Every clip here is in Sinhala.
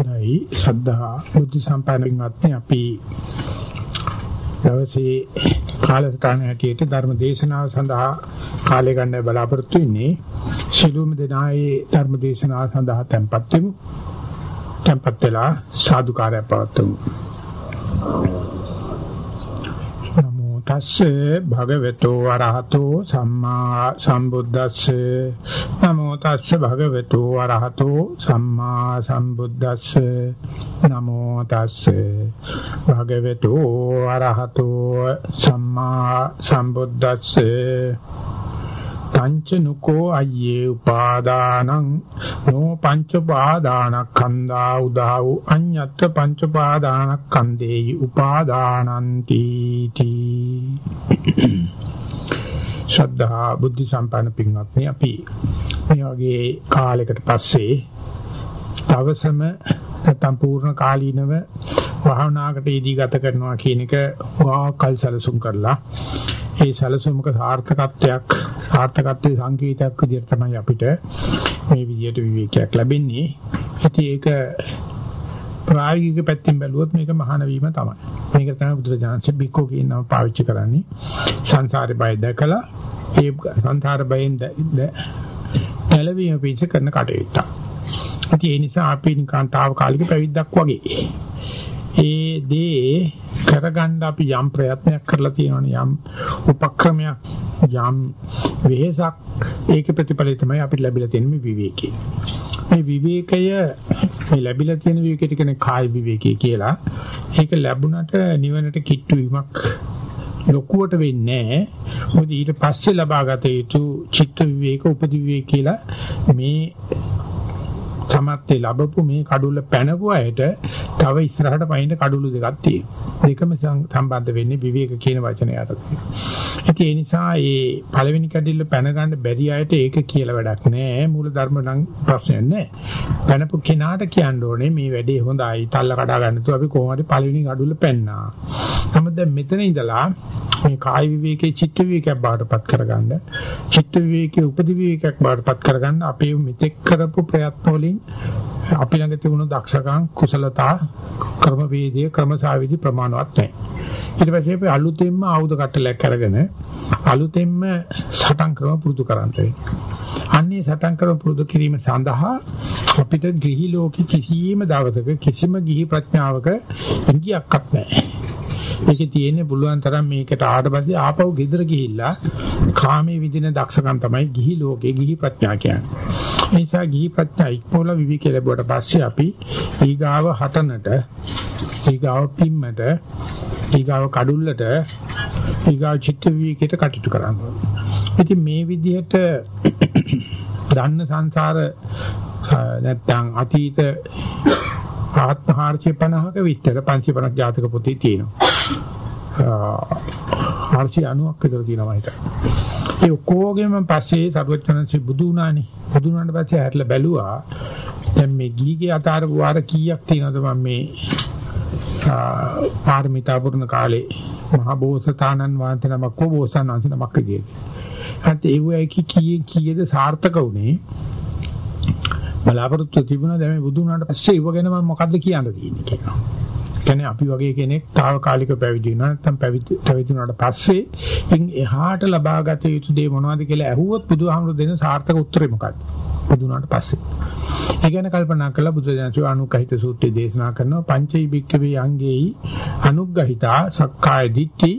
හොඳයි ශ්‍රද්ධා බුද්ධ සම්පන්නකින් අත්නේ අපි දවසේ කාලසටහන හැටියට ධර්ම දේශනාව සඳහා කාලය ගන්න බලාපොරොත්තු වෙන්නේ. ශිළුම දෙනායේ ධර්ම දේශනාව සඳහා tempත් වෙමු. tempත් වෙලා සාදුකාරය පවත්වමු. තස්සේ භගවතු වරහතෝ සම්මා සම්බුද්දස්සේ. නමෝ තස්සේ භගවතු වරහතෝ සම්මා සම්බුද්දස්සේ. නමෝ තස්සේ භගවතු වරහතෝ සම්මා සම්බුද්දස්සේ. පංචනුකෝ අයියේ උපාදානං නෝ පංච උපාදානස්කන්ධා උදාවු අඤ්ඤත් පංච උපාදානස්කන්ධේයි උපාදානಂತಿ තී. ශ්‍රද්ධා බුද්ධ සම්පන්න පින්වත්නි අපි මේ වගේ කාලයකට පස්සේ තවසම නැත්නම් පූර්ණ කාලීනව භාවනාවකට ඊදී ගත කරනවා කියන එක වාකල් සැලසුම් කරලා ඒ සැලසුමක සාර්ථකත්වයක් සාර්ථකත්වයේ සංකේතයක් විදිහට තමයි අපිට මේ විදිහට විවේකයක් ලැබෙන්නේ. ඉතින් ඒක ප්‍රායෝගික පැත්තෙන් බැලුවොත් මේක මහාන වීම තමයි. මේක තමයි බුදුරජාණන්සේ බික්කෝ කියන නම පාවිච්චි කරන්නේ. සංසාරේ බය දැකලා ඒ සංසාර බයෙන් ගැලවීම පිණිස කරන කටයුත්තක්. ඉතින් ඒ නිසා අපි නිකන් తాවකාලික පැවිද්දක් වගේ. ඒ දේ කරගන්න අපි යම් ප්‍රයත්නයක් කරලා තියෙනවනේ යම් උපක්‍රමයක් යම් වෙහසක් ඒකේ ප්‍රතිඵලය තමයි අපිට ලැබිලා තියෙන මේ විවේකී. මේ විවේකය මේ ලැබිලා තියෙන විවේකයට කියන්නේ කාය විවේකී කියලා. ඒක ලැබුණට නිවනට කිට්ටු වීමක් ලොකුවට වෙන්නේ නැහැ. මොකද ඊට පස්සේ ලබාගත යුතු චිත්ත විවේක උපදි විවේක කියලා මේ සමත්ේ ලැබපු මේ කඩුල්ල පැනපු අයට තව ඉස්සරහට පයින්න කඩුළු දෙකක් තියෙනවා. දෙකම සම්බන්ධ වෙන්නේ විවේක කියන වචනය යටතේ. ඉතින් ඒ නිසා මේ පළවෙනි කඩිල්ල පැන ගන්න බැරි අයට ඒක කියලා වැඩක් නෑ. මූල ධර්ම නම් ප්‍රශ්නයක් නෑ. පැනපු කෙනාට කියන්න ඕනේ මේ වැඩේ හොඳයි. තල්ල කඩා ගන්න තු අපි කොහොම හරි පළවෙනි කඩුල්ල පැන්නා. නමුත් දැන් මෙතන ඉඳලා මේ කාය විවේකේ චිත්ත විවේකයක් බාටපත් කරගන්න චිත්ත විවේකේ උපදි විවේකයක් බාටපත් කරගන්න අපේ මෙතෙක් කරපු ප්‍රයත්න වලින් අපි ළඟ තිබුණු දක්ෂකම් කුසලතා ක්‍රම වේදයේ ක්‍රමසාවිදි ප්‍රමාණවත් නැහැ. ඊට පස්සේ අපි අලුතෙන්ම ආයුධ කට්ටලයක් අරගෙන අලුතෙන්ම සටන් ක්‍රම පුරුදු කරන්න අන්නේ සටන් ක්‍රම පුරුදු කිරීම සඳහා අපිට ගිහි ලෝකෙ කිසියම් දවසක කිසිම ගිහි ප්‍රඥාවක ඉංගියක්වත් නැහැ. ඒකේ තියෙන්නේ පුළුවන් තරම් මේකට ආඩපස්සේ ආපහු ගෙදර ගිහිල්ලා කාමයේ විදින දක්ෂකම් තමයි ගිහි ලෝකේ ගිහි ප්‍රඥා කියන්නේ. ඒ නිසා ගිහි ප්‍රඥා ඉක්මෝල විවික ලැබුවට පස්සේ අපි ඊගාව හටනට ඊගාව පිම්මට ඊගාව කඩුල්ලට ඊගාව චිත්ත විවිකයට කටයුතු කරනවා. ඉතින් මේ විදිහට දන්න සංසාර නැත්තම් අතීත ආත්ම 450ක විස්තර 550 ජාතක පොතේ තියෙනවා. 490ක් විතර තියෙනවා හිත. ඒ ඔක්කොගෙම පස්සේ සරුවචනන්සේ බුදු වුණානේ. බුදු වුණාට පස්සේ හැట్లా බැලුවා. දැන් මේ ගීගේ අතාර වාර කීයක් තියෙනවද මම මේ පාරමිතා පුරන කාලේ මහ බෝසතාණන් වහන්සේ නමක් කො බෝසතාණන් වහන්සේ නමක් විදියට. අත් ඒ වගේ කීයේ කීයේද සාර්ථක වුනේ බලාපොරොත්තු තිබුණා දැන් මේ බුදු වුණාට පස්සේ ඉව ගැන මම මොකද්ද කියන්න තියෙන්නේ කියලා. කියන්නේ අපි වගේ කෙනෙක් తాවකාලික පැවිදි වෙනවා නැත්නම් පැවිදි පැවිදි වුණාට පස්සේ ඉන් එහාට ලබාගත යුතු දේ මොනවද කියලා ඇහුවොත් බුදුහාමුදුරු දෙන සාර්ථක උත්තරේ මොකක්ද? බුදු වුණාට පස්සේ. ඒ ගැන කල්පනා කළා බුදුදහමේ අනුකහිත සූත්‍රය දේශනා කරනවා පංචෛ බික්කවේ අංගේයි අනුග්‍රහිතා සක්කාය දිට්ඨි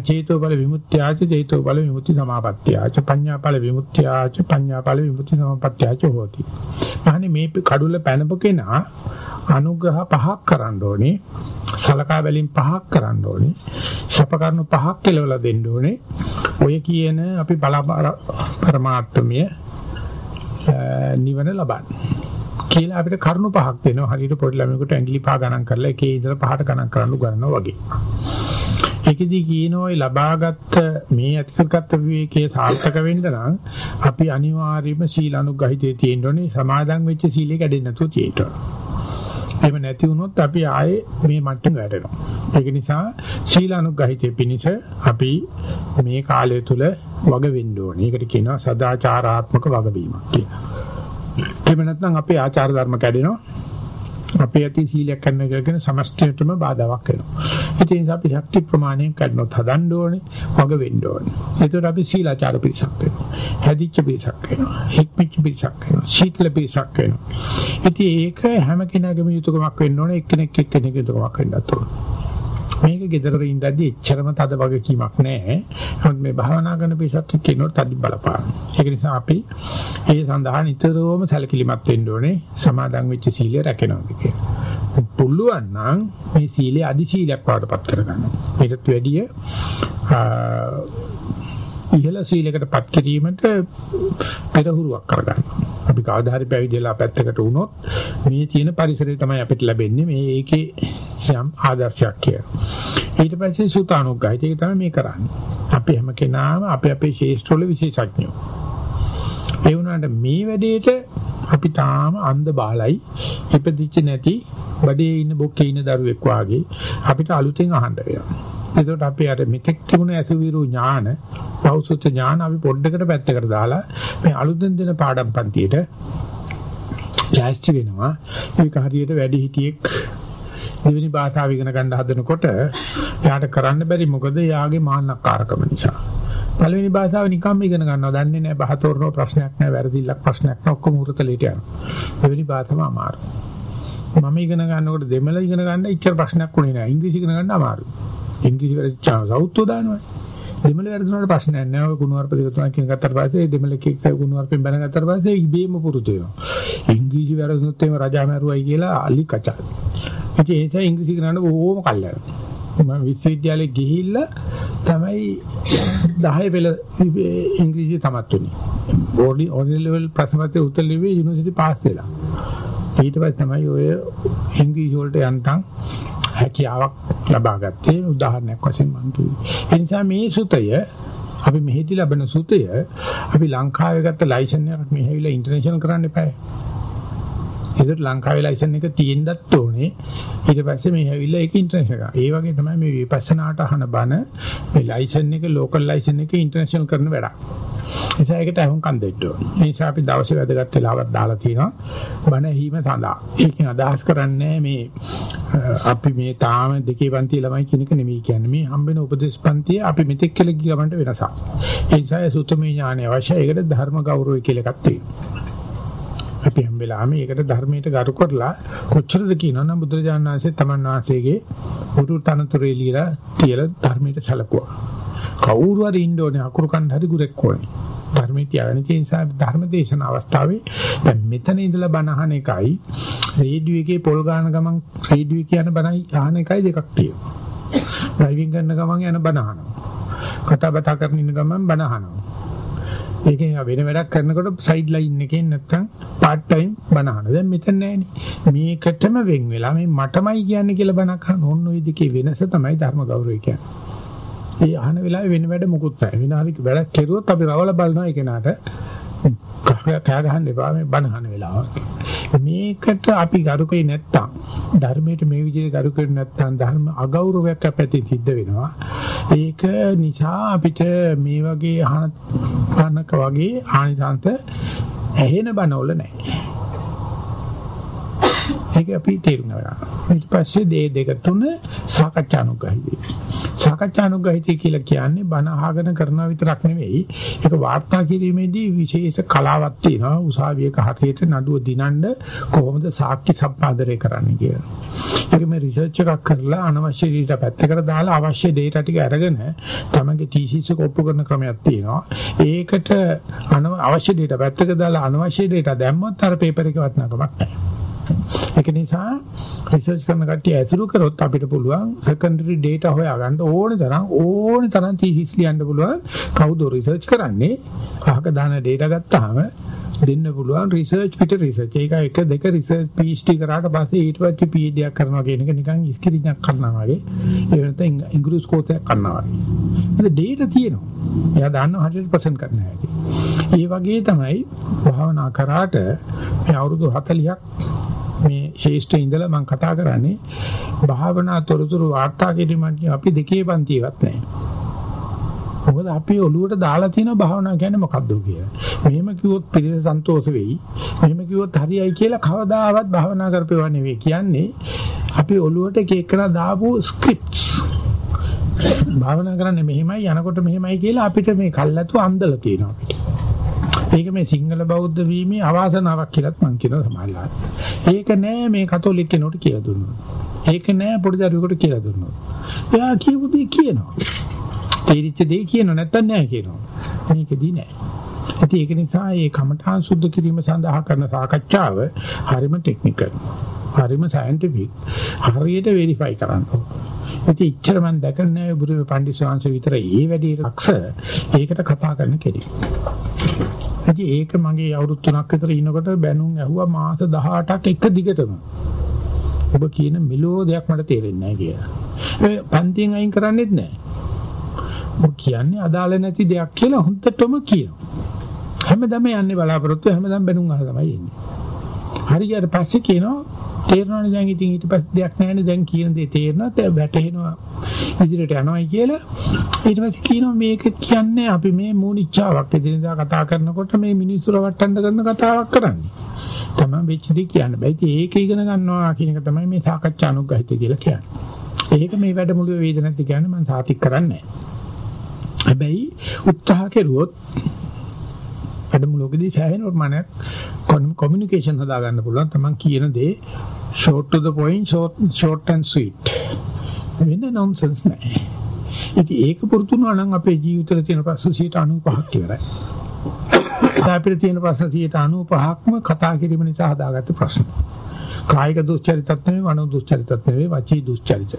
චේතෝපල විමුක්ත්‍යාච චේතෝපල විමුක්ති සමාපත්තියාච පඤ්ඤාපල විමුක්ත්‍යාච පඤ්ඤාපල විමුක්ති සමාපත්තියාච හෝති. අහන්නේ මේ කඩුල්ල පැනපකේනා අනුග්‍රහ පහක් කරන්න ඕනේ. සලකා බැලීම් පහක් කරන්න ඕනේ. ශපකරණු පහක් කෙලවලා දෙන්න ඕනේ. ඔය කියන අපි බල පරමාත්මය නිවන ලබන්නේ. කියලා අපිට කරුණු පහක් දෙනවා. හරියට පොඩි ළමයෙකුට ඇඟිලි පහ ගණන් කරලා එකේ ඉඳලා පහට ගණන් කරන්න උගන්වනවා වගේ. ඒකෙදි කියනවා ඒ ලබාගත් මේ ඇතිකරගත් විවේකයේ සාර්ථක වෙන්න නම් අපි අනිවාර්යයෙන්ම සීල අනුග්‍රහිතේ තියෙන්න ඕනේ. සමාදන් වෙච්ච සීලේ කැඩෙන්නේ නැතුව තියෙන්න ඕනේ. එහෙම නැති වුණොත් අපි ආයේ මේ මට්ටම වැටෙනවා. ඒක නිසා සීල අනුග්‍රහිතේ පිණිස අපි මේ කාලය තුල වග වෙන්න ඕනේ. ඒකට කියනවා සදාචාරාත්මක වගවීමක් කියලා. එහෙම නැත්නම් අපේ ආචාර ධර්ම කැඩෙනවා. අපේ ඇති සීලයක් කරන එකගෙන සමස්තයටම බාධාවක් වෙනවා. ඒ නිසා අපි ශක්ති ප්‍රමාණයෙන් කරනොත් හදන්න ඕනේ, වග වෙන්න ඕනේ. ඒතකොට අපි සීලාචාර පිරිසක් වෙනවා. හැදිච්ච පිරිසක් වෙනවා. හික්මිච්ච පිරිසක් වෙනවා. සීතල පිරිසක් වෙනවා. ඉතින් ඒක හැම කෙනාගේම යුතුයකමක් වෙන්න ඕනේ. එක්කෙනෙක් එක්කෙනෙක් යුතුයකමක් වෙන්නත් ඕනේ. මේක gedara ඉඳද්දි එච්චරම තද වගකීමක් නැහැ. නමුත් මේ භාවනා කරන පිසක් එක්කිනොත් තදි බලපාන. ඒක නිසා අපි ඒ සඳහා නිතරම සැලකිලිමත් වෙන්න ඕනේ. සමාදන් වෙච්ච සීලය රැකෙනවා කියලා. පුළුවන් නම් මේ සීලය අදි සීලයක් වඩපත් කරගන්න. ඊටත් වැඩිය ඉහළ සීලයකටපත් කිරීමට පෙරහුරුවක් කරගන්න. අපි කවදා හරි පැවිදිලා පැත්තකට වුණොත් මේ තියෙන පරිසරය තමයි අපිට ලැබෙන්නේ. මේ ඒකේ යම් ආදර්ශයක් කියලා. ඊට පස්සේ සුතානුග්ගහිත ඒක තමයි මේ කරන්නේ. අපි හැම කෙනාම අපේ අපේ ශේෂ්ඨවල විශේෂඥයෝ. ඒ වුණාට මේ වැඩේට අපි තාම අන්ධ බාලයි ඉපදිච්ච නැති බඩේ ඉන්න බොක්කේ ඉන්න දරුවෙක් වාගේ අපිට අලුතෙන් අහන්න වෙනවා. එතකොට අපි අර මෙතෙක් තිබුණ ඇසුවිරු ඥාන, පෞසුත ඥාන අපි පොඩ්ඩකට පැත්තකට දාලා මේ අලුතෙන් දෙන පාඩම් පන්තියට ලෑස්ති වෙනවා. ඒක හරියට වැඩි හිටියෙක් දෙවෙනි භාෂාව ඉගෙන ගන්න හදනකොට එයාට කරන්න බැරි මොකද එයාගේ මාන්නකාරකම නිසා. පළවෙනි භාෂාව නිකම්ම ඉගෙන ගන්නවා. දන්නේ නැහැ බහතෝරන ප්‍රශ්නයක් නැහැ, වැරදිල්ලක් ප්‍රශ්නයක් නැහැ. ඔක්කොම උරතලයට යනවා. දෙවෙනි භාෂාව අමාරුයි. මම ඉගෙන ගන්නකොට දෙමළ ඉගෙන ගන්න ඉච්චර ප්‍රශ්නයක් උනේ නැහැ. ඉංග්‍රීසි ඉගෙන ගන්න අමාරුයි. ඉංග්‍රීසි වැරදිච්චා සෞත්ව දානවා. දෙමළ වැරදුනට ප්‍රශ්නයක් නැහැ. ඔය කුණුවarp දෙක තුනක් කියන ගත්තට පස්සේ දෙමළ කික් කුණුවarpෙන් බැනගත්තට පස්සේ ඉබේම පුරුදු වෙනවා. ඉංග්‍රීසි වැරදුනොත් එහෙම රජා මරුවයි කියලා අලි කචල්. ඉතින් ඒ නිසා ඉංග්‍රීසි කරන්න බොහොම කල්යන. මම විශ්වවිද්‍යාලේ ගිහිල්ලා තමයි 10 පෙළ ඉංග්‍රීසි තමත් උනේ. බෝඩි ඔරිජිනල් ලෙවල් ප්‍රශ්න පත්‍රය උත්තර ලිව්වේ යුනිවර්සිටි පාස් වෙලා. ඊට පස්සේ තමයි ඔය ඉංග්‍රීසි වලට යන්තම් හැකියාවක් ලබා ගත්තේ උදාහරණයක් වශයෙන් මම කිව්වේ. ඒ නිසා මේ සුතය අපි මෙහෙදි ලබන සුතය අපි ලංකාවේ ගත්ත ලයිසන් එකක් මෙහෙවිලා ඉන්ටර්නැෂනල් කරන්න එපායි. ඒකට ලංකාවේ ලයිසන් එක තියෙන්නත් ඕනේ. ඊට පස්සේ මේ ඇවිල්ලා ඒක ඉන්ටර්නැෂනල් කරා. ඒ වගේ තමයි මේ විපස්සනාට අහන බණ මේ ලයිසන් එක ලෝකල් ලයිසන් එක ඉන්ටර්නැෂනල් කරන වැඩක්. නිසා ඒකට අහුම්කම් දෙන්න ඕනේ. ඒ නිසා අපි දවසේ වැදගත් වෙලාවක් දාලා තියෙනවා. බණ ඇහිම සඳහා. ඒකෙන් අදහස් කරන්නේ මේ අපි මේ තාම දෙකේ පන්ති ළමයි කියන එක නෙමෙයි කියන්නේ. මේ හම්බෙන උපදේශ පන්තිය අපි මෙතෙක් කියලා ගියමන්ට වෙනසක්. ඒ නිසා සුතමේ ඥානය අවශ්‍යයි. ඒකට ධර්ම ගෞරවය කියලා එකක් තියෙනවා. අපි හැම වෙලාවෙම ඒකට ධර්මයට ගරු කරලා කොච්චරද කියනවනම් බුදුරජාණන් වහන්සේ තමන් වහන්සේගේ පුරු තනතුරේ লীලා තියලා ධර්මයට සැලකුවා. කවුරු හරි ඉන්න ඕනේ අකුරු කන්න හරි ගුරෙක් ඕනේ. ධර්මයේ තියාගෙන තියෙන නිසා ධර්ම දේශන අවස්ථාවේ දැන් මෙතන ඉඳලා බණ අහන එකයි රේඩියෝ එකේ පොල් ගාන ගමන් රේඩියෝ කියන බණයි අහන එකයි දෙකක් තියෙනවා. ඩ්‍රයිවිං කරන ගමන් යන බණ අහනවා. කතා බතා කරන ඉන්න ගමන් බණ අහනවා. ඒකෙන් වෙන වැඩක් කරනකොට සයිඩ් ලයින් එකෙන් නැත්තම් part time බනහන. දැන් මෙතන නෑනේ. මේකටම වෙන් වෙලා මේ මටමයි කියන්නේ කියලා බනක් අහන ඕන ඔය දෙකේ වෙනස තමයි ධර්ම ගෞරවය කියන්නේ. ඒ අහන වෙලාවේ වෙන වැඩ මොකුත් නැහැ. වෙන හරි වැඩක් කෙරුවොත් අපි රවල බලනවා ඒ කෙනාට. කෑ ගහන්න එපා මේ බනහන වෙලාව. මේකට අපි ගරුකේ නැත්තම් ධර්මයට මේ විදිහට ගරුකේ නැත්තම් ධර්ම අගෞරවයක් අපැති සිද්ධ වෙනවා. ඒක නිසා අපිට මේ වගේ අහනක වගේ ආනිසංස ඇහෙන බනවල නැහැ. ඒක අපි තේරුම් ගන්නවා. ඊට පස්සේ දේ දෙක තුන සාකච්ඡානුග්‍රහිතයි. සාකච්ඡානුග්‍රහිතය කියලා කියන්නේ බණ අහගෙන කරනවා විතරක් නෙවෙයි. ඒක වාර්තා කිරීමේදී විශේෂ කලාවක් තියෙනවා. උසාවියක හරියට නඩුව දිනන්න කොහොමද සාක්ෂි සම්පාදනය කරන්නේ කියලා. ඒක මේ රිසර්ච් එකක් කරලා අනවශ්‍ය දේ පැත්තකට දාලා අවශ්‍ය දේට ටික අරගෙන තමගේ තීසිස් එක ඔප්පු කරන ක්‍රමයක් තියෙනවා. ඒකට අවශ්‍ය දේට පැත්තක දාලා අනවශ්‍ය දේට දැම්මොත් අර පේපර් එක වටිනාකමක් නැහැ. ඒක නිසා රිසර්ච් කරන කට්ටිය ඇසුරු කරොත් අපිට පුළුවන් සෙකන්ඩරි data හොයාගන්න ඕනේ තරම් ඕනේ තරම් තීසිස් ලියන්න පුළුවන්. කවුද රිසර්ච් කරන්නේ? අහක දාන data ගත්තාම දෙන්න පුළුවන් රිසර්ච් පිට රිසර්ච් ඒක එක දෙක රිසර්ච් PhD කරාට පස්සේ ඊට පස්සේ PhD එකක් කරනවා කියන එක නිකන් ඉස්කිරිඥක් කරනවා වගේ. ඒ වෙනත ඉංග්‍රීසි කෝස් එකක් කරනවා වගේ. ඒක data තියෙනවා. එයා දන්නවා 100% කරන්න හැටි. ඒ වගේ තමයි භාවනා කරාට මේ අවුරුදු 40ක් මේ ශේෂ්ඨ ඉඳලා මම කතා කරන්නේ භාවනා තොරතුරු වාර්තා කිරීමක් අපි දෙකේ පන්තියවත් නැහැ. මොකද අපි ඔළුවට දාලා තියෙන භාවනා කියන්නේ මොකද්ද කියලා. මෙහෙම කිව්වොත් පිළිස සන්තෝෂ වෙයි. මෙහෙම කිව්වොත් හරියයි කියලා කවදාවත් භාවනා කරපේවා නෙවෙයි කියන්නේ. අපි ඔළුවට එක එකන දාපු ස්ක්‍රිප්ට්ස්. භාවනා කරන්නේ මෙහෙමයි යනකොට මෙහෙමයි කියලා අපිට මේ කල්ැතු අන්දලා තියෙනවා අපිට. ඒක මේ සිංහල බෞද්ධ වීමේ අවාසනාවක් කියලාත් මම කියනවා සමාජලාට. ඒක නෑ මේ කතෝලික කෙනෙකුට කියලා දුන්නොත්. ඒක නෑ පොඩි දරුවෙකුට කියලා දුන්නොත්. එයා කියපු දේ කියනවා. තේරිච්ච දේ කියනවා නැත්තම් නෑ කියනවා. මේකෙදී නෑ. ඉතින් ඒක නිසා මේ කමඨාන් සුද්ධ කිරීම සඳහා කරන සාකච්ඡාව හරිම ටෙක්නිකල්. හරිම සයන්ටිෆික්. හරියට වෙරිෆයි කරන්න ඉතින් ඉච්චර මම දැකන්නේ බුදු පණ්ඩිත ශාංශ විතර ඒ වැඩි රක්ෂ ඒකට කතා කරන කෙනෙක්. ඉතින් ඒක මගේ අවුරුදු 3ක් විතර ඉනකොට බැනුම් ඇහුවා මාස 18ක් එක දිගටම. ඔබ කියන මෙලෝ දෙයක් මට තේරෙන්නේ නැහැ කියලා. ඒ පන්තියෙන් අයින් කරන්නේත් නැහැ. ඔබ කියන්නේ අදාළ නැති දෙයක් කියලා හොඳටම කියනවා. හැමදාම යන්නේ බලාපොරොත්තු හැමදාම බැනුම් අහලා තමයි එන්නේ. හරියට පස්සේ කියනවා තේරෙනවනේ දැන් ඉතින් ඊට පස්සේ දෙයක් නැහැනේ දැන් කියන දේ තේරෙනවා දැන් වැටහෙනවා ඉදිරියට යනවායි කියලා. ඊට පස්සේ කියනවා මේක කියන්නේ අපි මේ මූනිච්චාවක් එදිනදා කතා කරනකොට මේ මිනිස්සු රවට්ටන්න කරන කතාවක් කරන්නේ. තමයි වෙච්ච දේ කියන්න බෑ. ඉතින් ඒක ඉගෙන ගන්නවා කියන එක තමයි මේ සාකච්ඡා අනුග්‍රහිතය කියලා කියන්නේ. ඒක මේ වැඩමුළුවේ වේදනත් කියන්නේ මම සාතික් කරන්නේ නැහැ. හැබැයි උත්සාහ කෙරුවොත් වැඩමුළුවකදී සෑහෙන ප්‍රමාණයක් කොමියුනිකේෂන් හදා ගන්න පුළුවන්. Taman කියන දේ short to the point, short, short and sweet. වෙන nonsense නැහැ. ඉතින් ඒක පුරුදු වුණා නම් අපේ ජීවිතේ තියෙන ප්‍රශ්න 95ක් ඉවරයි. අපිට තියෙන ප්‍රශ්න 95ක්ම කතා කිරීම නිසා හදාගත්ත ප්‍රශ්න. කායික දුස්චරිතත් නෙවෙයි, මනෝ දුස්චරිතත් නෙවෙයි, වචී දුස්චරිතය.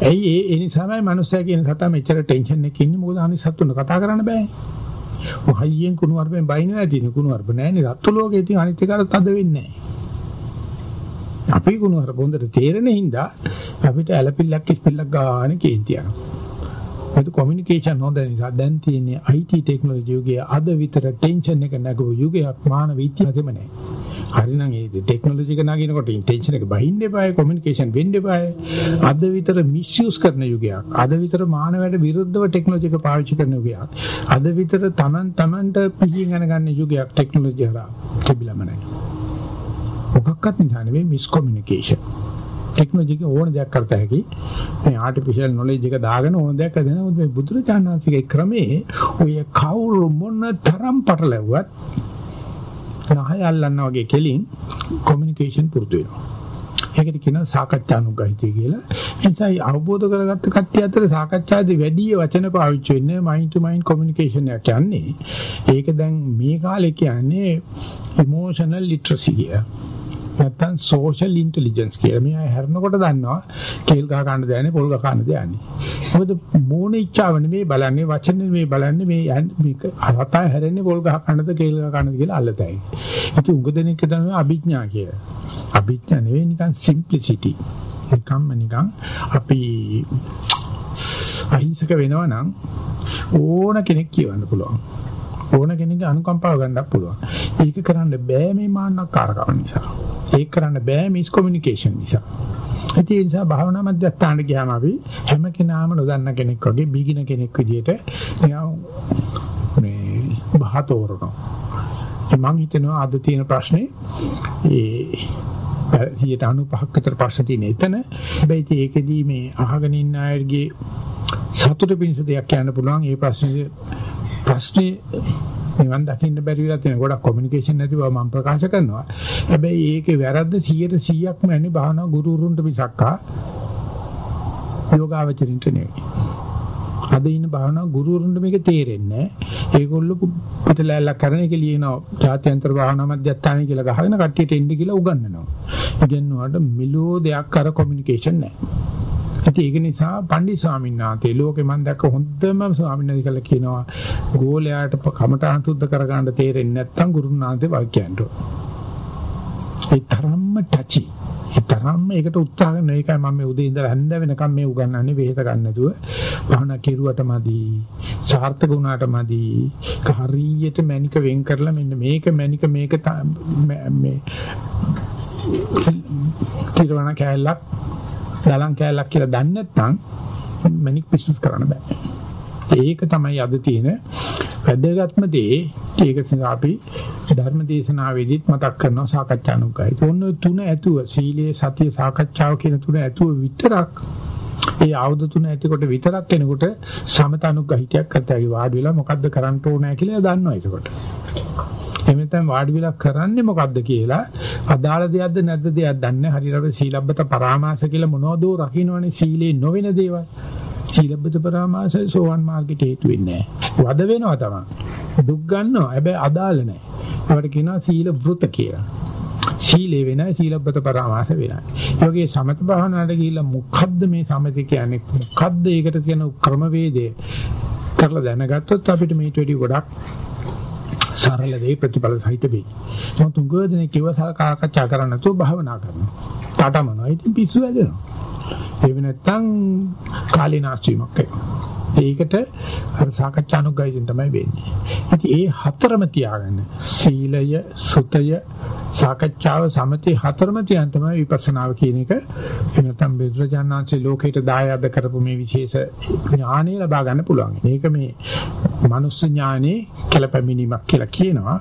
ඇයි ඒ ඒ නිසාමයි මනුස්සයා කියන සතා මෙච්චර ටෙන්ෂන් එකකින් ඉන්නේ මොකද අනිත් සතුන් කතා කරන්න බෑ. හයියෙන් කුණු වර්පෙන් බයින නැතිනේ කුණු වර්ප නැහැනේ රත්තු ලෝකේ ඉතින් අනිත් එකට තද වෙන්නේ නැහැ. අපි කුණු වර්ප හොඳට තේරෙන හින්දා අපිට ඇලපිල්ලක් ඉස්පිල්ලක් ගන්න කේන්ති යනවා. ඒක කොමියුනිකේෂන් හොඳ නිසා දැන් තියෙන්නේ IT ටෙක්නොලොජි යුගයේ අද විතර ටෙන්ෂන් එක නැගුව යුගයක් මානව ඉතිහාසෙම නැහැ. හරිනම් ඒ ටෙක්නොලොජි එක නගිනකොට ඉන්ටෙන්ෂන් එක බහින්න එපායි කොමියුනිකේෂන් වෙන්න එපායි. අද විතර මිස්යූස් කරන යුගයක්. අද විතර මානවයට විරුද්ධව ටෙක්නොලොජි එක පාවිච්චි කරන යුගයක්. අද විතර Taman Tamanට පිහින් යනගන්න යුගයක් ටෙක්නොලොජි හරහා තිබිලම නැහැ. මොකක්වත් නිසා නෙවෙයි මිස්කොමියුනිකේෂන්. ටෙක්නොලොජි එක ඕන දෙයක් කරත හැකි. මේ ආටිෆිෂල් නොලෙජ් එක දාගෙන ඕන දෙයක් හදන මේ බුදුරජාණන් වහන්සේගේ ක්‍රමේ ඔය කවුරු මොන තරම් පටලැව්වත් නහය අල්ලන්න වගේ කෙලින් කොමියුනිකේෂන් පුරුදු වෙනවා. ඒකට කියනවා සාකච්ඡානුගහිතය කියලා. ඒ නිසා අවබෝධ කරගත්ත කට්ටිය අතර සාකච්ඡාදී වැඩි වචන පාවිච්චි වෙන්නේ මයින්ඩ් ටු මයින්ඩ් කොමියුනිකේෂන් එක කියන්නේ. ඒක දැන් මේ කාලේ කියන්නේ ඉමෝෂනල් ලිටරසි කියලා. නැත්තම් සෝෂල් ඉන්ටෙලිජන්ස් කියලා. මේ අය හැරෙනකොට දන්නවා කේල් ගහ ගන්න දයන්නේ පොල් ගහ ගන්න දයන්නේ. මොකද මූණ ඉච්ඡාව නෙමෙයි බලන්නේ වචන නෙමෙයි බලන්නේ මේ මේක හතයි හැරෙන්නේ පොල් ගහ ගන්නද කේල් ගහ ගන්නද කියලා අල්ලතයි. ඉතින් උඟ දෙනෙක් තමයි අභිඥා කියලා. අභිඥා නෙවෙයි නිකන් සිම්ප්ලිසිටි. නිකම්ම නිකන් අපි අහිංසක වෙනවා නම් ඕන කෙනෙක් කියවන්න පුළුවන්. ඕන කෙනෙක්ගේ අනුකම්පාව ගන්නත් පුළුවන්. ඒක කරන්න බෑ මේ මාන්නකාරකම නිසා. ඒක කරන්න බෑ මිස් කොමියුනිකේෂන් නිසා. ඒ නිසා භාවනා මධ්‍යස්ථානට ගියාම අපි හැම කෙනාම නොදන්න කෙනෙක් වගේ බීගින කෙනෙක් විදිහට මේ බහතෝරනවා. මම හිතනවා අද තියෙන ප්‍රශ්නේ ඒ 95ක් විතර ප්‍රශ්න තියෙන එතන. හැබැයි ඒකෙදී මේ අහගෙන ඉන්න අයගේ සතුට පිණිස දෙයක් කියන්න පුළුවන්. ඒ ප්‍රශ්නේ ප්‍රශ්නේ නිවන් දකින්න බැරි වෙලා තියෙන ගොඩක් කොමියුනිකේෂන් නැති බව මම ප්‍රකාශ කරනවා. හැබැයි ඒකේ වැරද්ද 100%ක්ම නැන්නේ භාවනා ගුරුවරුන්ට මිසක්කා යෝගාවචරින්ට නෙවෙයි. අද ඉන්න භාවනා ගුරුවරුන්ට මේක තේරෙන්නේ නැහැ. ඒගොල්ලෝ පිටලැල්ලක් කරන එක ලියනවා. ජාත්‍යන්තර භාවනා මධ්‍යස්ථානය කියලා ගහගෙන කට්ටියට එන්න කියලා උගන්වනවා. ඉගෙනුවාට මිලෝ දෙයක් අර කොමියුනිකේෂන් නැහැ. ඉතින් ඒක නිසා පණ්ඩි ස්වාමීන් වහන්සේ ලෝකේ මම දැක්ක හොඳම ස්වාමීන් වහන්සේ කියලා කියනවා ගෝලයාට කමඨාන් සුද්ධ කරගන්න තේරෙන්නේ නැත්නම් ගුරුනාන්සේ වාක්‍යයන්ට. ඒ තරම්ම ටචි. ඒ තරම්ම ඒකට උත්සාහ කරන එකයි මම මේ උදේ ඉඳලා හැන්ද වෙනකම් මේ උගන්වන්නේ වෙහෙස ගන්න නැතුව භවනා කෙරුවට මදි සාර්ථක වුණාට මදි හරියට මැනික වෙන් කරලා මෙන්න මේක මැනික මේක මේ කිරවණ කැලලක් දලං කෑල්ලක් කියලා දන්නේ නැත්නම් මැනික් බිස්නස් කරන්න බෑ. ඒක තමයි අද තියෙන වැදගත්ම දේ. ඒක නිසා අපි ධර්ම දේශනාවේදීත් මතක් කරනවා සාකච්ඡානුග්‍රහය. ඔන්න තුන ඇතුව සීලයේ සතිය සාකච්ඡාව කියන තුන ඇතුව විතරක් ඒ ආයුධ තුන ඇතිකොට විතරක් කෙනෙකුට සමත අනුග්‍රහිතයක් කරතයි වාඩි වෙලා මොකද්ද කරන්න ඕනේ කියලා දන්නවා ඒකට. එමෙතන වාඩි වෙලා කරන්නේ මොකද්ද කියලා අදාළ දෙයක්ද නැද්ද දෙයක් දන්නේ හරියට සීලබ්බත පරාමාස කියලා මොනවදෝ රකින්නවනේ සීලේ නොවන දේවල්. සීලබ්බත පරාමාස සෝවන් මාර්ගයට හේතු වෙන්නේ නැහැ. වද වෙනවා තමයි. දුක් ගන්නවා. හැබැයි අදාළ නැහැ. ඒකට කියනවා සීල වෘත කියලා. සීලේ වෙනයි සීලබ්බත පරාමාස වෙනයි. ඒ වගේ සමත භාවනාවට ගිහිල්ලා මොකද්ද මේ සමති කියන්නේ? මොකද්ද ඒකට කියන ක්‍රමවේදය? කරලා දැනගත්තොත් අපිට මේට වැඩි ගොඩක් සරල දෙයි ප්‍රතිඵල සහිත වෙයි. නමුත් උගදෙනේ කිව්ව සාකච්ඡා කරන්න නැතුව භාවනා කරනවා. තාටමනවා. ඉතින් පිස්සු වැදෙනවා. ඒ වෙනත්තම් කාලීනාස්වීමක් වෙනවා. ඒකට අර සාකච්ඡානුග්‍රහයෙන් තමයි වෙන්නේ. ඉතින් ඒ හතරම තියාගන්න සීලය, සුතය, සාකච්ඡාව සමතේ හතරම තියන් තමයි විපස්සනාව කියන එක. එනතම් බුදුරජාණන්සේ ලෝකයට දායාද කරපු මේ විශේෂ ඥානය ලබා ගන්න පුළුවන්. මේක මේ මනුස්ස ඥානේ කලපැමිනීමක් කියලා කියනවා.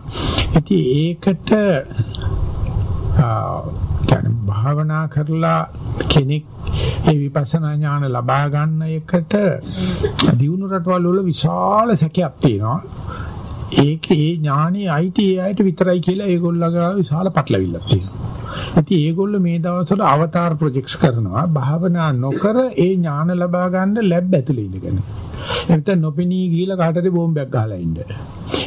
ඉතින් ඒකට කියන්නේ භාවනා කරලා කෙනෙක් ඒ විපස්සනා ඥාන ලබා ගන්න එකට දියුණු රටවල් වල විශාල සැකයක් තියෙනවා. ඒකේ ඥානෙ IT අයට විතරයි කියලා ඒගොල්ලෝ විශාල පටලවිල්ලක් තියෙනවා. ඉතින් ඒගොල්ලෝ මේ දවස්වල අවතාර ප්‍රොජෙක්ට්ස් කරනවා භාවනා නොකර ඒ ඥාන ලබා ගන්න ලැබ් ඇතුලේ ඉඳගෙන. එතන නොපෙනී ගිහිලා කාටද බෝම්බයක් ගහලා ඉන්න.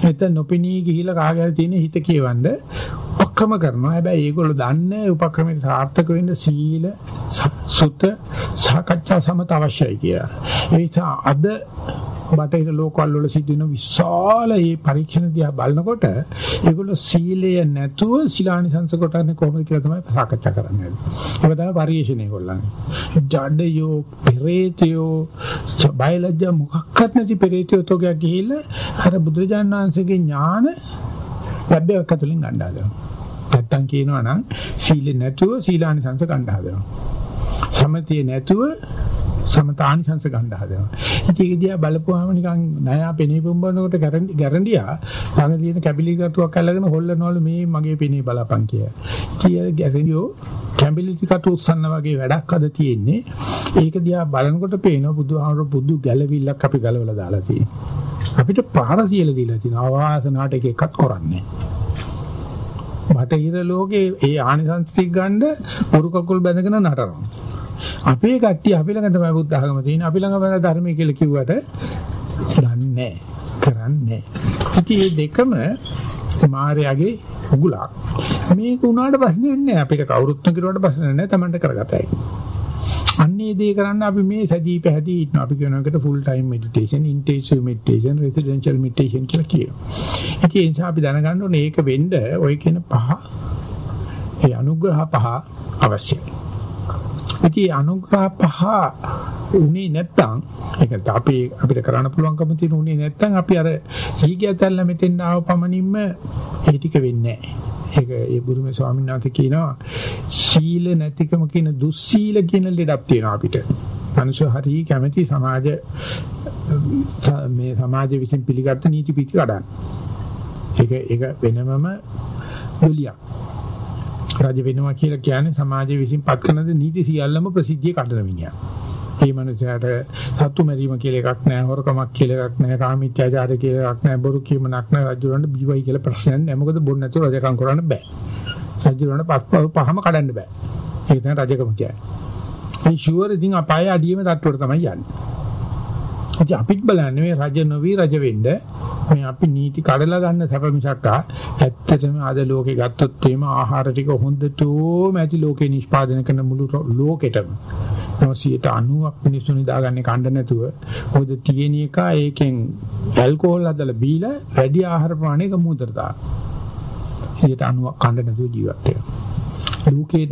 එතන නොපෙනී ගිහිලා කාගේ තියෙන හිත කියවන්න ඔක්කොම කරනවා. හැබැයි ඒගොල්ලෝ දන්නේ උපක්‍රමයේ සාර්ථක වෙන්න සීල සුත සාකච්ඡා සමත අවශ්‍යයි කියලා. ඒ නිසා අද බටහිර ලෝකවල වල සිදුවෙන විශාල මේ පරීක්ෂණ දිහා බලනකොට ඒගොල්ලෝ සීලය නැතුව සිලානිසංස කොටන්නේ කොහොමද කියලා තමයි සාකච්ඡා කරන්නේ. ඒක තමයි පරිශ්‍රණය කොල්ලන්නේ. ජඩයෝ, පෙරේතයෝ, බයලජ්ජා මොකක්වත් නැති පෙරේතයෝ තෝගයක් ගිහිල්ලා අර බුදුරජාණන් වහන්සේගේ ඥාන ලැබෙවක තුලින් ගන්න හදනවා. නැත්තම් කියනවා නම් සීලෙ නැතුව සීලානිසංස ගන්න හදනවා. සමතිය නැතුව සමතානිසංස ගන්න හදනවා. ඉතින් ඒක දිහා බලපුවාම නිකන් නයා පෙනී පුම්බනකොට ගැරන්ඩියා ළඟ තියෙන කැබිලි කටුවක් අල්ලගෙන හොල්ලනවලු මේ මගේ පෙනී බලපන් කියලා. ඉතින් ගැරන්ඩියෝ කැබිලි කටු උස්සන්න වගේ වැඩක් අද තියෙන්නේ. ඒක දිහා බලනකොට පේනවා බුදුහාමර බුදු ගැලවිල්ලක් අපි ගලවලා දාලා තියෙනවා. අපිට පාර තියලා දීලා තියෙනවා. ආවාසනාට එක එකක් කරන්නේ. බටහිර ලෝකේ ඒ ආනිසංස ටික ගන්න උරු කකුල් බැඳගෙන නටනවා. අපේ කට්ටිය අපි ළඟ තමයි බුද්ධ ආගම තියෙන්නේ. අපි ළඟ වෙන ධර්මයේ කියලා කිව්වට දන්නේ කරන්නේ ඉතින් මේ දෙකම මායාවේ උගුලක්. මේක උනාට ප්‍රශ්නයක් නෑ. අපිට කවුරුත් කිරුවට ප්‍රශ්නයක් නෑ. Tamanට කරගතයි. අන්නේ දේ කරන්න අපි මේ සැදී පැහැදී ඉන්නවා. අපි කියන එකට full time meditation, intensive meditation, residential meditation කියලා කියනවා. ඒ නිසා අපි දැනගන්න ඕනේ ඒක වෙන්න ඔය කියන පහ ඒ අනුග්‍රහ පහ අවශ්‍යයි. ඉතින් අනුග්‍රහ පහ උනේ නැත්තම් ඒක අපි අපිට කරන්න පුළුවන්කම තියෙන උනේ නැත්තම් අපි අර හීගයතල්ල මෙතෙන් ආව පමණින්ම ඒ ටික වෙන්නේ නැහැ. ඒක ඒ බුදුමේ ස්වාමීන් වහන්සේ කියනවා සීල නැතිකම කියන දුස්සීල කියන ලෙඩක් තියෙනවා අපිට. මනුෂ්‍ය හරි කැමැති සමාජ මේ සමාජ විසින් පිළිගත්ත නීති පිටි කඩන්න. ඒක ඒක වෙනමම දුලියක්. රජ වෙනවා කියලා කියන්නේ සමාජය විසින් පත් කරන නීති සියල්ලම ප්‍රසිද්ධිය කඩන මිනිහා. මේ මනුස්සයාට සතු මරීම කියලා එකක් නැහැ, හොරකමක් කියලා එකක් නැහැ, කාමීත්‍යාචාරය කියලා එකක් නැහැ, බොරු කීමක් නැහැ, රජුරන්ට බීවයි කියලා ප්‍රශ්නයක් නැහැ. මොකද බොන්න නැතුව රජකම් කරන්න බෑ. රජුරන්ට පස්පව පහම කඩන්න බෑ. ඒක තමයි රජකම කියන්නේ. මේ ෂුවර් ඉතින් අපාය අඩියම තට්ටුවට තමයි යන්නේ. ඉතින් අපිත් බලන්නේ මේ රජ නොවි රජ වෙන්න. මේ අපි නීති කඩලා ගන්න සැප මිසක් ඇත්තටම අද ලෝකේ ගත්තොත් එimhe ආහාර ටික හොඳටම ඇති ලෝකේ නිෂ්පාදනය කරන මුළු ලෝකෙටම. 90ක් මිනිස්සු නිදාගන්නේ කණ්ඩ නැතුව. මොකද තියෙන එක ඒකෙන් ඇල්කොහොල් හදලා බීලා වැඩි ආහාර ප්‍රමාණයක මූත්‍ර දාන 90ක් කණ්ඩ නැතුව ජීවත් වෙනවා. ලෝකේ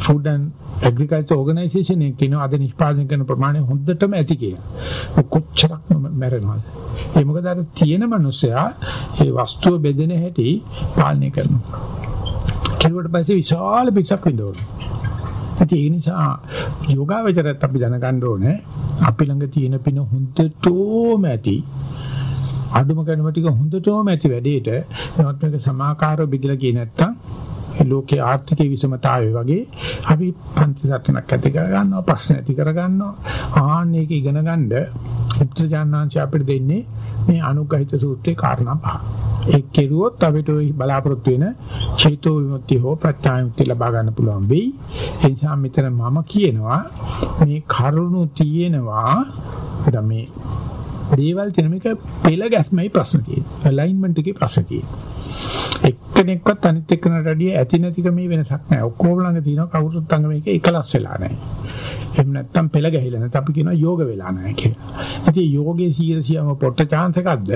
ෆුඩ් ඇන්ඩ් ඇග්‍රිකල්චර් ඕගනයිසේෂන් එකේ කියන අද නිෂ්පාදනය කරන ප්‍රමාණය හොඳටම ඇති කියලා. කොච්චරක් මැරෙනවද? ඒ මොකද අර තියෙන මිනිස්සයා ඒ වස්තුව බෙදෙන හැටි පාලනය කරනවා. කෙරුවට පස්සේ විශාල පිටසක් විඳවනවා. ඒ නිසා යෝගාවචරයත් අපි දැනගන්න ඕනේ අපි ළඟ තියෙන පින හොඳටම ඇති අඩුම ගණම ටික හොඳටම ඇති වැඩේට නමුත් මේක සමාකාරව බෙදලා ගියේ නැත්තම් ලෝකේ ආර්ථික විෂමතාවය වගේ අපි පන්ති සටනක් ඇති කර ගන්නවා ප්‍රශ්න ඇති කර ගන්නවා ආන්න ඒක ඉගෙන ගන්න උත්තරජානනාංශ අපිට දෙන්නේ මේ අනුග්‍රහිත සූත්‍රයේ කාරණා පහ. ඒක කෙරුවොත් අපිට බලාපොරොත්තු වෙන චේතෝ විමුක්තිය හෝ ප්‍රත්‍යාවිමුක්තිය ලබා ගන්න පුළුවන් වෙයි. ඒ නිසා මෙතන මම කියනවා මේ කරුණු තියෙනවා මේ දේවල් තියෙන මේක පෙළ ගැස්මයි ප්‍රශ්න තියෙන්නේ. ඇලයින්මන්ට් එකේ ප්‍රශ්න තියෙන්නේ. එක්කෙනෙක්වත් අනිත් එක්කනට වැඩිය ඇති නැතික මේ වෙනසක් නැහැ. ඔක්කොම ළඟ තියෙනවා කවුරුත් අංග මේක එකලස් වෙලා නැහැ. එහෙම නැත්නම් පෙළ ගැහිලා නැත්නම් අපි කියනවා යෝග වෙලා නැහැ කියලා. ඉතින් යෝගයේ 100%ම පොට්ට chance එකක්ද?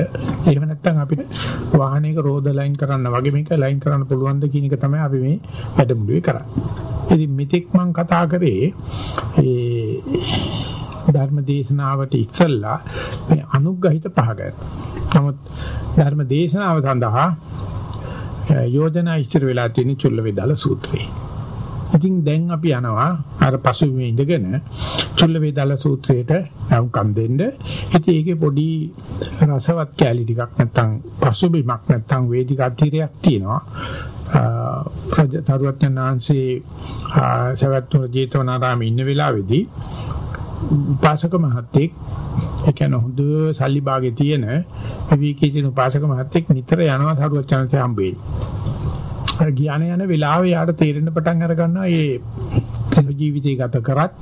එහෙම නැත්නම් අපිට වාහනයක රෝද ලයින් කරන්න වගේ මේක ලයින් කරන්න පුළුවන්ද කියන එක තමයි අපි මේ වැඩමුළුවේ කරන්නේ. ඉතින් මෙතෙක් මම කතා කරේ ඒ ධර්ම දේශනාවට ඉස්සල්ලා මේ අනුග්‍රහිත පහ ගන්න. නමුත් ධර්ම දේශනාව සඳහා යෝජනා ඉස්තර වෙලා තියෙන චුල්ල වේදාල සූත්‍රය. ඉතින් දැන් අපි යනවා අර පසුබිමේ ඉඳගෙන චුල්ල වේදාල සූත්‍රයට වුකම් දෙන්න. ඉතින් ඒකේ පොඩි රසවත් කැලි ටිකක් නැත්තම් පසුබිමක් නැත්තම් වේදිකා තීරයක් තියෙනවා. ප්‍රජාතරුවත්නාංශේ සවැත්තුන ජේතවනාරාමේ ඉන්න වෙලාවේදී උපාසක මහත්තයෙක් ඒ කියන්නේ හොඳ සල්ලි භාගේ තියෙන විවිකී තියෙන උපාසක මහත්තයෙක් නිතර යනවා සරුවත් chance හම්බෙන්නේ. අර ගියාන යන වෙලාවේ යාට තේරෙන්න පටන් අර ගන්නවා මේ ජීවිතය ගත කරත්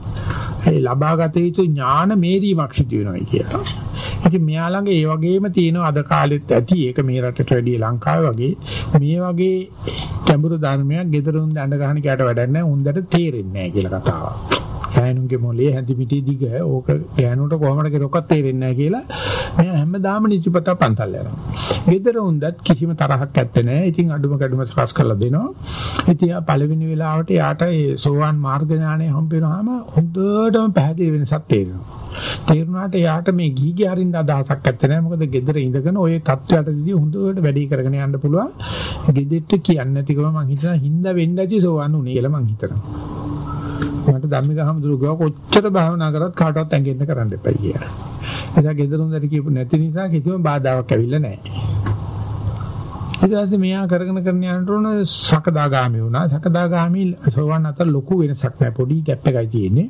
ඒ ලබාගත යුතු ඥාන මේරීමක් සිදු වෙනවා කියලා. ඉතින් මෙයා ළඟ ඒ වගේම තියෙන අද කාලෙත් ඇති ඒක මේ රටට වැඩිය ලංකාවේ වගේ මේ වගේ ගැඹුරු ධර්මයක් ගෙදරුන් දඬ ගහන කයට වැඩක් නැහැ උන්දට තේරෙන්නේ නැහැ කියලා කතාවක්. ගෑනුන්ගේ මොලේ හැඳි පිටි දිග ඕක ගෑනුන්ට කොහොමද කෙරොක්වත් තේරෙන්නේ නැහැ කියලා මෙයා හැමදාම නිචිපත පන්තල් යනවා. ගෙදර උන්දත් කිසිම තරහක් ඇත්තේ නැහැ. ඉතින් අඩුම කැඩුම සකස් කරලා දෙනවා. ඉතින් පළවෙනි වෙලාවට යාට ඒ සෝවාන් මාර්ග ඥානය හම්බ වෙනවාම හොඳටම පැහැදිලි වෙනසක් තේරෙනවා. තේරුණාට යාට මේ ගීගේ හරින්න අදහසක් නැත්තේ නෑ මොකද ගෙදර ඉඳගෙන ওই තත්ත්වයටදී හොඳට වැඩි කරගෙන යන්න පුළුවන් ගෙදෙට්ට කියන්නේ නැතිකම මං හිතනවා හින්දා වෙන්න ඇති සෝවන් උනේ කියලා මං හිතනවා මට ධම්මික හමුදුරු ගාව කොච්චර භාවනා කරත් කාටවත් ඇඟෙන්න කරන්න එපා කියලා. එදා ගෙදරුන්දට කියපු නැති නිසා කිසිම බාධාවක් ඇවිල්ලා නැහැ. ඊට පස්සේ මෙයා කරගෙන කරගෙන යනකොට සකදාගාමි වුණා. සකදාගාමි සෝවන් අතර ලොකු වෙනසක් නැහැ. පොඩි ગેප් එකයි තියෙන්නේ.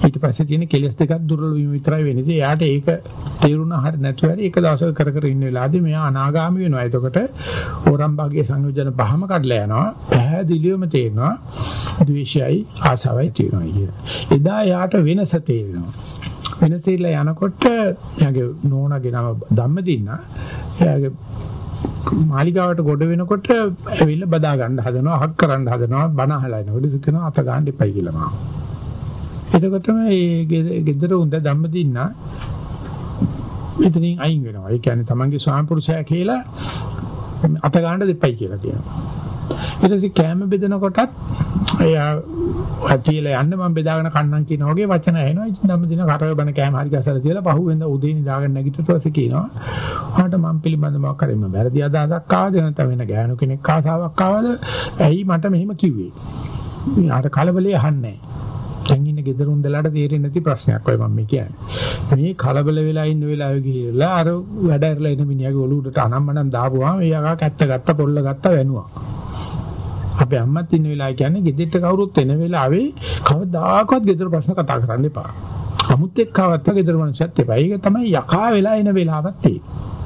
ඊට පස්සේ තියෙන කෙලස් දෙකක් දුර්වල වීම විතරයි වෙන්නේ. එයාට ඒක තේරුණා හරි නැතුව හරි එක දවසක කර කර ඉන්න වෙලාවදී මෙයා අනාගාමි වෙනවා. එතකොට ඕරම් භාගයේ සංයෝජන පහම කඩලා යනවා. පැහැදිලිවම තේරෙනවා ද්වේෂයයි ආසාවයි තියෙනවා කියන. එදා යාට වෙනස තේරෙනවා. වෙනස ඉල්ල යනකොට එයාගේ නෝනාගේ නම ධම්මදින්න එයාගේ මාලිගාවට ගොඩ වෙනකොට ඇවිල්ලා බදා ගන්න හදනවා හක් කරන්න හදනවා බන අහලා එනකොට කියනවා අත ගන්න එපයි කියලා මම. එතකොටම මේ ගෙදර උඳ ධම්මදින්න එතනින් අයින් වෙනවා. ඒ කියන්නේ තමන්ගේ ස්වාම පුරුෂයා කියලා අත ගන්න දෙපයි කියලා කියනවා. ඊට පස්සේ කැම බෙදනකොටත් එයා තියලා යන්න මම බෙදාගෙන කන්නම් කියන වගේ වචන ඇහෙනවා. ඉතින් නම් දින කරව බන කැම හරි ගසලා තියලා පහුවෙන්ද උදේ නිදාගෙන නැගිටිට පස්සේ කියනවා. "ආට මම පිළිබඳව මොකක් හරි මම වැරදි අදහසක් ආවද නැත්නම් වෙන ගෑනු කෙනෙක් ආසාවක් ආවද? ඇයි මට මෙහෙම කිව්වේ?" ආට කලබලේ අහන්නේ දැන් ඉන්න ගෙදරුන් දලාට තේරෙන්නේ නැති ප්‍රශ්නයක් ඔය මම කියන්නේ. මේ කලබල වෙලා ඉන්න වෙලාවෙ ගිහිල්ලා අර වැඩ ඇරලා එන මිනිහාගේ ඔලුවට අනම්මනම් දාපුවාම එයාගා කැත්ත ගත්ත පොල්ල ගත්ත වෙනුවා. අපේ අම්මත් ඉන්න වෙලාව කියන්නේ ගෙදරට කවුරුත් එන වෙලාවේ කවදාකවත් ගෙදර ප්‍රශ්න කතා කරන්න එපා. අමුත් එක්කවත් ගෙදර මනුස්සයත් එපා. ඒක තමයි යකා වෙලා එන වෙලාවත් තියෙන්නේ.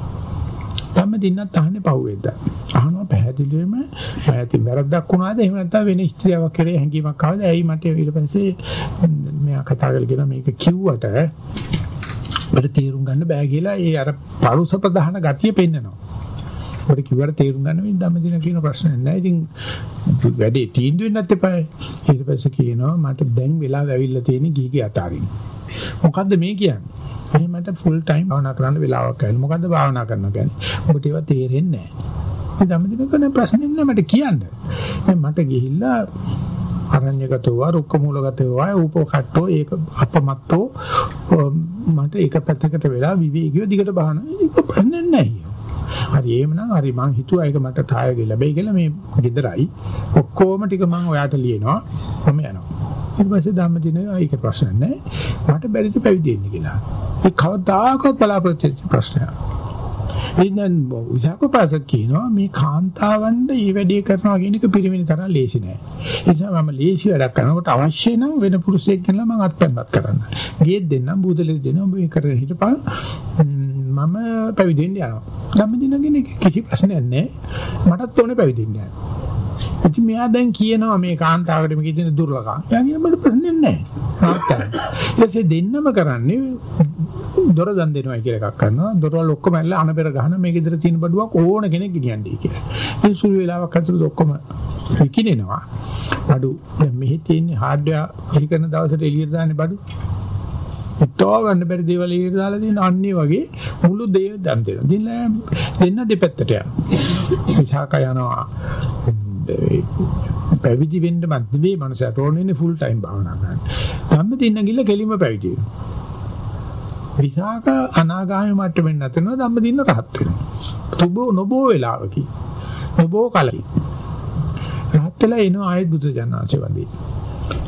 තම දින්නත් අහන්නේ පහුවෙද්ද. අහනවා පැහැදිලිවම පැහැදිලි වැරද්දක් වුණාද එහෙම නැත්නම් වෙන ස්ත්‍රියක් කරේ හැංගීමක් ආවද? ඇයි මට ඊට පස්සේ මෙයා කතා කරලා කියන මේක කිව්වට මට තේරුම් ගන්න බෑ කියලා ඒ අර පරුස ප්‍රධාන ගතිය පෙන්නනවා. ඔබට කිව්වට තේරුම් ගන්න මේ ධම්මදින කියන ප්‍රශ්නයක් නෑ. ඉතින් වැඩේ තීන්දුව වෙන්නත් එපා. ඊට පස්සේ කියනවා මට දැන් වෙලාව ඇවිල්ලා තියෙන ගීගේ අතාරින්. මොකද්ද මේ කියන්නේ? එහෙනම් මට ෆුල් ටයිම් භාවනා කරන්න වෙලාවක් ඇවිල්ලා. මොකද්ද භාවනා කරනවා කියන්නේ? ඔබට ඒවා තේරෙන්නේ නෑ. මේ ධම්මදින කරන ප්‍රශ්නේ නෑ මට කියන්න. දැන් මට ගිහිල්ලා අරඤ්‍යගතව රුක්කමූලගතව ඌපෝ කට්ටෝ ඒක අපමත්තෝ මට එක පැත්තකට වෙලා විවේකීව දිගට බහන ඒක ප්‍රශ්නේ නැහැ හරි එහෙමනම් හරි මං හිතුවා ඒක මට තායගේ ලැබෙයි කියලා මේ ගෙදරයි ඔක්කොම ටික මං ඔයාට ලියනවා මම යනවා ඊට පස්සේ ධම්මදින ඒක ප්‍රශ්න නැහැ. මට බැරිද පැවිදි වෙන්න කියලා. ඒ කවදාකවත් බලාපොරොත්තු වෙච්ච ප්‍රශ්නයක්. ඉතින් විසාකෝපාසක කියනවා මේ කාන්තාවන්ට මේ වැඩේ කරනවා කියන එක පිරිමිනි තරම් ලේසි නෑ. ඒ නිසා මම ලේසි වැඩක් කරනකොට අවශ්‍ය නම් වෙන පුරුෂයෙක් කෙනලා මම අත්පැන්නත් කරන්න. ගේත් දෙන්නම් බූදලෙ දෙන්නම් ඔබ මේ කරගෙන හිටපන්. මම පැවිදි වෙන්න යනවා. ධම්මදිනගෙන කිසි ප්‍රශ්නයක් නෑ. මටත් ඕනේ පැවිදි වෙන්න යනවා. ඉතින් මෙයා දැන් කියනවා මේ කාන්තාවකට මේකේ තියෙන දුර්ලභකම්. එයා කියන මට ප්‍රශ්නයක් නැහැ. ඊටසේ දෙන්නම කරන්නේ දොර දන් දෙනවා කියලා එකක් කරනවා. දොරවල් ඔක්කොම ඇල්ල අනබෙර ගහන මේ ගෙදර තියෙන බඩුවක් ඕන කෙනෙක් ගෙනියන්නේ කියලා. ඉතින් සුළු වෙලාවක් ඇතුළත ඔක්කොම විකිනෙනවා. බඩු දැන් මෙහි තියෙන හાર્ඩ්වෙයාර් පිළි කරන දවසට එළියට දාන්නේ බඩු. හිතව ගන්න බැරි දේවල් එළියට දාලා තියෙන අන්නේ වගේ මුළු දේ දන් දෙනවා. ඉතින් දෙන්න දෙපැත්තට යනවා. විසාක යනවා. පැවිදි වෙන්න මැද්දේ මනසට ඕන වෙන්නේ ෆුල් ටයිම් භාවනා කරන්න. ධම්මදින්න ගිල්ල කෙලිම පැවිදි වෙනවා. විසාක අනාගාමී මට්ටමින් නැතනවා ධම්මදින්න රහත් වෙනවා. තුබෝ නොබෝ වෙලාවකි. නොබෝ කලයි. රහත් වෙලා එනවා ආයෙත් බුදු ජානනාංශ වන්දි.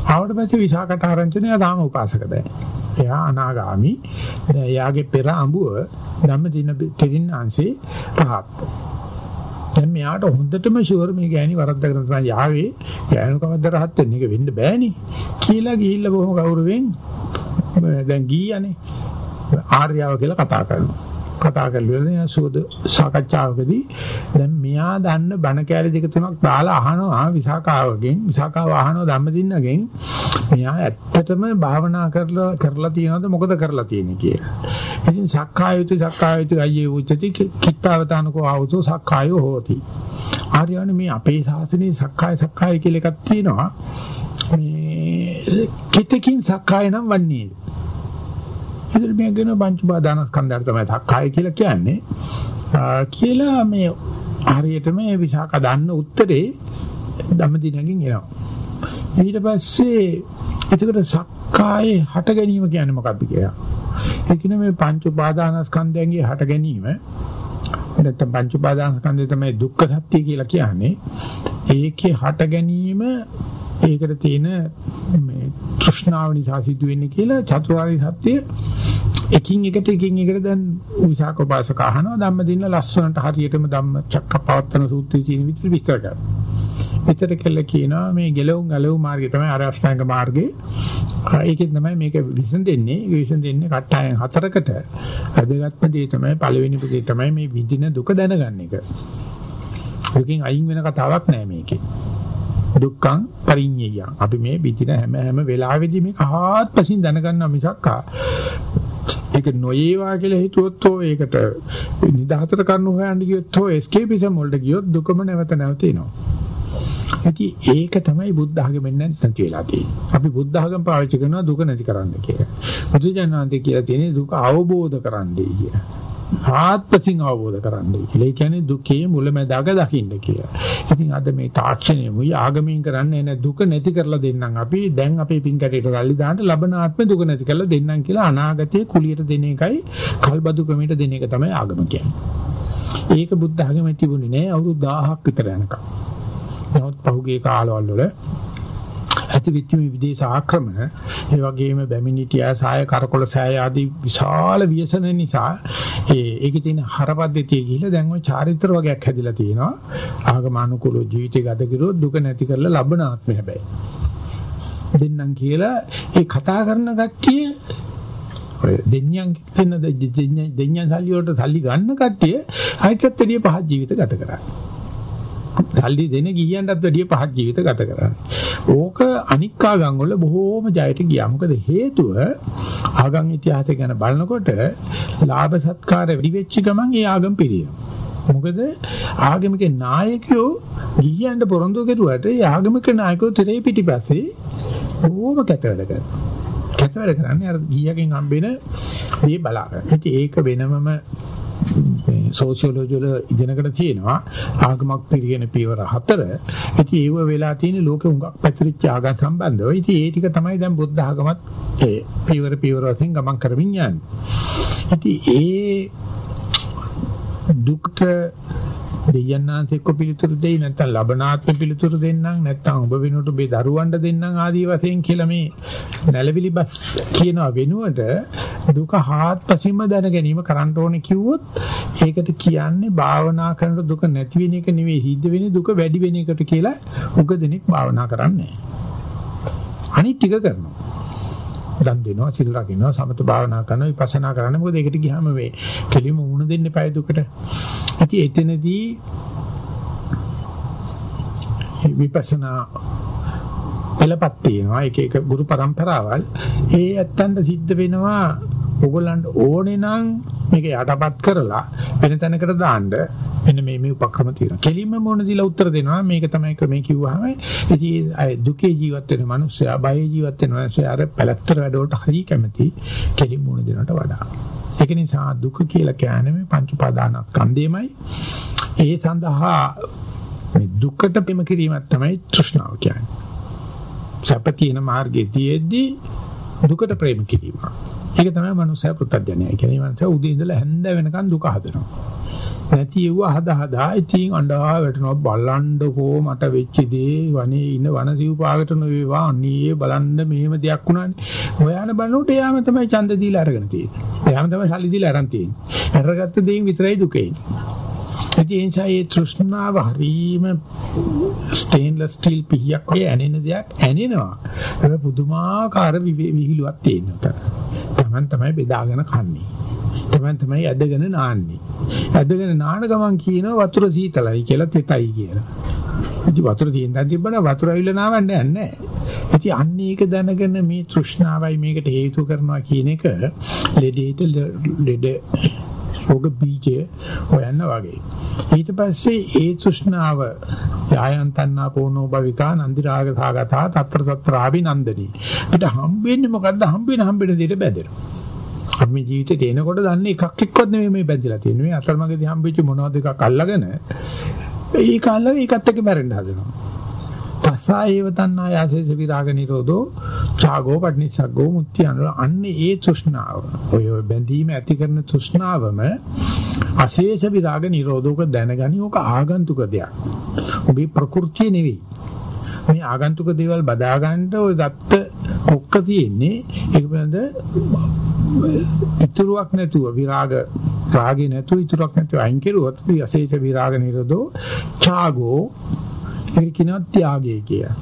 ආවට පස්සේ විසාකට ආරංචිනේ තාම උපාසක දැන්. එයා අනාගාමි. එයාගේ පෙර අඹුව ධම්මදින්න කෙලින්නාංශේ රහත්. දැන් මෙයාට හොඳටම ෂුවර් මේ ගෑණි වරද්දගෙන තමයි යාවේ. ගෑනු කවද්ද රහත් වෙන්නේ? ඒක වෙන්න බෑනේ. කියලා ගිහිල්ලා බොහොම ගෞරවයෙන් දැන් ගියානේ. ආර්යාව කියලා කතා කරනවා. කතා කරලා සෝද සාකච්ඡාවකදී දැන් මෙයා දන්න බණ කෑලි දෙක තුනක් දාලා අහනවා විසාකාවගෙන් විසාකාව අහනවා ධම්මදින්නගෙන් මෙයා ඇත්තටම භාවනා කරලා කරලා තියෙනවද මොකද කරලා තියෙන්නේ කියලා. ඉතින් සක්කායුතු සක්කායුතු අයියේ උච්චති කිත්තාවතානකෝ ආවතෝ සක්කායෝ හෝති. ආර්යවනේ මේ අපේ ශාසනයේ සක්කාය සක්කාය කියලා එකක් තියෙනවා. මේ කිතකින් සක්කාය නම් වන්නේ ඉතින් මේ කියන පංච උපාදානස්කන්ධය තමයි සක්කාය කියලා කියන්නේ. කියලා මේ හරියට මේ විසාක දන්න උත්තරේ ධම්මදිනකින් එනවා. ඊට පස්සේ එතකොට සක්කායේ හට ගැනීම කියන්නේ මොකක්ද කියලා. ඒ කියන්නේ මේ පංච උපාදානස්කන්ධයන්ගේ හට ගැනීම නැත්නම් පංච උපාදානස්කන්ධය තමයි දුක්ඛ සත්‍ය කියලා කියන්නේ. ඒකේ හට ගැනීම ඒකට තියෙන මේ තෘෂ්ණාව නිසා සිදුවෙන්නේ කියලා චතුරාර්ය සත්‍ය එකින් එකට එකින් එකට දැන් විසාක උපාසක අහනවා ධම්මදින්න ලස්සනට හරියටම ධම්ම චක්කපවත්තන සූත්‍රයේ තියෙන විදිහට විස්තර කරනවා. විතර කළ කියනවා මේ ගෙලවුම් ගලවුම් මාර්ගය තමයි අර අෂ්ටාංග මාර්ගේ. ඒකෙන් තමයි මේක විසඳෙන්නේ. විසඳෙන්නේ කට්ටයන් හතරකට. අදගත්ම දේ තමයි පළවෙනි දේ තමයි මේ විඳින දුක දැනගන්න එක. ඔකකින් අයින් වෙන කතාවක් නෑ මේකේ. දුක්ඛං පරිඤ්ඤයං. අපි මේ පිටින හැම හැම වෙලාවෙදී මේක ආත්පසින් දැනගන්නවා මිසක් ඒක නොයේවා කියලා හිතුවොත් හෝ ඒකට නිදහතර කරන්න හොයන්න ගියොත් හෝ escapeism වලට ගියොත් දුකම නැවත නැවත එනවා. ඉතින් ඒක තමයි බුද්ධ ආගමෙන් නැති වෙලා තියෙන්නේ. අපි බුද්ධ ආගම පාවිච්චි කරනවා දුක නැති කරන්න කියලා. බුදුජානනාන්තේ කියලා තියෙන්නේ දුක අවබෝධ කරන්නයි කියලා. ආත්පසින් අවබෝධ කරගන්නයි කියලා. ඒ කියන්නේ දුකේ මුලැමැදාග දකින්න කියලා. ඉතින් අද මේ තාක්ෂණය මුයි ආගමෙන් කරන්නේ නැ දුක නැති කරලා දෙන්නම් අපි දැන් අපේ පින් කැටේට ගල්ලි දාන්න ලබන ආත්මේ දුක නැති කරලා දෙන්නම් කියලා අනාගතයේ කුලියට දෙන එකයි කල්බදු ක්‍රමයට දෙන එක තමයි ආගම කියන්නේ. ඒක බුද්ධ ආගමේ තිබුණේ නෑ අවුරුදු 1000ක් විතර යනකම්. නමුත් පහුගිය කාලවල වල ඇති වෙච්ච මේ විදේශ ආක්‍රමණ ඒ වගේම බැමිණිටියා සාය කරකොල සෑය ආදී විශාල ව්‍යසන නිසා ඒ ඒකේ තියෙන හරපද්ධතිය ගිහිල්ලා දැන් ওই චාරිත්‍ර වගේක් හැදිලා තියෙනවා. ආගමනුකූල ජීවිතය ගත කරුවොත් දුක නැති කරලා ලබන ආත්මය හැබැයි. දෙන්නම් කියලා ඒ කතා කරන කට්ටිය ඔය දෙඤ්ඤන් කියන දෙඤ්ඤන් සල්ලි වලට සල්ලි ගන්න කට්ටිය අයිටත් වැඩිය පහත් ජීවිත ගත කරන්නේ. සල්ලි දෙන ගියන්ටත් වැඩිය පහක් ජීවිත ගත කරන්නේ. ඕක අනික් ආගම් වල බොහෝම ජයට ගියා. මොකද හේතුව ආගම් ඉතිහාසය ගැන බලනකොට ලාභ සත්කාර වැඩි වෙච්ච ගමන් ඒ ආගම් පිළියෙනවා. මොකද ආගමික නායකයෝ ගියන්ට පොරොන්දු කෙරුවට ඒ ආගමික නායකයෝ තිරේ පිටිපස්සේ බොහෝම කැත වැඩ කරනවා. කැත වැඩ කරන්නේ අර ගියගෙන් හම්බෙන මේ බලාගෙන. ඉතින් ඒක වෙනමම මේ සෝසියොලොජි වල ඉගෙනකට තියෙනවා ආගමක් පිළිගෙන පියවර හතර. ඉතින් ඒව වෙලා තියෙන ලෝකෙ හුඟක් පැතිරිච්ච ආගම් සම්බන්ධව. ඉතින් ඒ ටික තමයි දැන් බුද්ධ ආගමත් ඒ පියවර පියවර වශයෙන් ගමන් කරමින් යන්නේ. ඉතින් ඒ දුක්ට දෙයයන්ාන්ත එක්ක පිළිතුරු දෙයි නැත්නම් ලබනාත්ම පිළිතුරු දෙන්නම් නැත්නම් ඔබ වෙනුවට ඔබේ දරුවන්ට දෙන්නම් ආදී වශයෙන් කියලා මේ නැලවිලි බස් කියනවා වෙනුවට දුක හාත්පසින්ම දැන ගැනීම කරන්න ඕනේ කිව්වොත් ඒකට කියන්නේ භාවනා කරනකොට දුක නැති වෙන එක නෙවෙයි සිද්ධ වෙන්නේ දුක වැඩි වෙන එකට කියලා උග දෙනෙක් භාවනා කරන්නේ. අනිත් ටික කරනවා. දන් දෙනවා සිල් රකින්නවා සමත භාවනා කරනවා විපස්සනා කරනවා. මොකද ඒකට ගියාම මේ කෙලිම වුණ දෙන්න එපා දුකට. ඉතින් එතනදී විපස්සනා එලපත් තියෙනවා. එක එක ගුරු પરම්පරාවල් ඒ ඇත්තන්ට සිද්ධ වෙනවා ඕගොල්ලන්ට ඕනේ නම් මේක යටපත් කරලා වෙන තැනකට දාන්න මෙන්න මේ මේ උපක්‍රම තියෙනවා. කෙලින්ම මොන දිලා උත්තර දෙනවා මේක තමයි ක්‍රමේ කිව්වහම ඉතින් දුකේ ජීවත් වෙන මිනිස්සයා බයේ ජීවත් වෙන මිනිස්සයා අර පැලැත්තර වැඩවලට හරි කැමති කෙලින් මොන දෙනට වඩා. ඒක නිසා දුක කියලා කියන්නේ මේ පංච උපාදානස්කන්ධයමයි. ඒ සඳහා මේ දුකට පෙම කිරීමක් තමයි තෘෂ්ණාව කියන්නේ. සැප තියෙන මාර්ගයේ තියෙද්දි දුකට ප්‍රේම කිරීම. ඒක තමයි මනුස්සය පුත්තජනයයි කියන්නේ. මනුස්සය උදේ ඉඳලා හැන්ද වෙනකන් දුක හදනවා. නැති ඒව හදා හදා ඉතින් අඬා වැටෙනවා බලන්නකෝ මට වෙච්ච දේ වනේ ඉන්න වනසිව් පාගට නොවේවා අනී බලන්න මෙහෙම දෙයක් වුණානේ. හොයාන බලනකොට එයාම තමයි ඡන්ද දීලා අරගෙන තියෙන්නේ. එයාම තමයි සල්ලි දීලා අරන් තියෙන්නේ. අරගත්ත දෙයින් විතරයි දුකේ. ඒ නිසා මේ තෘෂ්ණාව හරීම ස්ටේන්ලස් ස්ටිල් පිහියක් වගේ ඇනෙන දෙයක් ඇනෙනවා. ඒක පුදුමාකාර විහිළුවක් තියෙනවා. තමන් තමයි බෙදාගෙන කන්නේ. තමන් තමයි ඇදගෙන නාන්නේ. ඇදගෙන නාන ගමන් කියනවා වතුර සීතලයි කියලා තෙතයි කියලා. ඉතින් වතුර තියෙනවා තිබ්බම වතුර ඇවිල්ලා නාවන්නේ නැහැ. ඉතින් අන්න ඒක දැනගෙන මේ තෘෂ්ණාවයි මේකට හේතු කරනවා කියන එක ලෙඩේට ලෙඩ රෝග බීජය හොයන්න වගේ. ඊට පස්සේ ඒ තෘෂ්ණාව යායන් තණ්හා පෝනෝ භවිකා නන්දි රාග සාගතා తත්‍ර తත්‍රාවි නන්දනි. අපිට හම්බෙන්නේ මොකද්ද හම්බෙන හම්බෙන දෙයට බැදෙනවා. අපි මේ ජීවිතේට එනකොට දන්නේ එකක් එක්කවත් නෙමෙයි මේ බැඳිලා තියෙන්නේ. මේ අතරමඟදී හම්බෙච්ච මොනවද එකක් අල්ලගෙන ඒක අල්ලගෙන ඒකත් එක්ක මැරෙන්න හදනවා. තස්සා ඒව තණ්හා යසේස විරාග නිරෝධෝ ඡාගෝ පටිනිසග්ගෝ මුත්‍ති අනුර. අන්නේ ඒ තෘෂ්ණාව. ඔය බැඳීම ඇති කරන තෘෂ්ණාවම අශේෂ විරාග නිරෝධෝක දැනගනි. ඕක ආගන්තුක දෙයක්. ඔබේ ප්‍රകൃතිය නෙවෙයි. මේ ආගන්තුක දේවල් බදා ගන්නට ඔය ගත්ත කොක්ක තියෙන්නේ ඒක පිළිබඳ ඉතුරුවක් නැතුව විරාග රාගේ නැතුව ඉතුරුවක් නැතුව අයින් කෙරුවොත් අශේෂ විරාග නිරෝධෝ ඡාගෝ ඒක කියනවා ත්‍යාගය කියලා.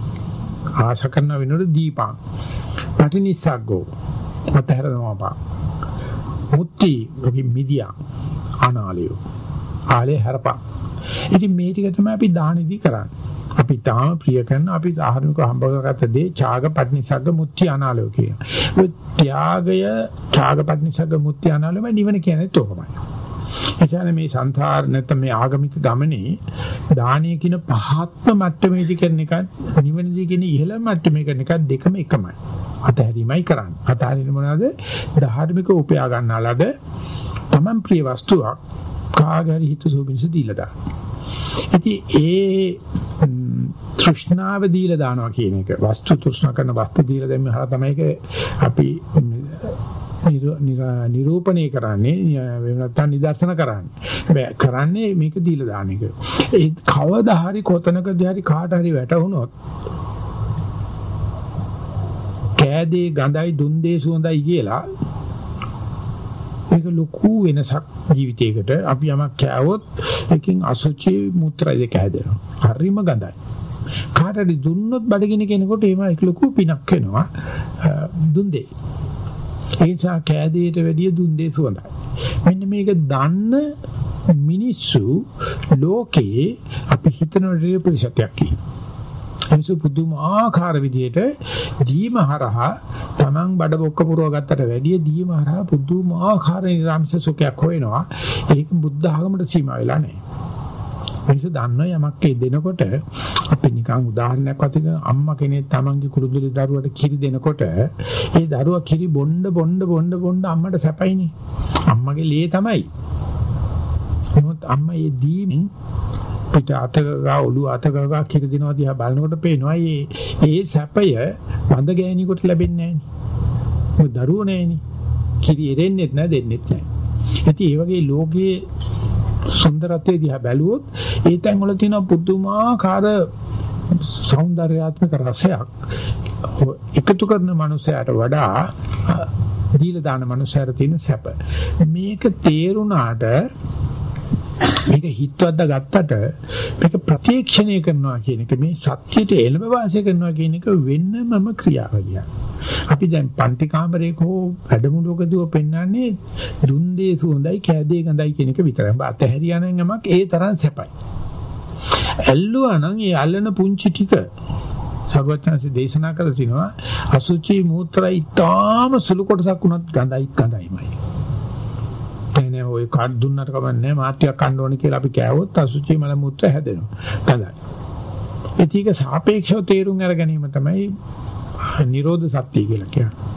ආශ කරන වෙනකොට දීපං. පටිනිස්සග්ගෝ. මතහැර දමපා. මුත්‍ති රොකි මිදියා අනාලිය. ආලේ හරපා. ඉතින් මේ ටික තමයි අපි දානෙදී කරන්නේ. අපි තාම ප්‍රිය කරන අපි ආහාරනික හම්බ කරගත්ත දේ ඡාග පටිනිසග්ග මුත්‍ති අනාලෝ කියන. ඒ ත්‍යාගය ඡාග පටිනිසග්ග මුත්‍ති අනාලෝම නිවන කියන්නේ තෝකමයි. එචාන මේ සංසාර නැත්නම් මේ ආගමික ගමනේ දානීය කියන පහත්ම මට්ටමේදී කරන එකත් නිවනදී කියන ඉහළ මට්ටමේ කරන එකත් දෙකම එකමයි. අතහැරීමයි කරන්නේ. අතහැරීම මොනවාද? ධාර්මික උපයා ගන්නාලාද තමන් ප්‍රිය වස්තුවක් කාගරි හිත සෝබින්ස දීලා දාන්න. ඉතින් ඒ තෘෂ්ණාව දීලා දානවා කියන එක වස්තු තෘෂ්ණා කරන වස්තු දීලා දැම්ම හර තමයි අපි නිරූපණය කරන්නේ එහෙම නැත්නම් නිදර්ශන කරන්නේ. කරන්නේ මේක දීලා දාන එක. ඒ කවදා හරි කොතනකදී හරි කාට හරි වැටහුනොත් කෑදේ ගඳයි දුන්දේ සුවඳයි කියලා ඒක ලොකු වෙනසක් ජීවිතයකට අපි යමක් කෑවොත් එකකින් අසුචි මුත්‍රා දෙක හැදෙනවා. හරිම ගඳයි. කාටද දුන්නොත් බඩගිනි කෙනෙකුට එහෙම ඒක ලොකු පිනක් වෙනවා. දුන්දේ ඒ නිසා කෑදේට වැඩිය දුන්දේ සුවඳයි. මෙන්න මේක දන්න මිනිස්සු ලෝකේ අපි හිතන ප්‍රතිශතයක් එනිසු පුදුමාකාර විදිහට දීම හරහා Taman බඩ බොක්ක පුරව ගත්තට වැඩිය දීම හරහා පුදුමාකාර නිරාමිෂ සුඛයක් හොයනවා. ඒක බුද්ධ ආගමට සීමා වෙලා නැහැ. මිනිස්සු දන්න යමක් ඒ දෙනකොට අපි නිකන් උදාහරණයක් වශයෙන් අම්මා කෙනෙක් තමන්ගේ කුරුදුලි දරුවට කිරි දෙනකොට ඒ දරුවා කිරි බොන්න බොන්න බොන්න බොන්න අම්මට සැපයිනේ. අම්මගේ ලේ තමයි. නමුත් අම්මා ඒ දීමින් පිට අතකගා ඔළුව අතකගා කිර දිනවා දිහා බලනකොට පේනවා මේ ඒ සැපය බඳ ගෑණියෙකුට ලැබෙන්නේ නැහැ නේ. දරුවෝ නැහැනේ. කිරි එරෙන්නෙත් නැහැ දෙන්නෙත් නැහැ. ඉතින් මේ වගේ ලෝකයේ සුන්දරත්වයේ දිහා බැලුවොත් ඒ තැන් වල තියෙන පුදුමාකාර సౌందర్యాත්මක රසයක් එකතු කරන මනුස්සයාට වඩා දීලා දාන මනුස්සයාට තියෙන සැප. මේක තේරුණාට මේක හිතවද්ද ගත්තට මේක ප්‍රත්‍යක්ෂණය කරනවා කියන එක මේ සත්‍යයට එළඹ වාසය කරනවා කියන එක වෙන්නමම ක්‍රියාවලියක්. අපි දැන් පන්ති කාමරයක හෝ වැඩමුළුවකදී පෙන්වන්නේ දුන්දේ සුවඳයි කෑදේ ගඳයි කියන එක විතරයි. අතහැරියා නම් යමක් ඒ තරම් සැපයි. ඇල්ලුවා නම් ඒ අල්ලන පුංචි ටික සර්වඥාන්සේ දේශනා කළ තිනවා අසුචි මූත්‍රා ඊටාම සුළු කොටසක් වුණත් ගඳයි ගඳයිමයි. එනේ ඔය කාඩ් දුන්නට කමන්නේ මාත්‍යක් කන්න ඕනේ කියලා අපි කෑවොත් අසුචි මල මුත්‍ර හැදෙනවා. ගඳයි. ඒක සාපේක්ෂව තේරුම් අර ගැනීම තමයි නිරෝධ සත්‍ය කියලා කියන්නේ.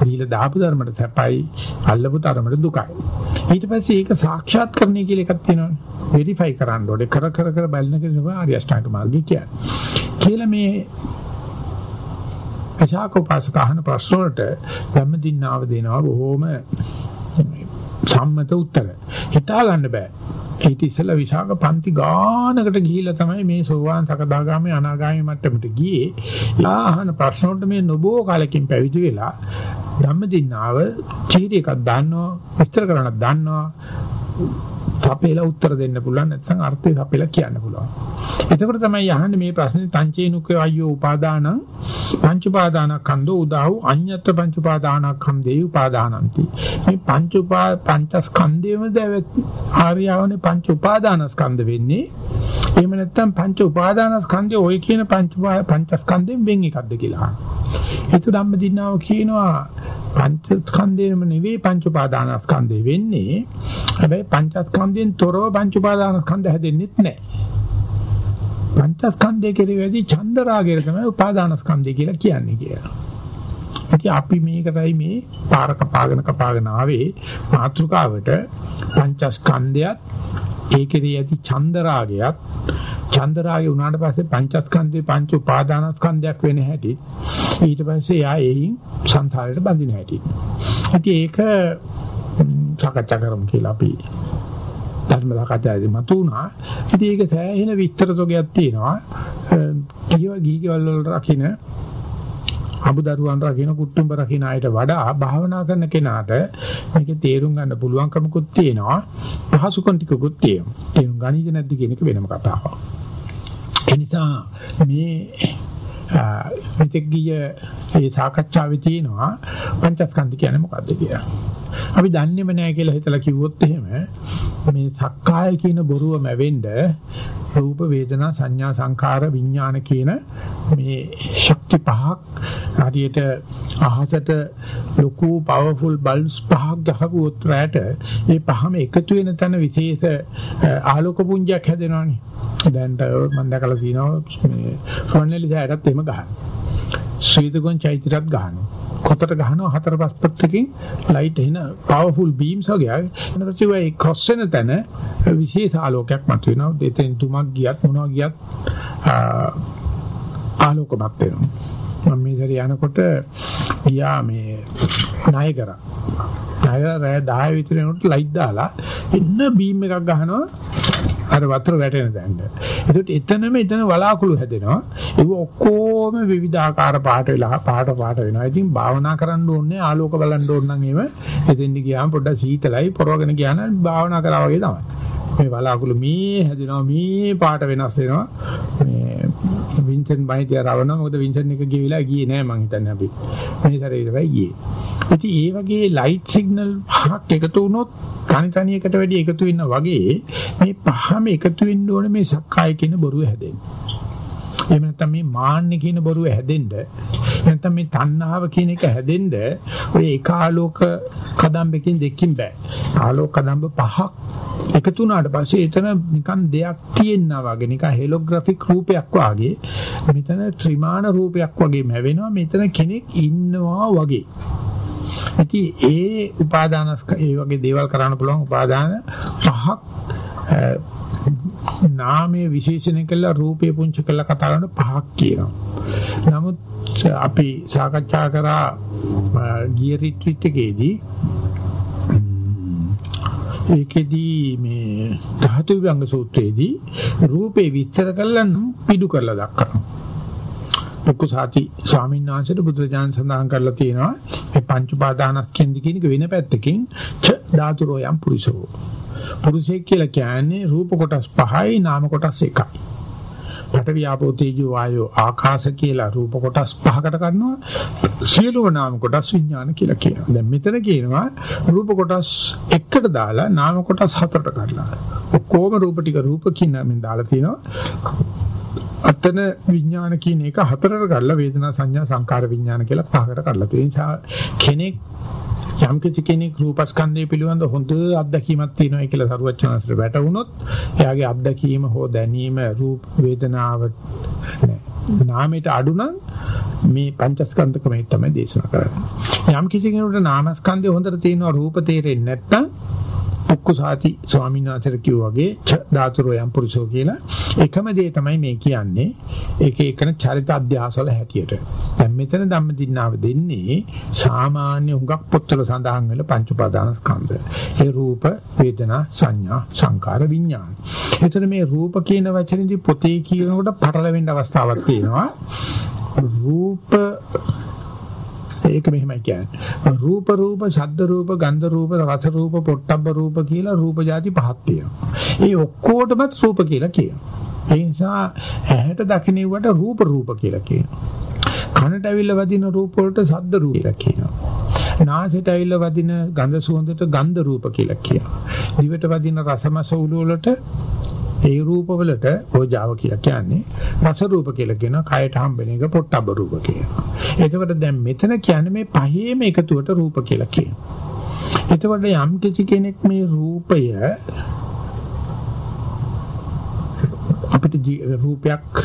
දීලා දාපු ධර්මයට සැපයි අල්ලපු ධර්මයට දුකයි. ඊට පස්සේ ඒක සාක්ෂාත් කරන්නේ කියලා එකක් තියෙනවානේ. වෙරිෆයි කරන්න ඕනේ. කර කර කර බලන කෙනෙකුට ආර්ය අෂ්ටාංග මාර්ගය කියන්නේ. කියලා මේ අශාකෝපාසක අහන ප්‍රශ්න වලට ධම්මදින්නාව දෙනවා බොහොම සම්මත උත්තර. හිතා ගන්න බෑ. ඊට ඉස්සෙල්ලා විශාක පන්ති ගානකට ගිහිල්ලා තමයි මේ සෝවාන් සකදාගාමී අනාගාමී මට්ටමට ගියේ. ලා අහන ප්‍රශ්න වලට මේ නොබෝ කාලෙකින් පැවිදි වෙලා ධම්මදින්නාව චීරි එකක් දන්නවා, විස්තර කරන්නත් දන්නවා. සපේලා උත්තර දෙන්න පුළුවන් නැත්නම් අර්ථය සපේලා කියන්න පුළුවන්. එතකොට තමයි අහන්නේ මේ ප්‍රශ්නේ තංචේනුකේ අයෝ උපාදාන පංච උපාදානස්කන්ධෝ උදාහු අඤ්ඤත් පංච උපාදානස්කන්ධේ උපාදානಂತಿ. මේ පංච උපා පංචස්කන්ධයේම ආර්යවනේ පංච උපාදානස්කන්ධ වෙන්නේ. එහෙම නැත්නම් පංච උපාදානස්කන්ධය ඔය කියන පංච පංචස්කන්ධයෙන් වෙන් එකක්ද කියලා. ඒක ධම්මදින්නාව කියනවා පංචස්කන්ධයම නෙවෙයි පංච උපාදානස්කන්ධය වෙන්නේ. හැබැයි පංචස්කන්ධයෙන් තොරව පංච උපාදානස්කන්ධ හැදෙන්නෙත් නැහැ. පංචස්කන්ධය කෙරෙහිදී ඡන්ද රාගය තමයි උපාදානස්කන්ධය කියලා කියන්නේ කියලා. ඉතින් අපි මේකටයි මේ පාර කපාගෙන කපාගෙන ආවේ මාත්‍රිකාවට පංචස්කන්ධයත් ඒකෙදී ඇති ඡන්ද රාගයත් ඡන්ද රාගය උනාට පස්සේ පංචස්කන්ධේ පංච උපාදානස්කන්ධයක් වෙන හැටි ඊට පස්සේ යා එයින් සංසාරයට බඳින හැටි. ඉතින් ඒක සාකච්ඡා කරමු කියලා අපි ධර්ම සාකච්ඡාවේදී මතුණා. ඉතින් ඒක සෑහෙන විස්තර තොගයක් තියෙනවා. කීව ගීකවල වල රකින්න අමුදරුවන් රකින්න කුට්ටුම්බ රකින්න අයට වඩා භාවනා කරන කෙනාට මේකේ තේරුම් ගන්න පුළුවන්කමකුත් තියෙනවා. පහසුකම් ටිකකුත් තියෙනවා. තේරුම් ගනිද නැද්ද කියන එක වෙනම කතාවක්. ඒ නිසා මේ මෙතෙක් ගිය මේ සාකච්ඡාවේ තියෙනවා පංචස්කන්ධ කියන්නේ මොකද්ද කියලා. අපි දන්නේම නැහැ කියලා හිතලා කිව්වොත් එහෙම මේ සක්කාය කියන බොරුව මැවෙන්න රූප වේදනා සංඥා සංකාර විඥාන කියන මේ ශක්ති පහක් හරියට අහසට ලොකු පවර්ෆුල් බල්බ්ස් පහක් ගහපුවොත් රැට මේ පහම එකතු වෙන තැන විශේෂ ආලෝක පුංජයක් හැදෙනවනේ. දැන් මම දැකලා තියෙනවා මේ ෆොන්නෙලි සෑයටත් එහෙම ගහනවා. ශ්‍රීදගොන් චෛත්‍යයත් ගහනවා. කොතට ගහනවා හතර පහ පත්තකින් ලයිට් එන පවර්ෆුල් බීම්ස් වගේ ඊට පස්සේ ඒ ක්‍රොස් වෙන තැන විශේෂ ආලෝකයක් මතුවෙනවා දෙතෙන් තුමක් ගියත් මොනවා ගියත් ආලෝකමත් වෙනවා මම මේ සැරේ යනකොට ගියා මේ නායකරා නායකරා රෑ 10 විතර වෙනකොට ලයිට් දාලා එන්න බීම් එකක් ගහනවා අර වතුර වැටෙන තැනට. ඒකට එතනම එතන වලාකුළු හැදෙනවා. ඒක ඔක්කොම විවිධාකාර පාට වෙලා පාට පාට වෙනවා. ඉතින් භාවනා කරන්න ඕනේ ආලෝක බලන්න ඕන නම් එහෙම එතෙන්දි ගියාම පොඩ්ඩක් සීතලයි පොරවගෙන ගියා නම් භාවනා කරා වගේ තමයි. මේ වලාකුළු මේ හැදෙනවා මේ පාට වෙනස් වෙනවා. මේ වින්සන් බයිටිය රවණ මොකද වින්සන් එක ගිහිලා ගියේ නෑ මං හිතන්නේ අපි. මේ සැරේ ඉවරයි ගියේ. ඉතින් ඒ වගේ ලයිට් සිග්නල් පහක් එකතු වුණොත් තනි තනි එකට වැඩි එකතු වෙනා වගේ මේ පහම එකතු වෙන්න ඕනේ මේ සක්කාය කියන බොරුව හැදෙන්න. එහෙම නැත්නම් මේ මාන්න කියන බොරුව හැදෙන්න නැත්නම් මේ තණ්හාව කියන එක හැදෙන්න ඔය ඒකාලෝක කදම්බකින් දෙකකින් බෑ. ආලෝක කදම්බ පහක් එකතු වුණාට පස්සේ එතන නිකන් දෙයක් තියෙනවා වගේ නිකන් හෙලෝග්‍රැෆික් රූපයක් වගේ මෙතන ත්‍රිමාන රූපයක් වගේ මැවෙනවා මෙතන කෙනෙක් ඉන්නවා වගේ. ඉතින් ඒ උපාදානස්ක ඒ වගේ දේවල් කරන්න පුළුවන් උපාදාන පහක් නාමයේ විශේෂණය කළා රූපේ පුංචි කළා කතා කරන පහක් කියනවා. නමුත් අපි සාකච්ඡා කරා ගිය රිට්‍රීට් එකේදී ඒකෙදී මේ ධාතු විභංග සූත්‍රයේදී රූපේ විස්තර කළා නම් පිටු කරලා දක්වනවා. පුක්කුසාති ස්වාමීන් වහන්සේට බුදුරජාණන් සඳහන් කරලා තියෙනවා මේ පංච උපාදානස්කන්ධ කියන එක වෙන පැත්තකින් ච ධාතුරෝ යම් පුරුෂෝ. පුරුෂයෙක් කියලා කියන්නේ රූප කොටස් පහයි නාම කොටස් එකයි. පඨවි ආපෝ තේජෝ වායෝ ආකාශ කියලා රූප කොටස් පහකට ගන්නවා සියලුම නාම කොටස් විඥාන කියලා කියනවා. දැන් මෙතන කියනවා රූප කොටස් එකට දාලා නාම කොටස් හතරට කරලා. ඔක්කොම රූප ටික රූප කියන මෙන් දාලා තියෙනවා. අතන විඥාන කියන එක හතරට කරලා වේදනා සංඥා සංකාර විඥාන කියලා පහකට කරලා තියෙනවා. කෙනෙක් යම් කිසි කෙනෙක් රූපස්කන්ධය පිළිබඳ හොඳ අත්දැකීමක් තියෙනවා කියලා සරුවචනසට වැටහුනොත් එයාගේ අත්දැකීම හෝ දැනීම රූප වේදනාව නාමයට අඩු නම් මේ පංචස්කන්ධ ක්‍රමයට තමයි දේශනා කරන්නේ. යම් කිසි කෙනෙකුට නාමස්කන්ධය හොඳට තියෙනවා රූප තේරෙන්නේ නැත්නම් ඔක්කුසාති ස්වාමීන් වහන්සේට කිව්වා වගේ ධාතුරෝ යම් පුරුෂෝ කියලා. එකම දේ තමයි මේ කියන්නේ. ඒක එකන චරිත අධ්‍යාසවල හැටියට. දැන් මෙතන ධම්මදින්නාව දෙන්නේ සාමාන්‍ය හුඟක් පොත්වල සඳහන් වෙන පංච උපාදාන ස්කන්ධ. ඒ රූප වේදනා සංඥා සංකාර විඥාන. එතන මේ රූප කියන වචනේදී පොතේ කියනකොට පටලවෙන්න අවස්ථාවක් තියෙනවා. රූප ඒක මෙහෙමයි කියන්නේ. රූප රූප, ශබ්ද රූප, ගන්ධ රූප, රස රූප, පොට්ටබ්බ රූප කියලා රූප જાති පහක් තියෙනවා. ඒ ඔක්කොටමත් රූප කියලා කියනවා. ඒ නිසා ඇහැට දකින්නවට රූප රූප කියලා කියනවා. කනට ඇවිල්ලා වදින රූප වලට ශබ්ද රූප කියලා කියනවා. නාසයට ඇවිල්ලා වදින ගන්ධ සුවඳට ගන්ධ රූප කියලා කියනවා. දිවට වදින රසමස උළු වලට ඒ රූපවලට ඕජාව කියලා කියන්නේ රස රූප කියලා කියනවා කයට හම්බෙන එක පොට්ටබ්බ රූප කියනවා. එතකොට දැන් මෙතන කියන්නේ මේ පහේම එකතුවට රූප කියලා කියනවා. එතකොට යම් කිසි කෙනෙක් මේ රූපය අපිට රූපයක්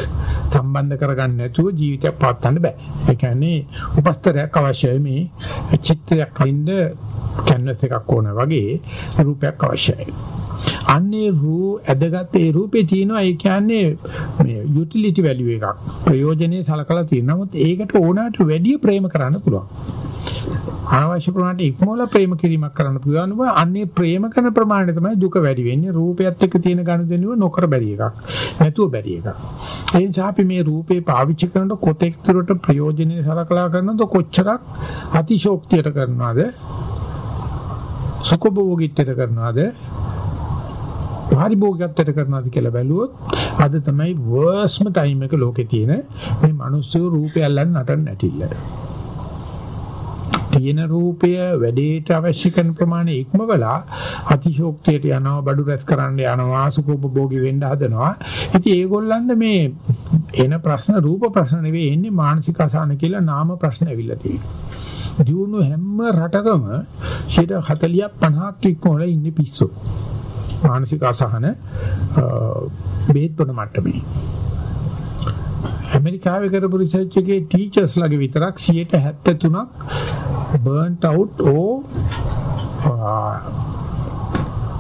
සම්බන්ධ කරගන්න නැතුව ජීවිතයක් පවත්වන්න බෑ. ඒ කියන්නේ උපස්තරයක් අවශ්‍යයි මේ චිත්‍රයක් අයින්ද කැන්වස් එකක් ඕන වගේ රූපයක් අවශ්‍යයි. අන්නේ රූ ඇදගත් ඒ රූපේ තියෙනවා. ඒ කියන්නේ මේ යුටිලිටි වැලියු එකක්. ප්‍රයෝජනේ සලකලා තියෙනවා. නමුත් ඒකට ඕනෑමට වැඩි ප්‍රේම කරන්න පුළුවන්. අනවශ්‍ය ප්‍රමාණයට ඉක්මවල ප්‍රේම කිරීමක් කරන්න පුළුවන්. ව අන්නේ ප්‍රේම කරන ප්‍රමාණය තමයි දුක වැඩි වෙන්නේ. රූපයත් එක්ක තියෙන ගනුදෙනුව නොකර බැරි එකක්. නැතුව බැරි එකක්. ඒ නිසා අපි මේ රූපේ පාවිච්චි කරනකොට කොතෙක් දුරට ප්‍රයෝජනේ සලකලා කරනවද? කොච්චරක් අතිශෝක්තියට කරනවද? සුඛභෝගීත්වයට කරනවද? පාරිභෝගිකත්වයට කරනවාද කියලා බැලුවොත් අද තමයි වර්ස්ම ටයිම් එක ලෝකේ තියෙන මේ මිනිස්සු රූපය අල්ලන්න නටන්න නැටිල්ල. තියෙන රූපය වැඩේට අවශ්‍ය කරන ප්‍රමාණය ඉක්මවලා අතිශෝක්තියට යනවා බඩු රැස් කරන්න යනවා සුඛෝපභෝගී වෙන්න හදනවා. ඉතින් ඒගොල්ලන්ට මේ එන ප්‍රශ්න රූප ප්‍රශ්න නෙවෙයි එන්නේ මානසික අසහන කියලා නාම ප්‍රශ්න ඇවිල්ලා තියෙනවා. දියුණු හැම රටකම 40ක් 50ක් ඉක්මවලා ඉන්නේ පිස්සෝ. මානසික අසහන බේත් බොන මට්ටමේ. ඇමරිකාවේ කරපු රිසර්ච් එකේ ටීචර්ස්ලාගේ විතරක් 73ක් burnt out or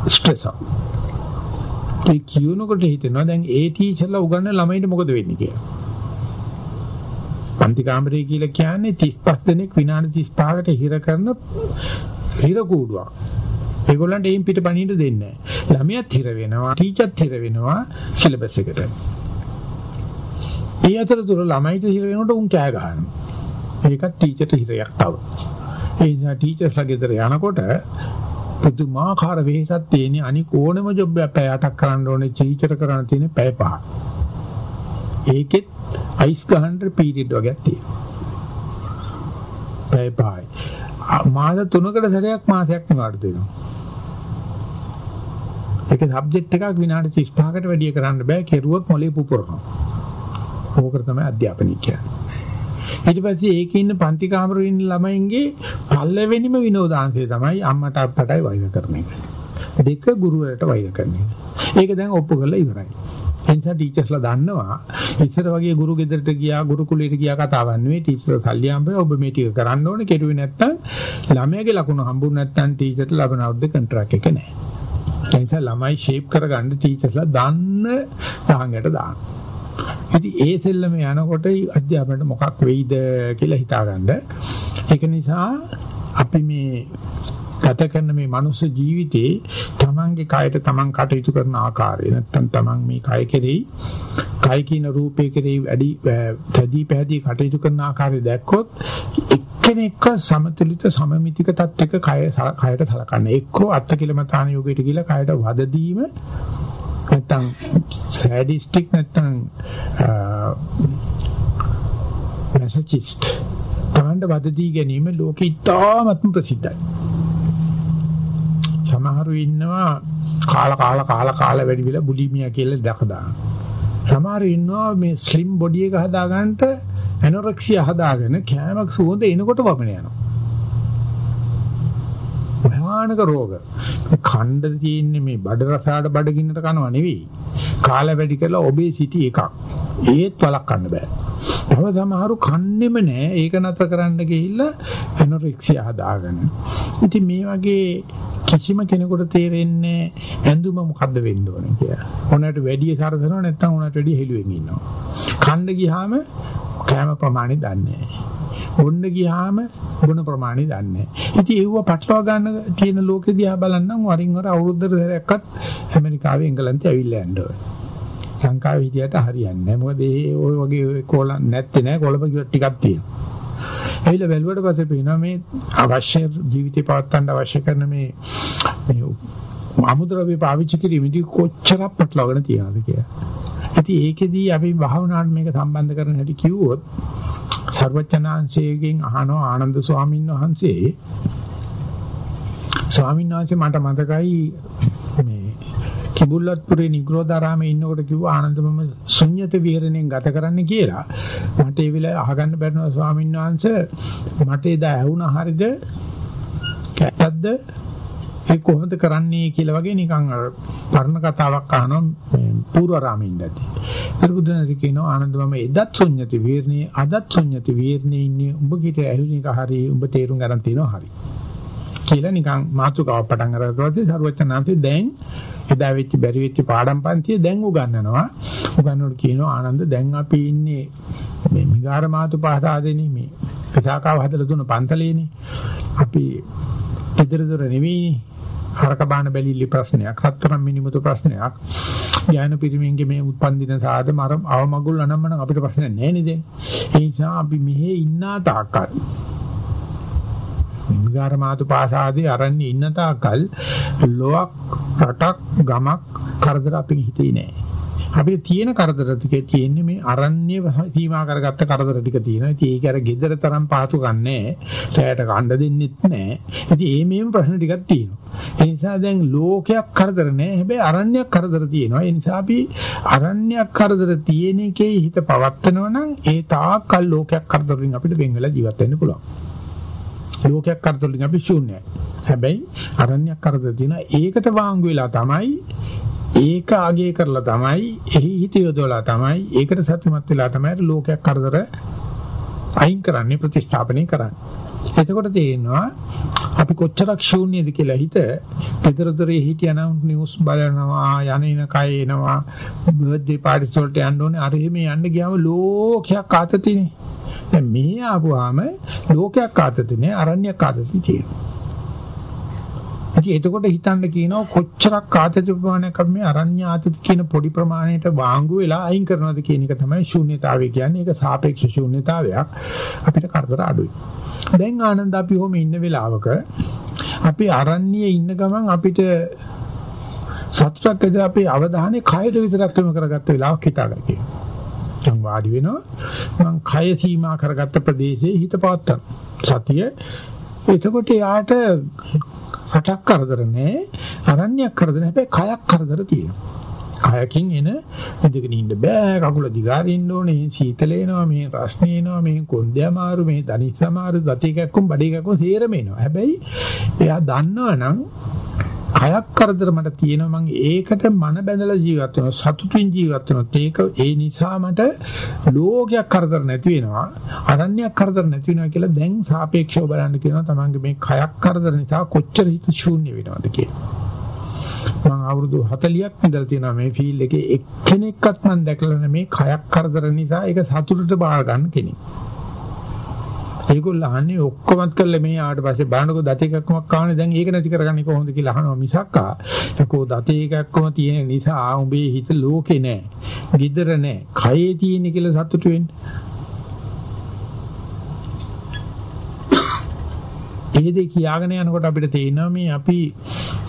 stress out. ඒ කියනකොට හිතෙනවා දැන් ඒ ටීචර්ලා උගන්වන ළමයින්ට මොකද වෙන්නේ කියලා. පන්ති කාමරේ කියලා කියන්නේ 35 දෙනෙක් විනාඩි 35කට හිර කරන හිර කූඩුවක්. ඒගොල්ලන්ට එයින් පිට පණින්න දෙන්නේ නැහැ. ළමයාත් හිර වෙනවා, ටීචර්ත් හිර වෙනවා සිලබස් එකට. ඒ අතරතුර ළමයිට හිර වෙනකොට උන් කෑ ගහනවා. ඒකත් ටීචර්ට හිරයක් තව. ඒ නිසා ටීචර්ස්ලා ගෙදර යනකොට පුදුමාකාර වෙහසක් තියෙන අනික ඕනම ජොබ් එකක් පැය 8ක් කරන්න ඕනේ ටීචර් කරන්න තියෙන පැය 5. ඒකෙත් අයිස් ගහන්න පීරියඩ් වගේක් තියෙනවා. පැය 5යි. මාස 3කට සැරයක් මාසයක් නිවාඩු දෙනවා. ඒක සබ්ජෙක්ට් එකක් විනාඩි 35කට වැඩි කරන්න බෑ කෙරුවොත් මොලේ පුපුරනවා. ඕක තමයි අධ්‍යාපනය කියන්නේ. ඊට පස්සේ ඒකේ ඉන්න පන්ති කාමරේ ඉන්න ළමයින්ගේ පල්ලෙවෙනිම විනෝදාංශය තමයි අම්මට අප්පටයි වෛර කරන එක. දෙක ගුරුවරට වෛර කරන එක. ඒක දැන් ඔප්පු කරලා ඉවරයි. එනිසා ටීචර්ස්ලා දන්නවා ඉස්සර වගේ ගුරු ගෙදරට ගියා ගුරුකුලයට ගියා කතාවක් නෙවෙයි ටීචර්ස් සල්ලි හම්බෙයි ඔබ මේ ටික කරන්න ඕනේ කෙරුවේ නැත්තම් ළමයාගේ ලකුණු හම්බුනේ නැත්තම් ටීචර්ට ලබන අවුරුද්ද කොන්ට්‍රැක්ට් එක නැහැ. ඒ නිසා ළමයි ෂේප් කරගන්න ටීචර්ස්ලා දන්න තාංගයට දාන්න. ඉතින් ඒ සෙල්ලම යනකොට අධ්‍යාපනයට මොකක් වෙයිද කියලා හිතාගන්න. ඒක නිසා අපි මේ ගත කරන මේ මනුස්ස ජීවිතේ තමන්ගේ කයට තමන් කටයුතු කරන ආකාරය. නැත්තම් තමන් මේ කය කෙරෙහි කය කියන රූපේ කෙරෙහි වැඩි තැදී පැහැදී කටයුතු කරන ආකාරය දැක්කොත් එක්කෙනෙක්ව සමතුලිත සමමිතික තත්ත්වයක කය කයට සලකන්න. එක්කෝ අත්ති කිලමතාන යෝගයට ගිහිලා කයට වද දීම නැත්තම් සැඩිස්ටික් නැත්තම් මැසචිස්ට්. තමන්ට වද දී ගැනීම ලෝකෙ ඉතාමත්ම ප්‍රසිද්ධයි. සමහරු ඉන්නවා කාලා කාලා කාලා කාලා වැඩි වෙලා බුලිමියා කියලා දැක දාන. සමහරු ඉන්නවා මේ ස්ලිම් බොඩි එක හදාගන්නට ඇනොරෙක්සියා හදාගෙන කෑමක් සුවඳ එනකොට වමන යනවා. භයානක රෝග. ඛණ්ඩ තියෙන්නේ මේ බඩ රසාඩ බඩගින්නට කනවා නෙවෙයි. කාලා වැඩි කරලා ඔබේසිටි එකක්. ඒත් වළක්වන්න බෑ. තව සමහරු කන්නේම නෑ. ඒක නතර කරන්න ගිහිල්ලා ඇනොරෙක්සියා හදාගන්න. ඉතින් මේ වගේ කිසිම කෙනෙකුට තේරෙන්නේ ඇඳුම මොකද්ද වෙන්න ඕනේ කියලා. ඕනකට වැඩි සරසනවා නැත්නම් ඕනකට වැඩි හෙළුවෙන් ඉන්නවා. කන්න ගියාම කෑම ප්‍රමාණය දන්නේ නැහැ. බොන්න ගියාම බොන ප්‍රමාණය දන්නේ නැහැ. ඉතින් ඒව පටලවා ගන්න තියෙන ලෝකෙ දිහා බලනනම් වරින් වර අවුරුද්දකට සැරයක්වත් ඇමරිකාවේ එංගලන්තේ ඇවිල්ලා යන්න ඕනේ. ලංකාවේ හිටියට හරියන්නේ නැහැ. මොකද ඒ ඔය වගේ කොළ නැත්තේ නෑ කොළඹ ටිකක් තියෙනවා. ඇවිල්ලා බැලුවට පස්සේ පේනවා මේ අවශ්‍ය ජීවිතේ පවත්වන්න අවශ්‍ය කරන මේ මේ අමුද්‍රව්‍ය පාවිච්චි කිරීමේදී කොච්චර පටලවාගෙන තියනවද කියලා. ඉතින් ඒකෙදී අපි භාවනාවට මේක සම්බන්ධ කරන හැටි කිව්වොත් සර්වචනාංශයෙන් අහනවා ආනන්ද ස්වාමීන් වහන්සේ ස්වාමීන් වහන්සේ මට මතකයි මේ කිඹුල්ලත්පුරේ නිග්‍රෝධාරාමේ ඉන්නකොට කිව්වා ආනන්ද මම ශුන්්‍යත විහරණයෙන් ගත කරන්න කියලා. මට ඒ වෙලාවේ අහගන්න බැරිනවා ස්වාමීන් වහන්සේ මට එදා ඇහුණා හරිද කැටද්ද ඒ කොහොමද කරන්නේ කියලා වගේ නිකන් අර පරණ කතාවක් අහනවා පූර්වරාමේ ඉඳදී. බුදුදහම කියනවා ආනන්ද මම එදත් ශුන්්‍යත විහරණේ අදත් ශුන්්‍යත විහරණේ ඉන්නේ උඹ කිට ඇහුණේක හරි උඹ තේරුම් ගන්න තියෙනවා හරි. කියලා නිකන් මාතුකාව පටන් අරගත්තා සරුවචනාන්තේ දැන් එදා වෙච්ච බැරි වෙච්ච පාඩම් පන්තිය දැන් උගන්වනවා උගන්වනකොට කියනවා ආනන්ද දැන් අපි ඉන්නේ මේ මිගාර මාතු පහසාදෙනේ මේ කසාකාව හදලා දුන්න පන්තලේනේ අපි ඉදිරියදර නෙවෙයි හරක බාන බැලිලි ප්‍රශ්නයක් හතරම් මිනිමුතු ප්‍රශ්නයක්. ඥාන පිරිමින්ගේ මේ උත්පන්දින සාද මර අවමගුල් අනම්මන අපිට ප්‍රශ්න නැහැ නේද ඒ නිසා අපි මෙහෙ ඉන්නා තාක්කල්. විගාර මාතු පාසාදී අරන්නේ ඉන්න තාකල් ලොවක් රටක් ගමක් කරදර අපි හිතේ නෑ. අපිට තියෙන කරදර ටිකේ තියෙන්නේ මේ අරණ්‍ය සීමා කරගත්ත කරදර ටික තියෙනවා. ඉතින් ඒක අර gedara තරම් පාතු ගන්නෑ. රැයට කණ්ඩ දෙන්නෙත් නෑ. ඉතින් ඒ මේම ප්‍රශ්න ටිකක් තියෙනවා. ඒ නිසා දැන් ලෝකයක් කරදර නෑ. හැබැයි අරණ්‍යයක් කරදර තියෙනවා. ඒ නිසා අපි අරණ්‍යයක් කරදර තියෙන එකේ හිත පවත්නවා නම් ඒ තාක්කල් ලෝකයක් කරදරින් අපිට වෙන් වෙලා ජීවත් වෙන්න පුළුවන්. ලෝකයක් කරදොලින් අපි ශූන්‍යයි. හැබැයි අරණ්‍යයක් කරදර තියෙනවා. ඒකට වාංගු වෙලා තමයි ඒක ආගේ කරලා තමයි එහි හිත යොදවලා තමයි ඒකට සත්‍යමත් වෙලා තමයි ලෝකයක් කරදර අයින් කරන්නේ ප්‍රතිස්ථාපනය කරන්නේ. එතකොට තේරෙනවා අපි කොච්චරක් ශූන්‍යද කියලා හිත පෙතරතරේ හිටියනම් නිවුස් බලනවා යන ඉන කය එනවා බර්ත්ඩේ පාටිස් වලට යන්න ඕනේ අර එහෙම යන්න ගියාම ලෝකයක් ආතතිනේ දැන් මෙහි ආපුවාම ලෝකයක් ආතති නෑ අරණ්‍යයක් ආතති තියෙනවා. ඉතින් එතකොට හිතන්න කියනවා කොච්චරක් ආතති ප්‍රමාණයක් අපි මේ අරණ්‍ය ආතති කියන පොඩි ප්‍රමාණයට වාංගු වෙලා අයින් කරනවද කියන එක තමයි ශූන්‍යතාවය කියන්නේ. ඒක සාපේක්ෂ ශූන්‍යතාවයක්. අපිට කරදර අඩුයි. දැන් ආනන්ද අපි කොහොම ඉන්න වෙලාවක අපි අරණ්‍යයේ ඉන්න ගමන් අපිට සතුටක් ඇද අපේ අවධානය කයට විතරක් යොමු කරගත්ත වෙලාවක් හිතාගන්න කියනවා. දැන් වාඩි වෙනවා මං කය සීමා කරගත්ත ප්‍රදේශයේ හිත පවත්තන සතිය එතකොට යාට රටක් කරදර නැහැ අරණ්‍යයක් කරදර නැහැ හැබැයි කයක් කරදර තියෙනවා. කයකින් එන ඉඳගෙන ඉන්න බෑ. කකුල දිගාරින්න ඕනේ. සීතල එනවා මේ රස්නේ එනවා මේ කොන්දේ අමාරු මේ දනිස් අමාරු ගති එකක්කුම් බඩ එකක්කුම් සේරම එනවා. හැබැයි එයා දන්නවනම් කයක් කරදර මට තියෙනවා මම ඒකට මන බැඳලා ජීවත් වෙනවා සතුටින් ජීවත් වෙනවා. ඒක ඒ නිසා මට ලෝකයක් කරදර නැති වෙනවා අනන්‍යයක් කරදර නැති වෙනවා කියලා දැන් සාපේක්ෂව බලන්න කියනවා. තමන්ගේ මේ කයක් කරදර නිසා කොච්චර හිත ශූන්‍ය වෙනවද කියලා. මම අවුරුදු 40ක් ඉඳලා තියෙනවා මේ ෆීල්ඩ් එකේ එක්කෙනෙක්වත් මම දැකලා නැහැ මේ කයක් කරදර නිසා ඒක සතුටට බාර ගන්න කෙනෙක් ඒගොල්ලෝ අහන්නේ ඔක්කොමත් කරලා මේ ආවට පස්සේ බලනකො දත එකක්මක් කාවනේ දැන් ඒක නැති කරගන්නේ කොහොමද කියලා අහනවා මිසක් ආ ඒකෝ දත එකක්ම තියෙන නිසා උඹේ හිත ලෝකේ නෑ. গিදර නෑ. කයේ තියෙන කියලා සතුටු වෙන්න. ඒ දෙක කියාගෙන යනකොට අපිට තේරෙනවා මේ අපි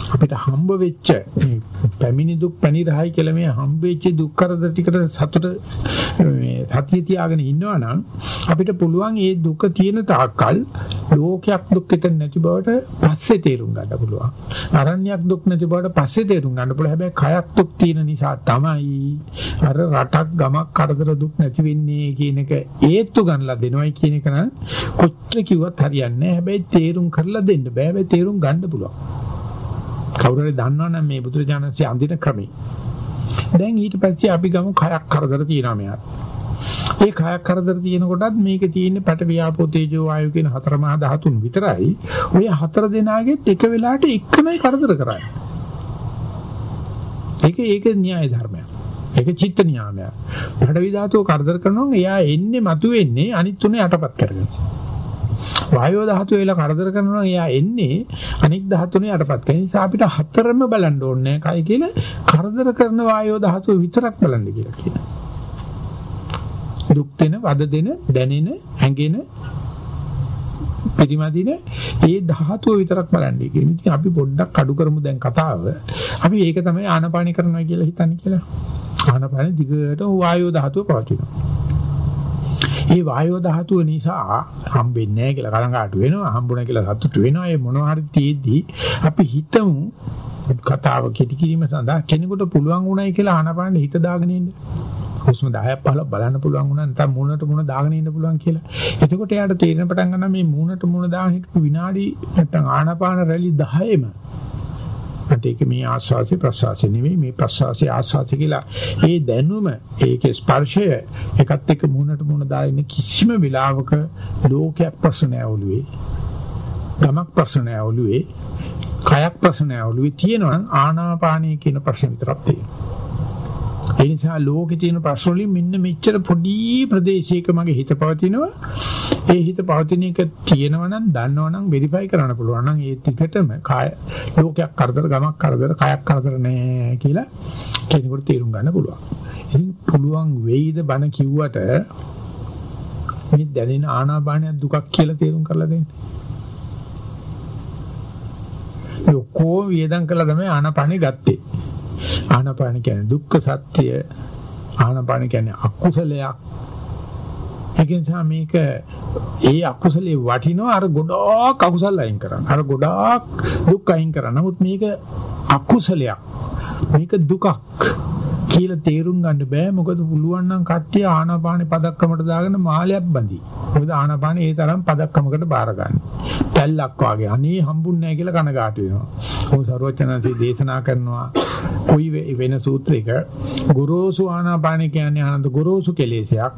අපිට හම්බ වෙච්ච මේ පැමිණි දුක් පැනිරහයි කියලා මේ හම්බ වෙච්ච දුක් කරදර ටිකට සතුට මේ සතිය තියාගෙන ඉන්නවා නම් අපිට පුළුවන් මේ දුක තියෙන තාක්කල් ලෝකයක් දුක් හිතෙන්නේ නැති බවට පස්සේ තේරුම් ගන්න පුළුවන්. අරණ්‍යයක් දුක් නැති බවට පස්සේ තේරුම් ගන්න පුළුවන්. හැබැයි කයක් දුක් තියෙන නිසා තමයි අර රටක් ගමක් කරදර දුක් නැති වෙන්නේ කියන එක ඒත්තු ගන්නලා දෙනවයි කියන එක නම් කොච්චර කිව්වත් හරියන්නේ නැහැ. හැබැයි තේරුම් කරලා දෙන්න බෑ. හැබැයි තේරුම් ගන්න පුළුවන්. කවුරු හරි දන්නවනම් මේ බුදුරජාණන්සේ අඳින ක්‍රමේ. දැන් ඊට පස්සේ අපි ගමු කයක් කරදර තියෙනවා මෙයාට. ඒ කයක් කරදර තියෙනකොටත් මේකේ තියෙන පට වියාපෝ තේජෝ වායු කියන හතර මහා ධාතුන් විතරයි. ඔය හතර දෙනාගෙත් එක වෙලාවට එකමයි කරදර කරන්නේ. ඒක ඒක න්‍යාය ධර්මයක්. ඒක චිත්ත නියාමයක්. පඩවි ධාතුව කරදර කරනවා එයා එන්නේ මතුවෙන්නේ අනිත් තුනේ යටපත් කරගෙන. වායෝ ධාතුව වෙලා කරදර කරනවා එයා එන්නේ අනික් ධාතුනේ යටපත් කරන නිසා අපිට හතරම බලන්න ඕනේ කයි කියලා කරදර කරන වායෝ ධාතුව විතරක් බලන්න කියලා කියනවා. දුක් දෙන, වද දෙන, දැනෙන, හැඟෙන පරිමදින ඒ ධාතුව විතරක් බලන්නේ කියන ඉතින් අපි පොඩ්ඩක් අඩු කරමු දැන් කතාව. අපි ඒක තමයි ආනපානි කරනවා කියලා හිතන්නේ කියලා. ආනපාන දිගට වායෝ ධාතුව පවතිනවා. ඒ වායෝ ධාතුව නිසා හම්බෙන්නේ නැහැ කියලා කලංගාටු වෙනවා හම්බුණා කියලා සතුටු වෙනවා ඒ මොනවා හරි තියේදී අපි හිතමු කතාව කෙටි කිරීම සඳහා කෙනෙකුට පුළුවන් වුණයි කියලා ආනපානෙ හිත දාගෙන ඉන්න. හුස්ම 10ක් 15ක් බලන්න පුළුවන් වුණා නැත්නම් මූණට මූණ දාගෙන ඉන්න පුළුවන් කියලා. එතකොට එයාට තේරෙන පටන් ගන්නවා මේ මූණට මූණ දාගෙන හිටපු විනාඩි නැත්නම් ආනපාන රැලි 10ෙම මට ඒක මේ ආස්වාසිය ප්‍රසවාසය නෙවෙයි මේ ප්‍රසවාසය ආස්වාසිය කියලා. ඒ දැනුම ඒකේ ස්පර්ශය එකත් එක්ක මුහුණට මුහුණ දාගෙන කිසිම වෙලාවක ලෝකයක් ප්‍රශ්න ඇවුලුවේ ගමක් ප්‍රශ්න ඇවුලුවේ කයක් ප්‍රශ්න ඇවුලුවේ තියෙනවා ආනාපානීය කියන ප්‍රශ්න විතරක් තියෙනවා. ඒ නිසා ලෝකේ තියෙන ප්‍රශ්න වලින් මෙන්න මෙච්චර පොඩි ප්‍රදේශයක මගේ හිත පවතිනවා. ඒ හිත පවතින එක තියෙනවා නම් දන්නවා නම් වෙරිෆයි කරන්න පුළුවන් නම් ඒ ටිකටම කාය ලෝකයක් කරදර ගමක් කරදර කයක් කරදර නෑ කියලා කෙනෙකුට තේරුම් ගන්න පුළුවන්. ඉතින් පුළුවන් වෙයිද බණ කිව්වට මේ දැනෙන ආනාපානය දුකක් කියලා තේරුම් කරලා දෙන්න. ඒ ඔක්කොම වියදම් කළා තමයි ආනාපානෙ ගත්තේ. ආනාපාන කියන්නේ දුක්ඛ සත්‍ය. ආනාපාන කියන්නේ අකුසලයක්. ඒක නිසා මේක ඒ අකුසලේ වටිනවා අර ගොඩාක් අකුසල අයින් කරන්න. අර ගොඩාක් දුක් අයින් කරන්න. නමුත් මේක අකුසලයක්. මේක දුකක්. කියලා තේරුම් ගන්න බෑ මොකද පුළුවන් නම් කට්ටිය ආනාපානේ පදක්කමට දාගෙන මාලයක් බඳි. මොකද ආනාපානේ ඒ තරම් පදක්කමකට බාර ගන්න. පැල්ලක් වාගේ අනේ හම්බුන්නේ නැහැ කියලා කනගාටු වෙනවා. ඔය සරුවචනන්සේ දේශනා කරනවා කොයි වෙන සූත්‍රයක ගුරුසු ආනාපානේ කියන්නේ ආනන්ද ගුරුසු කෙලෙසයක්.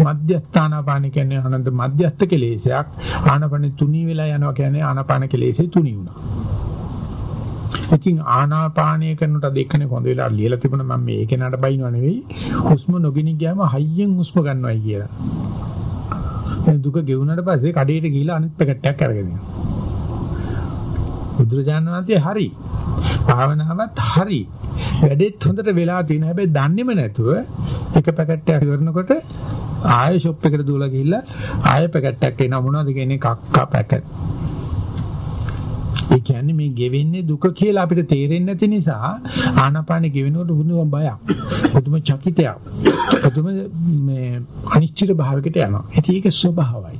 මධ්‍යස්ථ ආනාපානේ කියන්නේ ආනන්ද මධ්‍යස්ථ කෙලෙසයක්. ආනාපානේ තුනී වෙලා යනවා කියන්නේ ආනාපාන කෙලෙසේ තුනී වුණා. ඉතින් ආනාපානය කරනට දෙකනේ හොඳ වෙලා ලියලා තිබුණා මම මේ කෙනාට බයිනව නෙවෙයි හුස්ම නොගිනි ගියාම හයියෙන් හුස්ම ගන්නවයි කියලා. දැන් දුක ගෙවුනට පස්සේ කඩේට ගිහිල්ලා අනිත් පැකට් එකක් අරගෙන යනවා. බුදුරජාණන් වහන්සේ හරි. භාවනාවත් හරි. වැඩෙත් හොඳට වෙලා තියෙන හැබැයි දන්නේම නැතුව එක පැකට් එකක් ඉවරනකොට ආයෙ ෂොප් එකට දුවලා ගිහිල්ලා ආයෙ පැකට් එකක් එනවා මොනවද කියන්නේ කක්කා පැකට්. ඒ කියන්නේ මේ ගෙවෙන්නේ දුක කියලා අපිට තේරෙන්නේ නැති නිසා ආනාපානෙ ගෙවෙනකොට බුදුම බයක්. බුදුම චකිතයක්. බුදුම මේ අනිශ්චිත භාවයකට යනවා. ඉතින් ඒක ස්වභාවයි.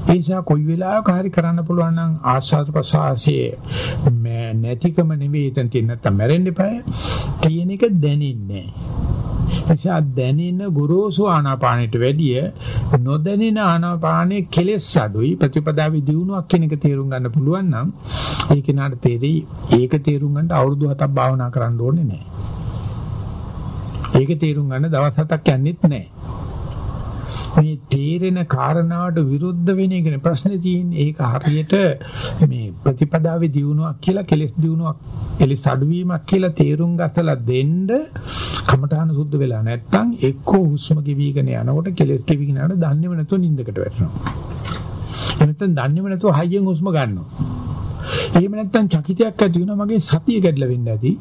ඒ නිසා කොයි වෙලාවක හරි කරන්න පුළුවන් නම් ආස්වාද ප්‍රසආසයේ නැතිකම නෙවෙයි එතන තියෙන නැත්තම් මැරෙන්න එපා. තියෙන එක දැනෙන්නේ නිසා දැනෙන ගොරෝසු ආනාපානෙට වැඩිය නොදැනෙන ආනාපානයේ කෙලෙස් අඩුයි ප්‍රතිපදාවේ දියුණුවක් කියන එක තේරුම් ගන්න පුළුවන් නම් ඒ කෙනාට තේරෙයි ඒක තේරුම් ගන්න අවුරුදු 7ක් භාවනා කරන්න ඕනේ නැහැ. ඒක තේරුම් ගන්න දවස් 7ක් යන්නෙත් නැහැ. මේ තේරෙන කාරණාවට විරුද්ධ වෙන එකනේ ප්‍රශ්නේ තියෙන්නේ. ඒක හරියට මේ ප්‍රතිපදාවේ දියුණුවක් කියලා කෙලස් දියුණුවක් කෙලස් අඩුවීමක් කියලා තේරුම් ගත්තලා දෙන්න කමඨාන සුද්ධ වෙලා නැත්තම් එක්කෝ හුස්ම ගෙවිගෙන යනකොට කෙලස් ගෙවිගෙන යනකොට දන්නේම නැතුව නිින්දකට වැටෙනවා. එනතන දන්නේම නැතුව හයියෙන් හුස්ම ගන්නවා. එහෙම නැත්තම් චකිතයක් ඇති වෙනවා මගේ සතිය කැඩලා වෙන්න ඇති.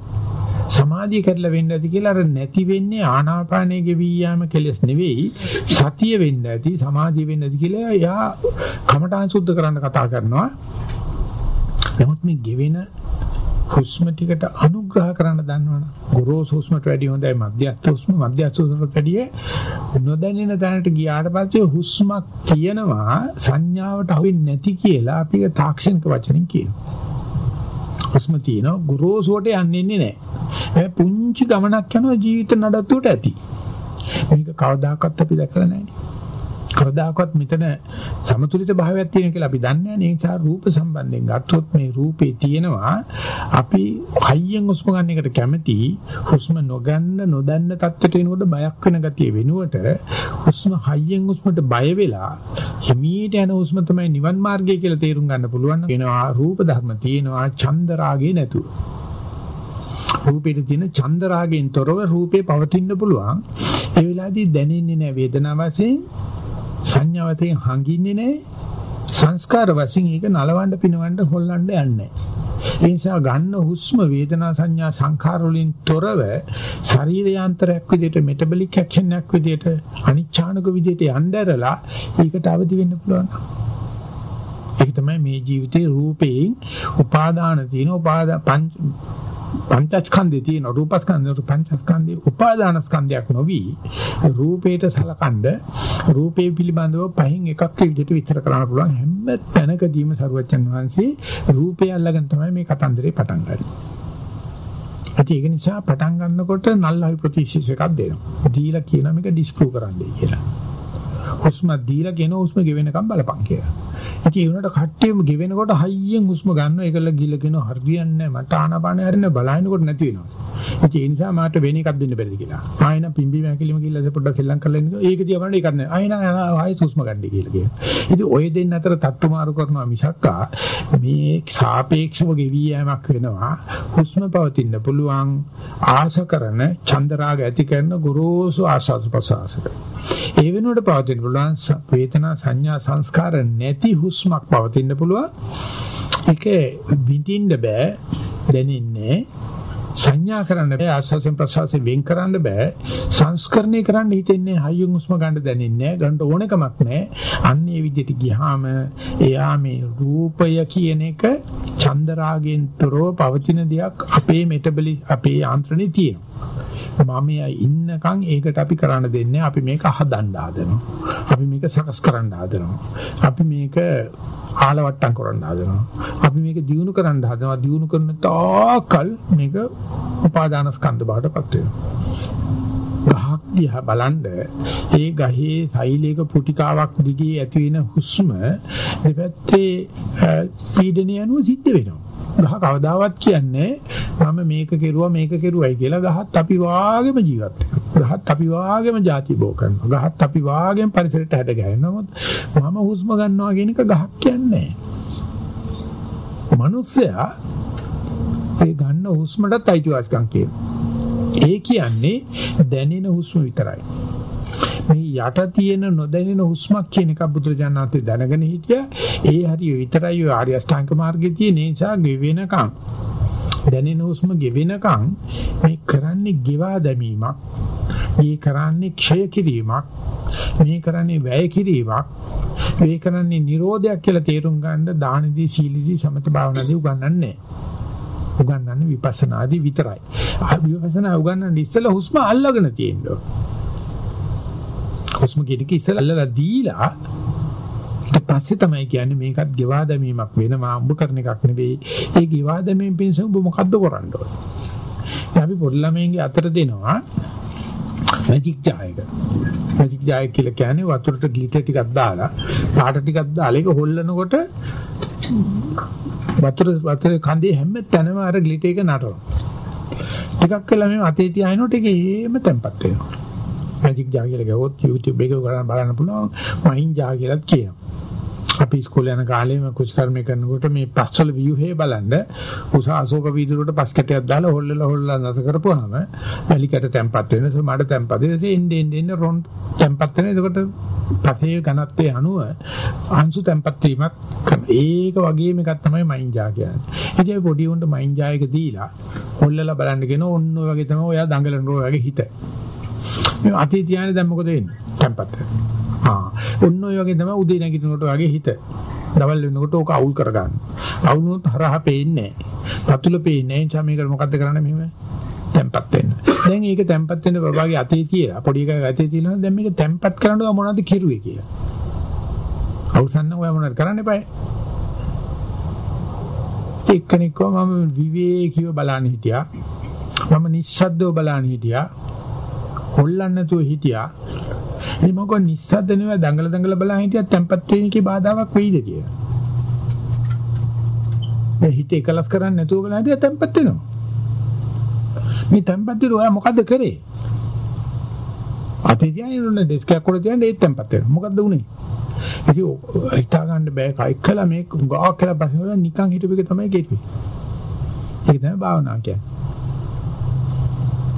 සමාධිය කැඩලා වෙන්න ඇති කියලා අර නැති වෙන්නේ ආනාපානයේ ගෙවී යාම කෙලස් නෙවෙයි සතිය වෙන්න ඇති සමාධිය වෙන්න ඇති කියලා එයා කමඨාන් සුද්ධ කරන්න කතා කරනවා. නමුත් මේ ගෙවෙන හුස්ම ටිකට අනුග්‍රහ කරන්න දන්නවනේ. ගොරෝසු හුස්මට වැඩිය හොඳයි මධ්‍යස්ථ හුස්ම මධ්‍යස්ථ හුස්මට වැඩිය නොදැනෙන තැනට ගියාට පස්සේ හුස්මක් තියෙනවා සංඥාවට අහුවෙන්නේ නැති කියලා අපි තාක්ෂණික වචනෙන් කියනවා. හුස්ම තියෙනවා ගොරෝසුවට යන්නේ නැහැ. පුංචි ගමනක් යනවා ජීවිත නඩත්තුවට ඇති. මේක කවදාකවත් අපි දැකලා නැහැ. කවදාකවත් මෙතන සමතුලිත භාවයක් තියෙන කියලා අපි දන්නේ නැහැ. ඒ නිසා රූප සම්බන්ධයෙන් ගත්තොත් මේ රූපේ තියෙනවා අපි හයියෙන් හුස්ම ගන්න එකට කැමති හුස්ම නොගන්න නොදන්න තත්ත්වයට එනකොට බයක් වෙන ගතිය වෙනුවට හුස්ම හයියෙන් හුස්මට බය වෙලා හිමීට යන හුස්ම තමයි නිවන් මාර්ගය කියලා තේරුම් ගන්න පුළුවන්. වෙනවා රූප ධර්ම තියෙනවා ඡන්ද රාගේ නැතුව. රූපෙට තියෙන ඡන්ද රාගයෙන් තොරව රූපේ පවතින්න පුළුවන්. ඒ වෙලාවේදී දැනෙන්නේ නැහැ වේදනාව වශයෙන් සංඥාවතෙන් හංගින්නේ නැහැ සංස්කාර වශයෙන් ඒක නලවන්න පිනවන්න හොල්ලන්න යන්නේ. ඒ නිසා ගන්න හුස්ම වේදනා සංඥා සංඛාර වලින් තොරව ශරීරයාන්තරයක් විදිහට මෙටබොලික් ඇක්ෂන් එකක් විදිහට අනිච්ඡානක විදිහට යnderලා ඒකට අවදි වෙන්න පුළුවන්. ඒක තමයි මේ ජීවිතේ රූපයෙන් උපාදාන තියෙන උපාදා පංච පංචස්කන්ධේ තියෙන රූපස්කන්ධේ පංචස්කන්ධේ උපාදාන ස්කන්ධයක් නොවි රූපේට සලකනද රූපේ පිළිබඳව පහින් එකක් විදිහට විස්තර කරන්න පුළුවන් හැම තැනකදීම සරුවච්චන් වහන්සේ රූපය අල්ලගෙන තමයි මේ කතන්දරේ පටන් ගන්නේ. ඒක නිසා පටන් ගන්නකොට නල්හයි ප්‍රතිශීෂ එකක් දෙනවා. දීලා කියන මේක ඩිස්ප්‍රූව් කරන්නයි කියලා. හුස්ම දීලා ගෙන හුස්ම ගෙවෙනකම් බලපන් කියලා. ඉතින් ඒ උනට කට්ටියම ගෙවෙනකොට හයියෙන් හුස්ම ගන්නවා ඒකල ගිලගෙන හරියන්නේ නැහැ. මට ආනපාන හරින බලහිනකොට නැති වෙනවා. ඉතින් ඒ නිසා මාට වෙන එකක් දෙන්න බැරිද කියලා. ආයෙන පිම්බි මැකිලිම ගිහලා පොඩ්ඩක් සෙල්ලම් කරලා ඉන්න. ඒක දිහා බලන්න ඒකක් නැහැ. ආයෙන ආයෙ හුස්ම ගන්න කියලා කියනවා. ඉතින් ඔය දෙන්න අතර තට්ටු මාරු කරනවා මිසක්කා මේ සාපේක්ෂව ගෙවි යෑමක් වෙනවා. හුස්ම පවතින්න පුළුවන් ආස කරන චන්දරාග ඇති කරන ගුරුසු ආස්වාද ප්‍රසආසක. ඒ වෙනුවට පවතින්න පුළුවන් වේදනා සංඥා සංස්කාර නැති හුස්මක් පවතින්න පුළුවන්. ඒක විඳින්න බෑ දැනෙන්නේ සංඥා කරන්න බෑ ආස්වාසයෙන් ප්‍රසවාසයෙන් වෙන් කරන්න බෑ. සංස්කරණය කරන්න හිතෙන්නේ හයියෙන් හුස්ම ගන්න දැනෙන්නේ ගන්න ඕනකමක් නැහැ අන්න ඒ විදිහට ගියාම එයා මේ රූපය කියන එක චන්දරාගෙන් තොරව පවතින දෙයක් අපේ මෙටබොලි අපේ යාන්ත්‍රණේ තියෙනවා. මම ඉන්නකම් ඒකට අපි කරන්න දෙන්නේ අපි මේක හදන්න හදනවා අපි මේක සකස් කරන්න හදනවා අපි මේක ආලවට්ටම් කරන්න හදනවා අපි මේක දියුණු කරන්න හදනවා. දියුණු කරන තාකල් මේක උපාදාන ස්කන්ධ බවටපත් වෙනවා. ගහක් දිහා බලනද ඒ ගහේ සෛලයක පුටිකාවක් දිගේ ඇති වෙන හුස්ම දෙපැත්තේ පීඩනය අනුව සිද්ධ වෙනවා. ගහ කවදාවත් කියන්නේ මම මේක කෙරුවා මේක කෙරුවයි කියලා ගහත් අපි වාගේම ජීවත් වෙනවා. ගහත් අපි වාගේම ಜಾති බෝ කරනවා. ගහත් අපි වාගේම පරිසරයට හැඩ ගැහෙනවා. මම හුස්ම ගන්නවා කියන එක ගහක් කියන්නේ නැහැ. මිනිස්සයා ඒ ගන්න හුස්මටත් අයිතිවාසිකම් කියනවා. ඒ කියන්නේ දැනෙන හුස්ම විතරයි. මේ යට තියෙන නොදැනෙන හුස්මක් කියන එක බුදුරජාණන්සේ දැනගෙන හිටියා. ඒ හරිය විතරයි ඔය ආර්ය අෂ්ටාංග මාර්ගයේ තියෙන නිසා ගෙවෙනකම් දැනෙන හුස්ම ගෙවෙනකම් මේ කරන්නේ ගෙවා දැමීමක්. මේ කරන්නේ ක්ෂය කිරීමක්. මේ කරන්නේ වැය කිරීමක්. මේ කරන්නේ නිරෝධයක් කියලා තේරුම් ගන්න දානදී සීලදී සමත භාවනාදී උගන්වන්නේ නැහැ. උගන්වන්නේ විපස්සනාදී විතරයි. විපස්සනා උගන්වන්නේ ඉස්සෙල්ලා හුස්ම අල්ලගෙන තියෙනවා. හුස්ම කෙනෙක් ඉස්සෙල්ලා අල්ලලා දීලා ඊට පස්සේ තමයි කියන්නේ මේකත් ගෙවා දැමීමක් වෙනවා උඹ කරන එකක් නෙවෙයි. ඒ ගෙවා දැමීම පිණිස උඹ මොකද්ද කරන්න ඕනේ? අපි පොඩි ළමයින්ගේ අතර දෙනවා මැජික් ජායක. මැජික් ජායක කියලා කියන්නේ වතුරට ග්ලිටර් ටිකක් දාලා පාට ටිකක් දාලා ඒක හොල්ලනකොට වතුර වතුර කඳේ හැම තැනම අර ග්ලිටර් එක නටනවා. ටිකක් කළා මේ අතේ තියාිනකොට ඒක හේම තැම්පත් වෙනවා. මැජික් ජා කියලා ගහුවොත් YouTube එකේ ගලන බලන්න පුළුවන් මයින් ජා කියලාත් කියනවා. අපි ඉස්කෝලේ යන කාලේ මම කුස්කර්මය කරනකොට මේ පස්වල view බලන්න උස අශෝක වීදුරුවට පස් කැටයක් දාලා හොල්ලලා හොල්ලලා නැස කරපුවාම වැලිකට තැම්පත් වෙන සමඩ තැම්පත් වෙන එන්නේ එන්නේ එන්නේ රොන් තැම්පත් වෙන එතකොට පසේ ඝනත්වයේ අණුව අංශු තැම්පත් වීමක් කරන ඒක වගේම එකක් තමයි මයින්ජා කියන්නේ. ඉතින් පොඩි උන්ට මයින්ජා එක දීලා හොල්ලලා බලන්න කියන ඔන්න ඔය වගේ තමයි ඔයා දඟලන රෝ වගේ හිත. මේ අතේ තියානේ දැන් මොකද වෙන්නේ? තැම්පත් වෙනවා. ආ ඔන්න ඔය වගේ තමයි උදේ නැගිටිනකොට වගේ හිත. දවල් වෙනකොට ඕක අවුල් කරගන්න. අවුල් වුණොත් හරහා පේන්නේ නැහැ. පතුල පේන්නේ නැහැ. එනිසා මේකට මොකද්ද කරන්නේ මෙහෙම? තැම්පත් වෙන්න. දැන් මේක තැම්පත් වෙන්න බබාගේ අතේ තියලා පොඩි එකගේ අතේ තියලා දැන් මේක තැම්පත් කරන්න ඔය මොනවද කෙරුවේ කියලා. අවසන් ඔය මොනවද කරන්න එපා. එක්කෙනෙක්ව මම විවේකීව බලන්න හිටියා. මම නිස්සද්දව බලන්න හිටියා. හොල්ලන්න නැතුව හිටියා. මේ මොකද නිස්සද්ද නෙවෙයි දඟල දඟල බලන් හිටියත් tempat වෙනකේ බාධාවක් වෙයිද කියලා. මේ හිත එකලස් කරන්නේ නැතුව බලන් හිටියත් tempat වෙනවා. මේ tempat වල ඔයා මොකද්ද කරේ? අපේ ධ්‍යානෙ ඩෙස්ක් එකක් උඩ තියන්නේ ඒත් tempat වෙනවා. මොකද්ද උනේ? ඉතින් හිතා ගන්න බෑ කයිකලා මේ ගාක් කියලා බසිනවල නිකන් හිටපු එක තමයි කෙරුවේ. ඒක තමයි භාවනාව කියන්නේ.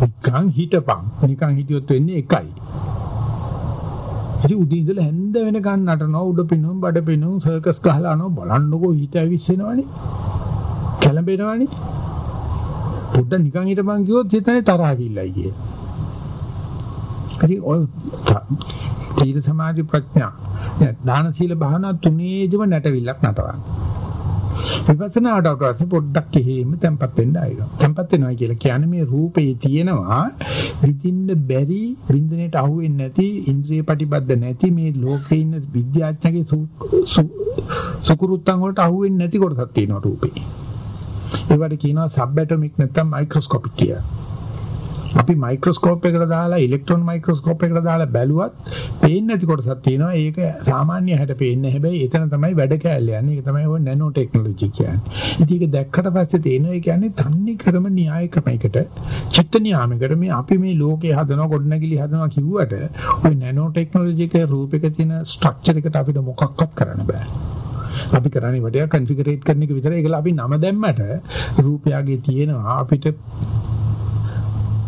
නිකන් හිටපන්. නිකන් හිටියොත් වෙන්නේ එකයි. ඉතින් උදේ ඉඳලා හැන්ද වෙනකන් නටනවා උඩ පිනුම් බඩ පිනුම් සර්කස් ගහලා අනෝ බලන්නකෝ හිත ඇවිස්සෙනවනේ කැළඹෙනවනේ පොඩ්ඩ නිකන් හිටපන් කිව්වොත් හිතන්නේ තරහ කිල්ලයි කියේ. ඉතින් ඔය තීර සමාධි ප්‍රඥා දාන සීල භාවනා තුනේදිම නැටවිල්ලක් නටවන්නේ. විපස්සනාට අවශ්‍ය පොඩ්ඩක් එහෙම tempat වෙන්න ආයෙත්. tempat වෙනවා කියලා කියන්නේ මේ රූපේ තියෙනවා විඳින්න බැරි විඳිනේට අහු වෙන්නේ නැති ඉන්ද්‍රිය ප්‍රතිබද්ධ නැති මේ ලෝකේ ඉන්න විද්‍යාඥයගේ සුකුරුත්තන් වලට අහු වෙන්නේ නැති කොටසක් තියෙනවා රූපේ. ඒවට කියනවා සබ්ඇටොමික් නැත්නම් මයික්‍රොස්කෝපික් කියලා. අපි මයික්‍රොස්කෝප් එකකට දාලා ඉලෙක්ට්‍රෝන මයික්‍රොස්කෝප් එකකට දාලා බැලුවත් පේන්නේ නැති කොටසක් තියෙනවා. ඒක සාමාන්‍ය හැට පේන්නේ. හැබැයි එතන තමයි වැඩ කෑල්ල යන්නේ. ඒක තමයි ඔය නැනෝ ටෙක්නොලොජි කියන්නේ. ඉතින් ඒක දැක්කට පස්සේ තේරෙනවා ඒ කියන්නේ තන්නේ ක්‍රම න්‍යාය ක්‍රමයකට චිත්ත නියාමයකට මේ අපි මේ ලෝකේ හදනවා ගොඩනැගිලි හදනවා කිව්වට ඔය නැනෝ ටෙක්නොලොජි එකේ රූපයක තියෙන ස්ට්‍රක්චර් එකට අපිට මොකක්වත් කරන්න බෑ. අපි කරන්නේ වඩා කන්ෆිගරේට් කරන එක විතරයි. ඒකල අපි නම දැම්මට රූපයගේ තියෙනවා අපිට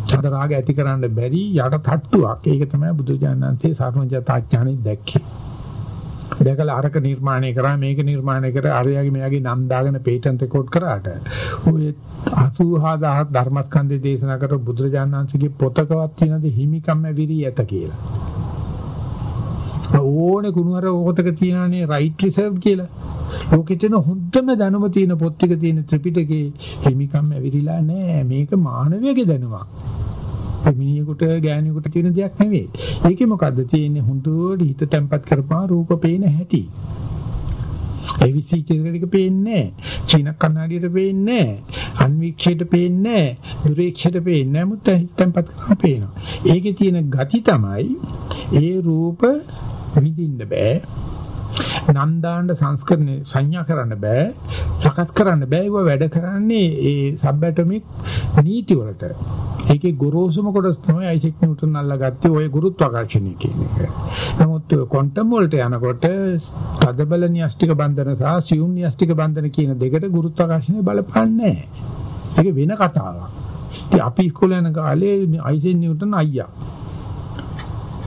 ඡන්ද රාග ඇති කරන්න බැරි යට තට්ටුවක්. ඒක තමයි බුදුජානනාංශයේ සාරණජතාඥානෙ දැක්කේ. දැකලා අරක නිර්මාණය කරා මේක නිර්මාණය කර අරයාගේ මෙයාගේ නම් දාගෙන පේටන්ට් රෙකෝඩ් කරාට ඔය 84000 ධර්මස්කන්ධය දේශනා කර බුදුරජාණන්සේගේ පොතකවත් තියෙනද හිමිකම් ඇවිරි ඇත කියලා. ඕනේ කුණුවර ඕකතක තියෙනනේ රයිට් රිසර්ව් කියලා. ලෝකෙ තියෙන හොඳම දැනුම තියෙන පොත් ටික තියෙන ත්‍රිපිටකේ හිමිකම් ඇවිරිලා නැහැ. මේක මානවයාගේ දැනුමක්. මිනිහෙකුට ගෑණියෙකුට තියෙන දෙයක් නෙවෙයි. ඒකේ මොකද්ද තියෙන්නේ හොඳට හිත තැම්පත් කරපුවා රූප පේන හැටි. ඇවිසි චිත්‍රයක පේන්නේ නැහැ. චීන කන්නඩියට පේන්නේ නැහැ. අන්වීක්ෂයට පේන්නේ නැහැ. දුරේක්ෂයට පේන්නේ නැහැ. මුත් හිතෙන්පත් කරලා පේනවා. ඒකේ තියෙන ගති තමයි ඒ රූප විඳින්න බෑ. නම් දාන්න සංස්කරණය සංඥා කරන්න බෑ සකස් කරන්න බෑ ඒව වැඩ කරන්නේ ඒ සබ්ඇටොමික් නීති වලට ඒකේ ගොරෝසුම කොටස තමයි අයිසෙක් නිව්ටන් අල්ලගත්තේ ওই ගුරුත්වාකර්ෂණය කියන එක. නමුත් ක්වොන්ටම් වලට යනකොට තදබල න්‍යෂ්ටික බන්ධන සහ සියුම් න්‍යෂ්ටික බන්ධන කියන දෙකට ගුරුත්වාකර්ෂණය බලපන්නේ නැහැ. ඒක වෙන කතාවක්. ඉතින් අපි ඉස්කෝලේ යන කාලේ අයිසෙක් නිව්ටන් අයියා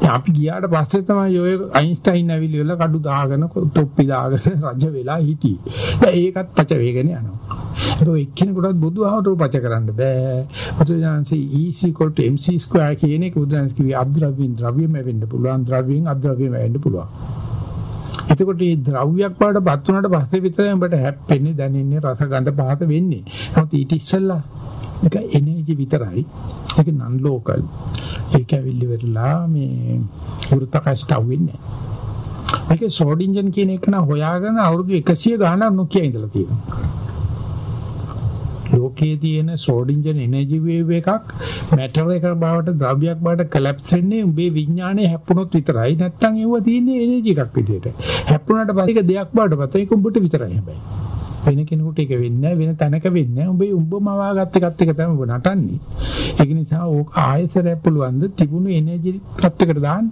අපි ගියාට පස්සේ තමයි ඔය අයින්ස්ටයින් ඇවිල්ලා කඩු දාගෙන තොප්පි දාගෙන රජ වෙලා හිටියේ. දැන් ඒකත් පච වේගෙන යනවා. ඒක එක්කෙනෙකුටත් බුදුහාමරෝ පච කරන්න බෑ. බුදුජානසී E mc2 කියන එක බුදුන්ස් කිව්වේ අද්‍රව්‍යින් ද්‍රව්‍යම වෙන්න පුළුවන් ද්‍රව්‍යයෙන් අද්‍රව්‍යම වෙන්න පුළුවන්. එතකොට මේ ද්‍රව්‍යයක් වලටපත් වුණාට පස්සේ විතරයි උඹට හැප්පෙන්නේ දැනෙන්නේ රස ගඳ පහත වෙන්නේ. නමුත් ඊට ඉස්සෙල්ලා ඒක එනර්ජි විතරයි. ඒක නන් ලෝකල්. ඒක ඇවිල්ලි වෙරලා මේ වෘත්තකෂ්ට අවෙන්නේ. ඒක සෝඩින්ජන් කියන එක නා හොයාගෙන අවුරුදු 100 ගාණක් නොකිය ඉඳලා තියෙනවා. ලෝකයේ තියෙන සෝඩින්ජන් එනර්ජි වේව් එකක් මැටර් එකක් බවට ද්‍රව්‍යයක් බවට කොලැප්ස් වෙන්නේ උඹේ විඥානේ හැප්පුණොත් විතරයි නැත්තම් ඒව තියෙන්නේ එනර්ජි එකක් විදියට හැප්පුණාට පස්සේ ඒක දෙයක් බවට පස්සේ ඒක උඹට විතරයි හැබැයි වෙන කෙනෙකුට ඒක වෙන්නේ නැහැ වෙන තැනක වෙන්නේ නැහැ. උඹේ උඹම වාගත්ත එකත් එක තමයි ඔබ නටන්නේ. ඒක නිසා ඕක ආයෙසරයක් පුළුවන් ද තිබුණු එනර්ජි පැත්තකට දාන්න.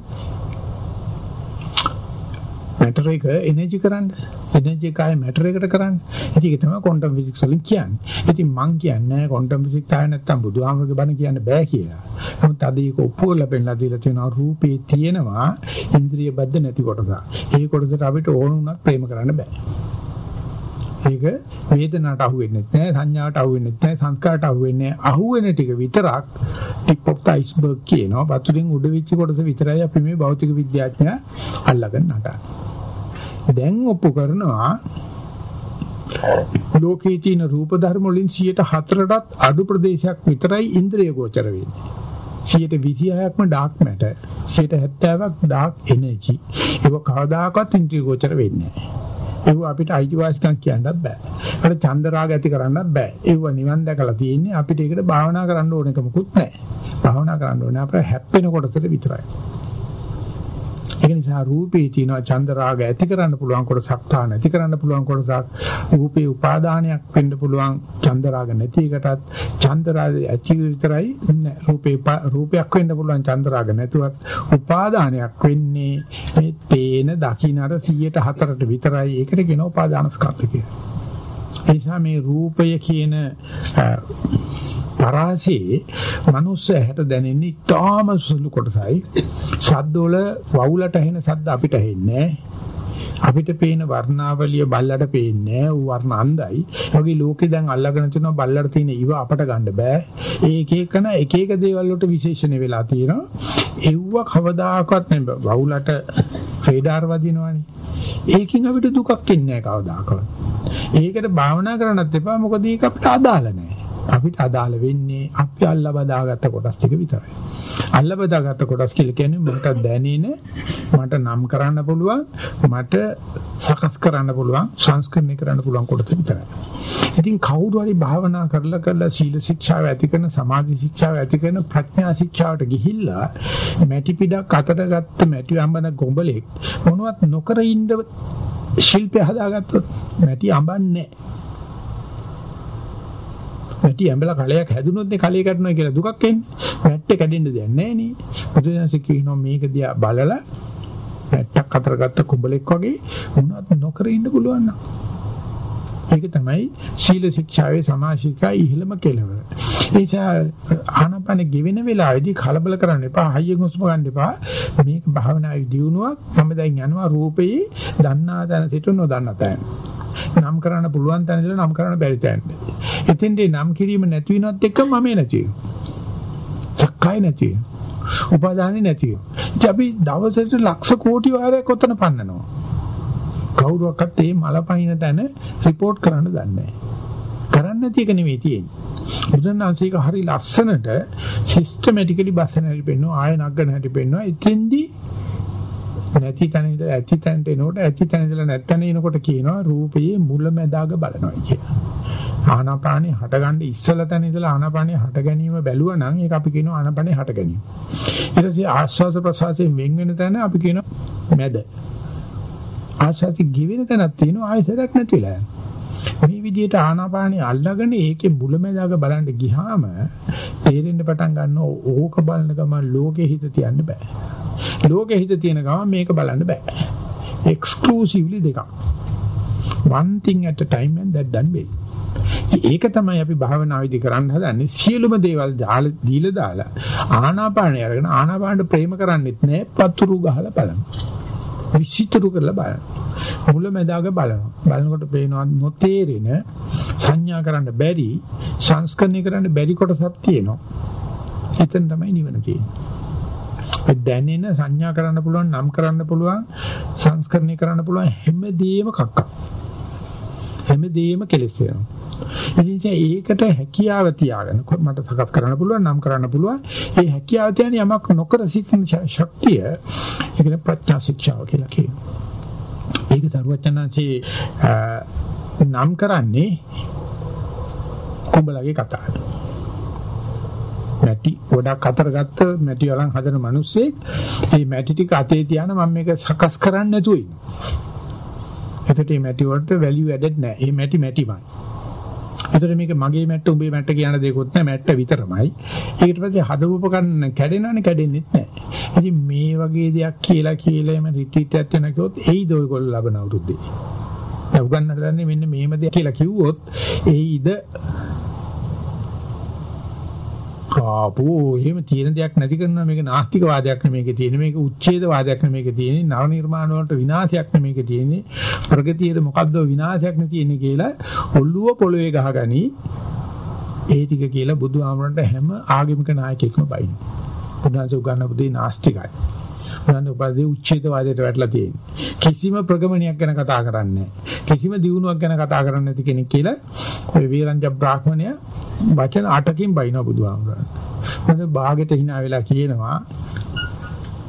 මැටර් එක එනර්ජි කරන්න. එනර්ජි එක ආයේ මැටර් එකට කරන්න. ඉතින් ඒක තමයි ක්වොන්ටම් ෆිසික්ස් වලින් කියන්නේ. ඉතින් මං කියන්නේ ක්වොන්ටම් ෆිසික්ස් ආය නැත්තම් බුදුහාමුදුරගේ බණ කියන්න බෑ කියලා. නමුත් අද ඒක ඔප්පු කරලා පෙන්නලා දීලා තියෙනවා රූපේ තියෙනවා ඉන්ද්‍රිය බද්ධ නැති කොටස. ඒ කොටසට අපිට ඕන වුණත් ප්‍රේම කරන්න බෑ. ඒක වේදනාවට අහු වෙන්නේ නැහැ සංඥාවට අහු වෙන්නේ නැහැ සංස්කාරයට අහු වෙන්නේ නැහැ. අහු වෙන ටික විතරක් ටිප් ඔෆ් අයිස්බර්ග් කියනවා. වතුරින් උඩ වෙච්ච කොටස විතරයි අපි මේ භෞතික විද්‍යාඥයා අල්ලගෙන නටන්නේ. දැන් ඔප්පු කරනවා ලෝකයේ තියෙන රූප ධර්ම වලින් 104ටත් අඩු ප්‍රදේශයක් විතරයි ඉන්ද්‍රිය ගෝචර වෙන්නේ. 126ක්ම ඩාර්ක් මැටර් 170ක් ඩාර්ක් එනර්ජි. ඒක කවදාකවත් ඉන්ද්‍රිය ගෝචර වෙන්නේ නැහැ. ඒව අපිට අයිතිවාසිකම් කියන්නත් බෑ. අපිට චන්දරාග ඇති කරන්නත් බෑ. ඒව නිවන් දැකලා තියෙන්නේ අපිට ඒකට භාවනා කරන්න ඕන එකමකුත් නැහැ. භාවනා කරන්න ඕනේ අපේ හැප්පෙන කොටසට විතරයි. ඒක නිසා රූපේ තියෙනවා චන්ද රාග ඇති කරන්න පුළුවන් කොටසක් තා නැති කරන්න පුළුවන් කොටසක්. රූපේ උපාදානයක් වෙන්න පුළුවන් චන්ද රාග නැති එකටත්. චන්ද රාග ඇති විතරයි රූපේ රූපයක් වෙන්න පුළුවන් චන්ද රාග නැතුවත් උපාදානයක් වෙන්නේ මේ පේන දකින්නට 104ට විතරයි. ඒකට කියන උපාදානස්කන්ධ කියලා. ඒ නිසා මේ රූපය කියන පරාසයේ මනුස්ස ඇහැට දැනෙන්නේ ඊටාම සුළු කොටසයි. සද්දවල වවුලට ඇහෙන සද්ද අපිට ඇහෙන්නේ අපිට පේන වර්ණාවලිය බල්ලට පේන්නේ නැහැ. ඌ වර්ණ අන්දයි. වගේ ලෝකේ දැන් අල්ලගෙන තිනවා බල්ලට තියෙන ඉව අපට ගන්න බෑ. ඒක එකන එක එක දේවල් වලට විශේෂණ වෙලා තියෙනවා. එව්ව කවදාකවත් නෙවෙයි. වවුලට රේඩාර් වදිනවනේ. ඒකෙන් අපිට දුකක් එන්නේ නැහැ කවදාකවත්. ඒකට භාවනා කරන්නත් එපා. මොකද ඒක අපිට අදාළ නැහැ. අපිට අදාළ වෙන්නේ අපි අල්ල බදාගත්ත කොටස් ටික විතරයි. අල්ල බදාගත්ත කොටස් කියලා කියන්නේ මට දැනෙන මට නම් කරන්න පුළුවන් මට සකස් කරන්න පුළුවන් සංස්කරණය කරන්න පුළුවන් කොටස විතරයි. ඉතින් කවුරු හරි භාවනා කරලා කරලා සීල ශික්ෂාව ඇති කරන සමාධි ශික්ෂාව ඇති කරන ප්‍රඥා ශික්ෂාවට ගිහිල්ලා මැටි පිටක් අතට ගත්ත මැටි අඹන ගොඹලෙක් මොනවත් නොකර ඉන්න ශිල්පය හදාගත්තොත් මැටි අඹන්නේ නැහැ. මැටි ඇඹලා කලයක් හැදුනොත් නේ කලේ කැඩුණා කියලා දුකක් එන්නේ. මැට්ටේ කැඩෙන්න දෙයක් නැහැ නේ. බුදුදහම කියනවා මේක දිහා බලලා මැට්ටක් අතර ගත්ත කුඹලෙක් වගේ වුණත් නොකර ඉන්න පුළුවන් නම්. ඒක තමයි සීල ශික්ෂාවේ සමාශිකා ඉහළම කෙලවර. ඒ නිසා ආනපන ගෙවෙන වෙලාවේදී කලබල කරන්න එපා. හයියෙන් හුස්ම ගන්න එපා. මේක භාවනාවේ දියුණුවක්. මම දැන් යනවා රූපේ දන්නා තැන සිට නොදන්නා තැන. නම් කරන්න පුළුවන් තැන ඉඳලා නම් කරන්න බැරි තැනට. එතෙන්දී නම් කිරීම නැති වෙනවත් එක්ක මම නැති වෙනවා. සක්කාය නැති වෙනවා. උපාදානෙ නැති වෙනවා. ඉතින් අපි දවසට ලක්ෂ කෝටි වාරයක් ඔතන පන්නනවා. කවුරුවක්වත් මේ මලපයින් තැන report කරන්න දන්නේ නැහැ. කරන්නේ නැති එක නෙවෙයි තියෙන්නේ. බුදුන්වහන්සේක හරි ලස්සනට systematically බස්සන හැටි පෙන්වනවා ආය නග්ගන හැටි පෙන්වනවා. එතෙන්දී නැති තැන ඉඳලා ඇති තැනට එනකොට ඇති තැන ඉඳලා නැත්තැන එනකොට කියනවා රූපයේ මුලැමැදාග බලනවා කියලා. ආනාපානේ හටගන්න ඉස්සල තැන ඉඳලා ආනාපානේ හට ගැනීම බැලුවා නම් ඒක අපි කියනවා ආනාපානේ හට ගැනීම. ඊට පස්සේ ආස්වාද ප්‍රසආසයෙන් වෙන් වෙන තැන අපි කියනවා මැද. ආස්වාදි ගිවෙන තැනක් තියෙනවා ආයසරයක් නැතිලා මේ විදිහට ආනාපානිය අල්ලගෙන ඒකේ මුලැමැදාග බලන්න ගියාම තේරෙන්න පටන් ගන්නවා ඕක බලන ගමන් ලෝකේ හිත තියන්න බෑ. ලෝකේ හිත තියෙන ගමන් මේක බලන්න බෑ. exclusively දෙකක්. one thing at a time and that done well. ඒක තමයි අපි භාවනා විදි කරන්න හදන්නේ සියලුම දේවල් දීලා දාලා ආනාපානය අරගෙන ආනාපානට ප්‍රේම කරන්නෙත් නෑ පතුරු ගහලා බලන්න. විචිත්‍රු කරලා බලන්න. මුල මැදාග බලනවා. බලනකොට පේනවා නොතේරෙන සංඥා කරන්න බැරි සංස්කරණය කරන්න බැරි කොටසක් තියෙනවා. එතන තමයි නිවන තියෙන්නේ. දැනෙන සංඥා කරන්න පුළුවන් නම් කරන්න පුළුවන් සංස්කරණය කරන්න පුළුවන් හැමදේම කක්ක. හැමදේම කෙලෙස් වෙනවා. ඉතින් ඒකට හැකියාව තියාගෙන මට සකස් කරන්න පුළුවන් නම් කරන්න පුළුවන්. ඒ හැකියාව තියන යමක් නොකර සිටින ශක්තිය ඒකට ප්‍රඥා ශික්ෂාව කියලා කියනවා. ඒක සරුවචනන්සේ නම් කරන්නේ කුඹලගේ කතාවට. මැටි ගොඩක් අතර ගත්ත මැටි වලන් හදන මිනිස්සෙක් මේ මැටි ටික අතේ තියාන මම මේක සකස් කරන්න නැතුව ඉන්නවා. එතකොට මේ මැටි වලට වැලියු ඇඩඩ් නැහැ. මේ මැටි මැටිමයි. එතකොට මේක මගේ මැට්ට උඹේ මැට්ට කියන දෙයක්වත් නැහැ මැට්ට විතරමයි. ඊට පස්සේ හදපු උපකරණ කැඩෙනවනේ කැඩෙන්නෙත් නැහැ. ඉතින් මේ වගේ දෙයක් කියලා කියලා එම රිට්‍රීට් එකක් වෙන කිව්වොත් එයිද ඔයගොල්ලෝ ලබන අවුරුද්දේ. දැන් උගන්නන්න දන්නේ මෙන්න මෙහෙම දෙයක් කියලා කිව්වොත් එයිද ආපෝ එහෙම තියෙන දෙයක් නැති කරනවා. මේක නාස්තිකවාදයක් නෙමේක තියෙන්නේ. මේක උච්ඡේදවාදයක් නෙමේක තියෙන්නේ. නව නිර්මාණ වලට විනාශයක් නෙමේක තියෙන්නේ. ප්‍රගතියේද මොකද්ද විනාශයක් නෙ තියෙන්නේ කියලා ඔල්ලුව පොළවේ ගහගනි. ඒ ටික කියලා බුදුහාමරන්ට හැම ආගමික නායකයෙක්ම බයින්නේ බුදුන්සේ උගන්වපු දේ නාස්තිකයි. උනන්ද උපදී උච්ඡේදවාදයට වැටලා තියෙන්නේ. කිසිම ප්‍රගමනයක් ගැන කතා කරන්නේ කිසිම දියුණුවක් ගැන කතා කරන්නේ නැති කෙනෙක් කියලා ඔය වීරංජ බ්‍රාහ්මණය වචන අටකින් බයිනවා බුදුහාමුදුරන්. මොකද ਬਾගෙට hina වෙලා කියනවා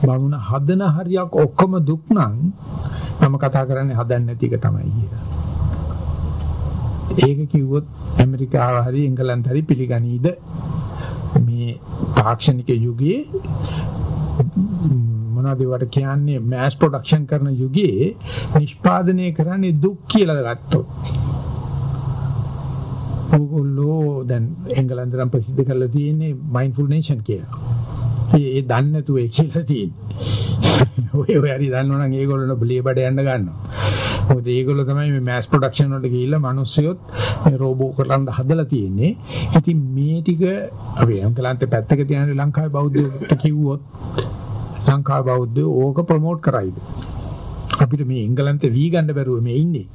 බමුණ හදන හරියක් ඔක්කොම දුක් නම් මම කතා කරන්නේ හදන්නේ නැති එක තමයි කියලා. ඒක කිව්වොත් ඇමරිකාව හරි එංගලන්ත හරි පිළිගනීද මේ තාක්ෂණික යුගයේ මොනවද ඒවට කියන්නේ මෑස් ප්‍රොඩක්ෂන් කරන යුගයේ නිෂ්පාදනය කරන්නේ දුක් කියලා ගත්තොත් ඕගොල්ලෝ දැන් එංගලන්තෙන් ප්‍රසිද්ධ කරලා තියෙන්නේ මයින්ඩ්ෆුල් නේෂන් කියලා. ඒ දන්නේ නැතුව ඒ කියලා තියෙන්නේ. ඔය ඔය හරි දන්නවනම් ඒගොල්ලෝ බලිය බඩ යන්න ගන්නවා. මොකද ඒගොල්ලෝ තමයි මේ මෑස් ප්‍රොඩක්ෂන් වලට ගිහිල්ලා මිනිස්සුයොත් මේ රෝබෝ කරන් හදලා තියෙන්නේ. ඉතින් මේ ටික අපි එංගලන්තේ පැත්තක තියන ලංකාවේ බෞද්ධයෝ කිව්වොත් ලංකා බෞද්ධයෝ ඕක ප්‍රොමෝට් කරයිද? අපිට මේ එංගලන්තේ වී ගන්න බැරුව මේ ඉන්නේ.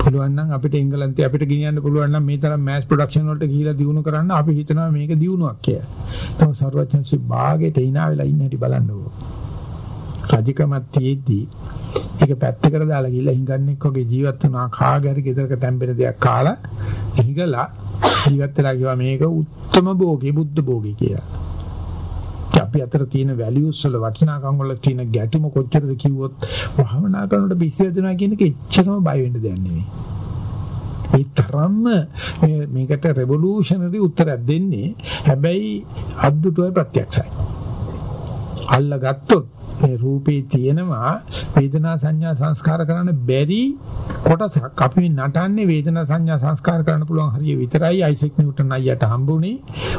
පුළුවන් නම් අපිට එංගලන්තේ අපිට ගෙනියන්න පුළුවන් නම් මේ තරම් මෑස් ප්‍රොඩක්ෂන් වලට ගිහිලා දිනු කරන්න අපි හිතනවා මේක දිනුවක් කියලා. තව සර්වඥන්සි භාගයට hina වෙලා ඉන්න හැටි බලන්නකෝ. රජකමත් තියේදී ඒක පැත්තකට දාලා ගිහිල්ලා හිඟන්නෙක් වගේ ජීවත් වුණා කාගේ හරි ගෙදරක තැම්බෙන දෙයක් කාලා හිඟලා ජීවත් වෙලා ගියා මේක උත්තම භෝගේ බුද්ධ භෝගේ කියලා. අපි අතර තියෙන වැලියුස් වල වටිනාකම් වල තියෙන ගැටුම කොච්චරද කිව්වොත් භාවනා කරනකොට පිස්සු වෙනවා කියන එක එච්චරම බය වෙන්න දෙයක් නෙවෙයි. ඒ තරම්ම මේකට රෙවොලූෂනරි උත්තරයක් දෙන්නේ හැබැයි අද්දුටුවයි ප්‍රත්‍යක්ෂයි. අල්ල ගත්තොත් මේ රූපේ තියෙනවා වේදනා සංඥා සංස්කාර කරන්න බැරි කොටසක්. අපි නටන්නේ වේදනා සංඥා සංස්කාර කරන්න පුළුවන් හරිය විතරයි. අයිසෙක් නිව්ටන් අයියට හම්බුනේ.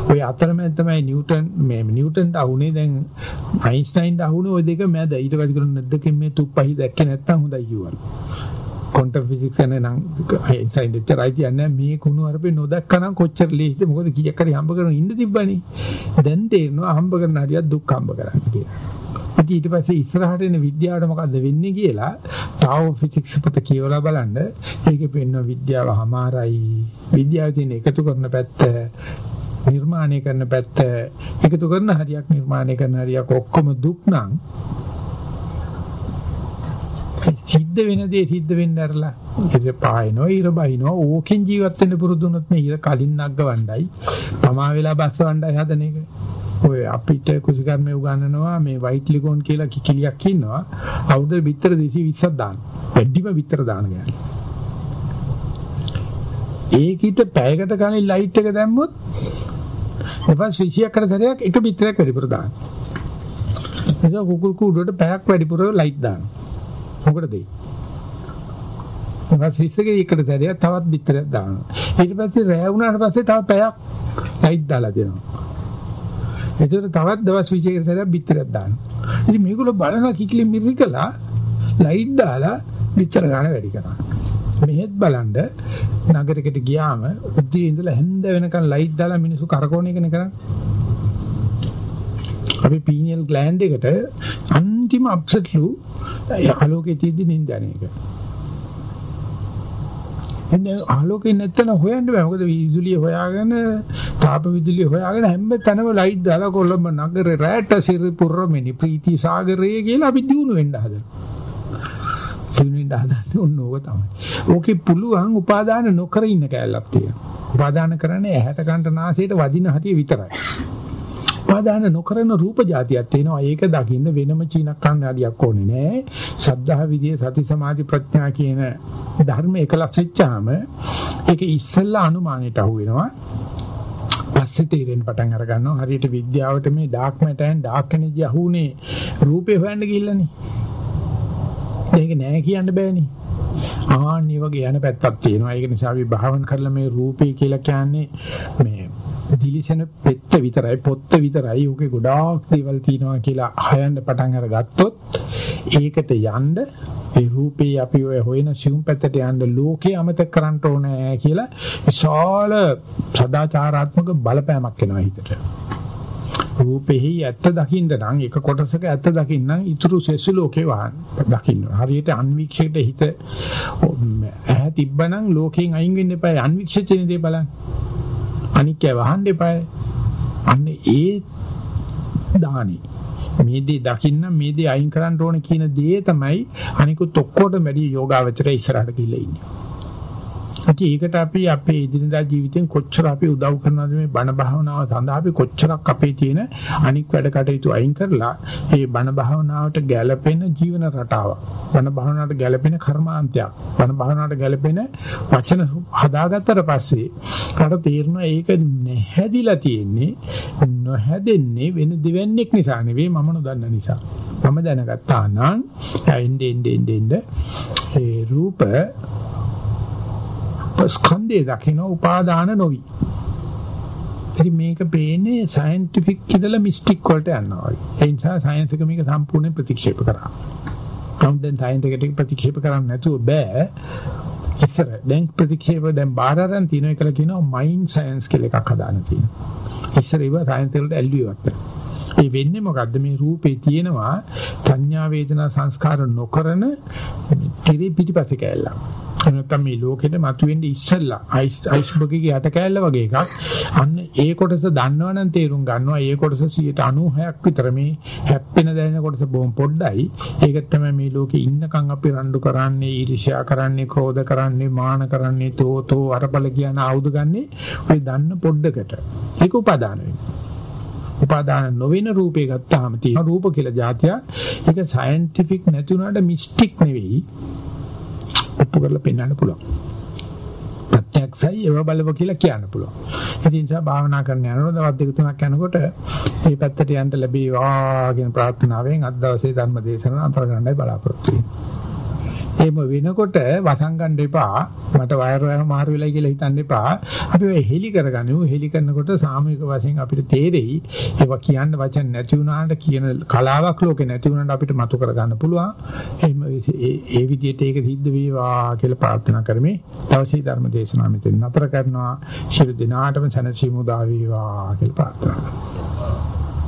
ඔය අතරමැද තමයි නිව්ටන් මේ නිව්ටන්ට අහුනේ. දැන් අයින්ස්ටයින්ට අහුනේ ওই දෙක මැද. ඊට පස්සේ කරන නැද්දකින් මේ තුප්පහි දැක්කේ නැත්තම් හොඳයි කිව්වලු. ක්වොන්ටම් ෆිසික්ස් ගැන නම් අයින්ස්ටයින් දෙච්චරයි කියන්නේ මේ කුණු අරපේ නොදක්කනම් කොච්චර ලේසිද? මොකද කීයක් හරි හම්බ කරගෙන ඉන්න තිබ්බනේ. දැන් තේරෙනවා හම්බ කරන හරියක් දුක් හම්බ කරන්න කියලා. ඉතින් ඊට පස්සේ ඉස්සරහට එන විද්‍යාවට මොකද්ද වෙන්නේ කියලා තාව ෆිසික්ස් පොත කියවලා බලන්න. ඒකේ පෙන්න විද්‍යාව හමාරයි. විද්‍යාව තියෙන එකතු කරන පැත්ත නිර්මාණය කරන පැත්ත එකතු කරන හරියක් නිර්මාණය කරන හරියක් ඔක්කොම දුක් නම් සිද්ධ වෙන දේ සිද්ධ වෙන්න ඇරලා ඉතින් පායනවා ඊර බයිනවා ඕකෙන් ජීවත් වෙන්න පුරුදු වුණොත් නේ ඊර කලින් නග්ගවණ්ඩයි තමා වෙලා බස්සවණ්ඩයි හදන එක ඔය අපිට කුසිකර්මයේ උගන්වනවා මේ වයිට් ලිගෝන් කියලා කිකිලියක් ඉන්නවා. අවුරුදු බිත්තර 220ක් දාන. වැඩිම බිත්තර දාන ගෑනි. ඒකිට පැයකට කලින් ලයිට් එක දැම්මොත් එපස් 20ක් කර සැරයක් එක බිත්තරයක් වැඩිපුර දාන. එතකොට කුකුල් කූඩුවට පැයක් වැඩිපුර ලයිට් දානවා. මොකටද ඒ? මොකද සිස්සගේ එකට සැරයක් තවත් බිත්තරයක් දානවා. ඊට පස්සේ රැය වුණාට පස්සේ තව පැයක් ලයිට් දාලා දෙනවා. එතකොට තවත් දවස් 20කට සැරයක් බිත්තරයක් දානවා. ඉතින් මේගොල්ලෝ බලන කිකිලි මිරිකලා ලයිට් දාලා බිත්තර ගන්න වැඩි කරනවා. මෙහෙත් බලන්න නගරයකට ගියාම උදේ ඉඳලා හැන්ද වෙනකන් ලයිට් දාලා මිනිස්සු කරකවන එකනේ කරන්නේ. අපි පීනියල් ග්ලෑන්ඩ් එකට අන්තිම අප්සෙට්ලු ආලෝකයේ තියෙද්දි නින්දන එක. එන්නේ ආලෝකේ නැත්තන හොයන්න බෑ. මොකද විදුලිය හොයාගෙන තාප විදුලිය හොයාගෙන හැම තැනම ලයිට් දාලා කොළඹ නගරේ රැට සිරිපුරමිනි ප්‍රීති සාගරයේ කියලා අපි දිනු වෙන්න හදනවා. දිනු වෙන්න හදන්නේ ඔන්න ඕක තමයි. ඕකේ පුළුවන් උපාදාන නොකර ඉන්න කැලලක් තියෙනවා. උපාදාන කරන්නේ ඇහැට කන්ට නාසයට වදින හැටි විතරයි. උපාදාන නොකරන රූප જાතියක් තියෙනවා. ඒක දකින්න වෙනම චීන කන්නාඩියක් ඕනේ නෑ. සද්ධා විදියේ සති සමාධි ප්‍රඥා කියන ධර්ම එකලස් වෙච්චාම ඒක ඉස්සෙල්ලා අනුමානෙට අහු වෙනවා. පස්සේ තේරෙන්න පටන් අර ගන්නවා හරියට විද්‍යාවට මේ dark matter and dark energy අහුනේ රූපේ හොයන්න ගිහිල්ලානේ. ඒක නෑ කියන්න බෑනේ. ආන්නේ වගේ යන පැත්තක් තියෙනවා. ඒක නිසා අපි භාවන කරලා මේ රූපේ කියලා කියන්නේ මේ දිලිසෙන පෙත්ත විතරයි පොත්ත විතරයි. උගේ ගොඩාක් දේවල් තියෙනවා කියලා හයන්න පටන් අරගත්තොත් ඒකට යන්න ඒ රූපේ අපි ඔය හොයන සිවුම් පැත්තට යන්න ලෝකේ අමතක කරන්න ඕනේ කියලා විශාල සදාචාරාත්මක බලපෑමක් එනවා හිතට. රූපෙහි ඇත්ත දකින්න නම් එක කොටසක ඇත්ත දකින්න නම් ඊතුරු සෙසු ලෝකේ වහන් දකින්න. හරියට අන්වික්ෂයට හිත ඇහැ තිබ්බනම් ලෝකයෙන් අයින් වෙන්න එපා. අන්වික්ෂ චින දේ බලන්න. අනික්කය වහන්න එපා. අන්න ඒ දානි. මේ දේ දකින්න මේ දේ අයින් කරන්න ඕන කියන දේ තමයි අනිකුත් ඔක්කොටම වැඩි යෝගාවචරය ඉස්සරහට ගිහිල්ලා ඉන්නේ. ඉතින් ඒකට අපි අපේ ඉදිරියදා ජීවිතෙන් කොච්චර අපි උදව් කරනවද මේ බණ භාවනාව සඳහා අපි කොච්චරක් අපේ තියෙන අනික් වැඩ කටයුතු අයින් කරලා මේ බණ භාවනාවට ගැළපෙන ජීවන රටාවක් බණ භාවනාවට ගැළපෙන කර්මාන්තයක් බණ භාවනාවට ගැළපෙන වචන හදාගත්තට පස්සේ කාට තේරෙනවා ඒක නැහැදිලා තියෙන්නේ නොහැදෙන්නේ වෙන දෙවන්නේක් නිසා නෙවෙයි මම නොදන්න නිසා. මම දැනගත්තා නම් එන්නේ එන්නේ එන්නේ ඒ රූප ස්කන්ධය දකින්න උපාදාන නොවි. ඉතින් මේක පේන්නේ සයන්ටිෆික් ඉඳලා මිස්ටික් වලට යනවා වගේ. ඒ නිසා සයන්ස් එක මේක සම්පූර්ණයෙන් ප්‍රතික්ෂේප කරා. නමුත් දැන් සයන්ස් එකට ප්‍රතික්ෂේප කරන්න නැතුව බෑ. ඉස්සර දැන් ප්‍රතික්ෂේප දැන් බාහිර අරන් තියෙන එක කියලා කියනවා මයින්ඩ් සයන්ස් කියලා එකක් හදාන්න තියෙනවා. ඉස්සර ඒව සයන්ස් වලට ඇල්ලුවක් ඒ වෙන්නේ මොකද්ද මේ රූපේ තියෙනවා සංඥා වේදනා සංස්කාර නොකරන තිරි පිටිපස්සේ කැල්ලක්. නැත්නම් මේ ලෝකෙට මතුවෙන්නේ ඉස්සෙල්ලා අයිස් අයිස්බර්ගයේ යට කැල්ල වගේ එකක්. අන්න ඒ කොටස දන්නවනම් තේරුම් ගන්නවා ඒ කොටස 96ක් විතර මේ හැප්පෙන දැනෙන කොටස බොහොම පොඩ්ඩයි. ඒක තමයි මේ ලෝකේ ඉන්නකම් අපි රණ්ඩු කරන්නේ, ඊර්ෂ්‍යා කරන්නේ, ක්‍රෝධ කරන්නේ, මාන කරන්නේ, තෝතෝ අරබල කියන ආයුධ ගන්නේ ඔය දන්න පොඩ්ඩකට. ඒක උපාදාන වෙනවා. උපාදාන නොවන රූපේ ගත්තාම තියෙන රූප කියලා જાතිය ඒක සයන්ටිෆික් නැති වුණාට මිස්ටික් නෙවෙයි ඔප්පු කරලා පෙන්වන්න පුළුවන්. ප්‍රත්‍යක්ෂයි ඒව බලව කියලා කියන්න පුළුවන්. ඒ නිසා භාවනා කරන්න යනකොට දවස් දෙක තුනක් යනකොට මේ පැත්තට යන්න ලැබේවා කියන ප්‍රාර්ථනාවෙන් අද දවසේ ධර්ම දේශනාව අතර ගන්නයි බලාපොරොත්තු වෙන්නේ. එහෙම වෙනකොට වසංගන්න එපා. මට වයර් වයර් මාරු වෙලයි කියලා හිතන්න එපා. අපි ඔය හෙලි කරගනිමු. හෙලි කරනකොට සාමූහික වශයෙන් අපිට තේරෙයි. ඒවා කියන්න වචන නැති වුණාට කියන කලාවක් ලෝකේ නැති වුණාට අපිට මතු කරගන්න පුළුවන්. එහෙම ඒ විදිහට ඒක සිද්ධ වේවා කියලා ප්‍රාර්ථනා කරමි. දවසේ ධර්ම දේශනාව මෙතන නතර කරනවා. ශිරු දිනාටම සනසීමු දා වේවා කියලා ප්‍රාර්ථනා කරනවා.